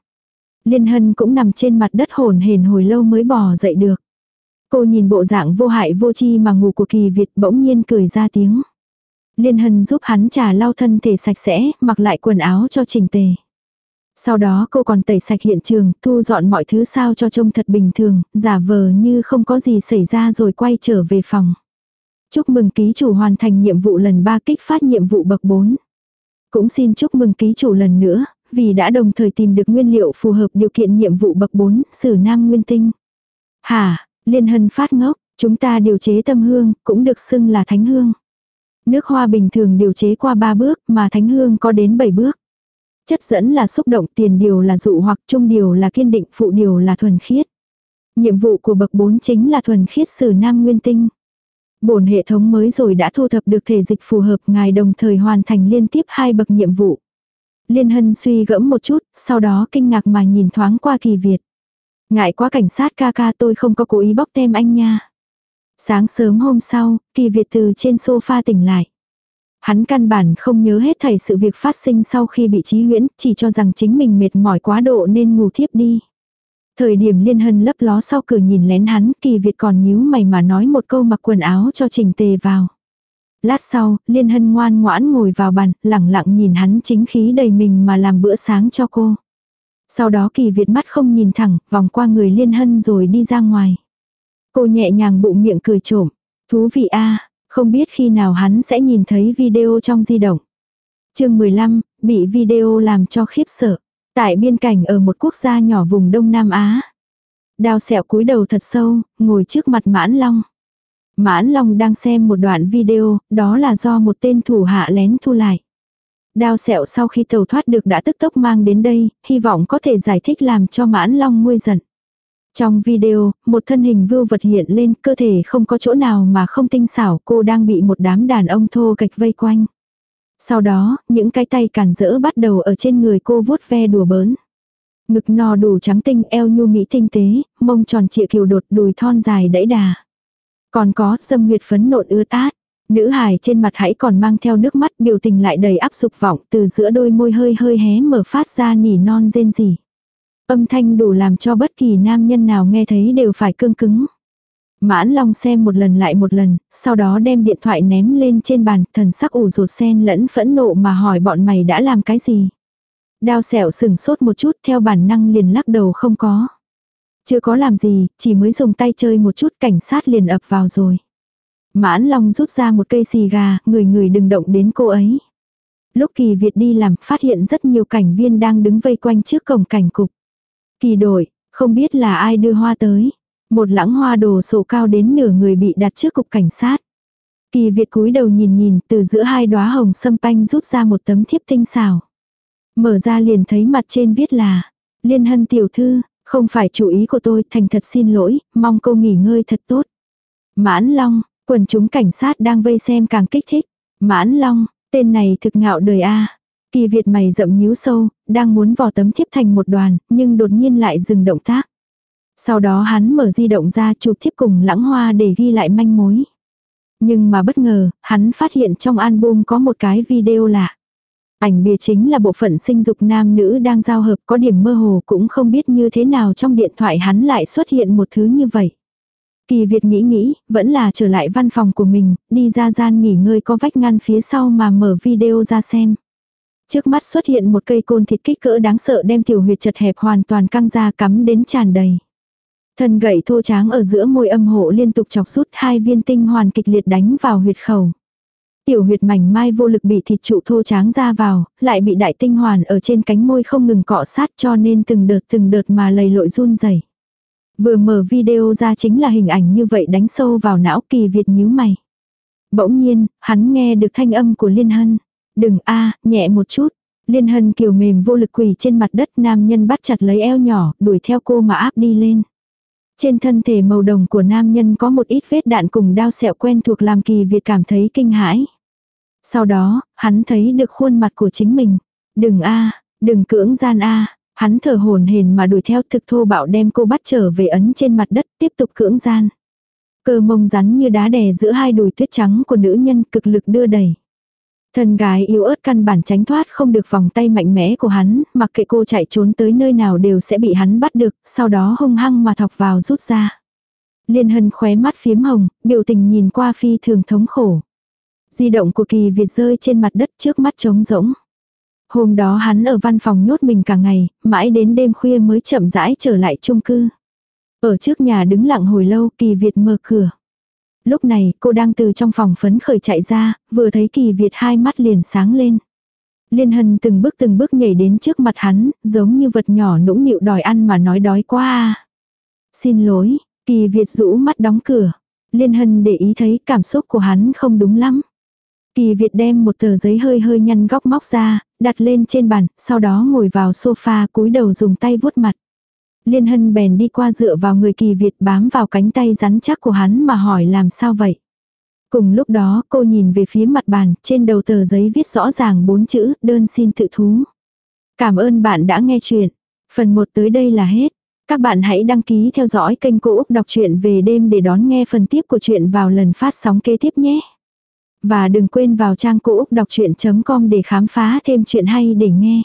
[SPEAKER 1] Liên hân cũng nằm trên mặt đất hồn hển hồi lâu mới bò dậy được. Cô nhìn bộ dạng vô hại vô chi mà ngủ của kỳ Việt bỗng nhiên cười ra tiếng. Liên hân giúp hắn trà lau thân thể sạch sẽ, mặc lại quần áo cho chỉnh tề. Sau đó cô còn tẩy sạch hiện trường, thu dọn mọi thứ sao cho trông thật bình thường, giả vờ như không có gì xảy ra rồi quay trở về phòng. Chúc mừng ký chủ hoàn thành nhiệm vụ lần 3 kích phát nhiệm vụ bậc 4. Cũng xin chúc mừng ký chủ lần nữa, vì đã đồng thời tìm được nguyên liệu phù hợp điều kiện nhiệm vụ bậc 4, sử nam nguyên tinh. Hả, liên hân phát ngốc, chúng ta điều chế tâm hương, cũng được xưng là thánh hương. Nước hoa bình thường điều chế qua 3 bước, mà thánh hương có đến 7 bước. Chất dẫn là xúc động, tiền điều là dụ hoặc trung điều là kiên định, phụ điều là thuần khiết. Nhiệm vụ của bậc 4 chính là thuần khiết sử nam nguyên tinh. Bổn hệ thống mới rồi đã thu thập được thể dịch phù hợp ngài đồng thời hoàn thành liên tiếp hai bậc nhiệm vụ. Liên hân suy gẫm một chút, sau đó kinh ngạc mà nhìn thoáng qua kỳ Việt. Ngại quá cảnh sát ca ca tôi không có cố ý bóc tem anh nha. Sáng sớm hôm sau, kỳ Việt từ trên sofa tỉnh lại. Hắn căn bản không nhớ hết thảy sự việc phát sinh sau khi bị trí huyễn, chỉ cho rằng chính mình mệt mỏi quá độ nên ngủ thiếp đi. Thời điểm liên hân lấp ló sau cửa nhìn lén hắn, kỳ Việt còn nhíu mày mà nói một câu mặc quần áo cho trình tề vào. Lát sau, liên hân ngoan ngoãn ngồi vào bàn, lẳng lặng nhìn hắn chính khí đầy mình mà làm bữa sáng cho cô. Sau đó kỳ Việt mắt không nhìn thẳng, vòng qua người liên hân rồi đi ra ngoài. Cô nhẹ nhàng bụng miệng cười trộm. Thú vị a không biết khi nào hắn sẽ nhìn thấy video trong di động. chương 15, bị video làm cho khiếp sợ. Tại biên cảnh ở một quốc gia nhỏ vùng Đông Nam Á. đào sẹo cúi đầu thật sâu, ngồi trước mặt mãn long. Mãn long đang xem một đoạn video, đó là do một tên thủ hạ lén thu lại. Đao sẹo sau khi tàu thoát được đã tức tốc mang đến đây, hy vọng có thể giải thích làm cho mãn long nguôi giận. Trong video, một thân hình vưu vật hiện lên, cơ thể không có chỗ nào mà không tinh xảo, cô đang bị một đám đàn ông thô kịch vây quanh. Sau đó, những cái tay cản rỡ bắt đầu ở trên người cô vuốt ve đùa bỡn. Ngực no đủ trắng tinh, eo nhu mỹ tinh tế, mông tròn trịa kiều đột, đùi thon dài đẫy đà. Còn có, dâm huyệt phấn nộn ưa tát. Nữ hài trên mặt hãy còn mang theo nước mắt biểu tình lại đầy áp sục vọng từ giữa đôi môi hơi hơi hé mở phát ra nỉ non rên rỉ. Âm thanh đủ làm cho bất kỳ nam nhân nào nghe thấy đều phải cương cứng. Mãn Long xem một lần lại một lần, sau đó đem điện thoại ném lên trên bàn, thần sắc ủ rột sen lẫn phẫn nộ mà hỏi bọn mày đã làm cái gì. Đao xẻo sừng sốt một chút theo bản năng liền lắc đầu không có. Chưa có làm gì, chỉ mới dùng tay chơi một chút cảnh sát liền ập vào rồi. Mãn Long rút ra một cây xì gà, người người đừng động đến cô ấy. Lúc kỳ Việt đi làm, phát hiện rất nhiều cảnh viên đang đứng vây quanh trước cổng cảnh cục. Kỳ đội không biết là ai đưa hoa tới. Một lãng hoa đồ sổ cao đến nửa người bị đặt trước cục cảnh sát. Kỳ Việt cúi đầu nhìn nhìn từ giữa hai đóa hồng sâm panh rút ra một tấm thiếp tinh xảo. Mở ra liền thấy mặt trên viết là Liên hân tiểu thư, không phải chủ ý của tôi, thành thật xin lỗi, mong cô nghỉ ngơi thật tốt. Mãn Long, quần chúng cảnh sát đang vây xem càng kích thích. Mãn Long, tên này thực ngạo đời a. Kỳ Việt mày rậm nhíu sâu, đang muốn vò tấm thiếp thành một đoàn, nhưng đột nhiên lại dừng động tác. Sau đó hắn mở di động ra chụp thiếp cùng lãng hoa để ghi lại manh mối. Nhưng mà bất ngờ, hắn phát hiện trong album có một cái video lạ. Ảnh bìa chính là bộ phận sinh dục nam nữ đang giao hợp có điểm mơ hồ cũng không biết như thế nào trong điện thoại hắn lại xuất hiện một thứ như vậy. Kỳ Việt nghĩ nghĩ, vẫn là trở lại văn phòng của mình, đi ra gian nghỉ ngơi có vách ngăn phía sau mà mở video ra xem. Trước mắt xuất hiện một cây côn thịt kích cỡ đáng sợ đem tiểu huyệt chật hẹp hoàn toàn căng ra cắm đến tràn đầy. Thân gậy thô tráng ở giữa môi âm hộ liên tục chọc rút hai viên tinh hoàn kịch liệt đánh vào huyệt khẩu. Tiểu huyệt mảnh mai vô lực bị thịt trụ thô tráng ra vào, lại bị đại tinh hoàn ở trên cánh môi không ngừng cọ sát cho nên từng đợt từng đợt mà lầy lội run rẩy. Vừa mở video ra chính là hình ảnh như vậy đánh sâu vào não kỳ Việt nhíu mày. Bỗng nhiên, hắn nghe được thanh âm của Liên Hân. Đừng a nhẹ một chút. Liên Hân kiều mềm vô lực quỳ trên mặt đất nam nhân bắt chặt lấy eo nhỏ, đuổi theo cô mà áp đi lên. Trên thân thể màu đồng của nam nhân có một ít vết đạn cùng đao sẹo quen thuộc làm kỳ Việt cảm thấy kinh hãi. Sau đó, hắn thấy được khuôn mặt của chính mình. Đừng a đừng cưỡng gian a Hắn thở hồn hền mà đuổi theo thực thô bạo đem cô bắt trở về ấn trên mặt đất tiếp tục cưỡng gian. Cơ mông rắn như đá đè giữa hai đùi tuyết trắng của nữ nhân cực lực đưa đẩy. Thân gái yếu ớt căn bản tránh thoát không được vòng tay mạnh mẽ của hắn, mặc kệ cô chạy trốn tới nơi nào đều sẽ bị hắn bắt được, sau đó hung hăng mà thọc vào rút ra. Liên hân khóe mắt phiếm hồng, biểu tình nhìn qua phi thường thống khổ. Di động của kỳ Việt rơi trên mặt đất trước mắt trống rỗng. Hôm đó hắn ở văn phòng nhốt mình cả ngày, mãi đến đêm khuya mới chậm rãi trở lại chung cư. Ở trước nhà đứng lặng hồi lâu kỳ Việt mở cửa. Lúc này cô đang từ trong phòng phấn khởi chạy ra, vừa thấy kỳ Việt hai mắt liền sáng lên. Liên hân từng bước từng bước nhảy đến trước mặt hắn, giống như vật nhỏ nũng nịu đòi ăn mà nói đói quá à. Xin lỗi, kỳ Việt rũ mắt đóng cửa. Liên hân để ý thấy cảm xúc của hắn không đúng lắm. Kỳ Việt đem một tờ giấy hơi hơi nhăn góc móc ra, đặt lên trên bàn, sau đó ngồi vào sofa cúi đầu dùng tay vuốt mặt. Liên hân bèn đi qua dựa vào người kỳ Việt bám vào cánh tay rắn chắc của hắn mà hỏi làm sao vậy. Cùng lúc đó cô nhìn về phía mặt bàn, trên đầu tờ giấy viết rõ ràng bốn chữ, đơn xin tự thú. Cảm ơn bạn đã nghe chuyện. Phần 1 tới đây là hết. Các bạn hãy đăng ký theo dõi kênh Cô Úc Đọc truyện về đêm để đón nghe phần tiếp của chuyện vào lần phát sóng kế tiếp nhé. Và đừng quên vào trang Cô Úc Đọc Chuyện.com để khám phá thêm chuyện hay để nghe.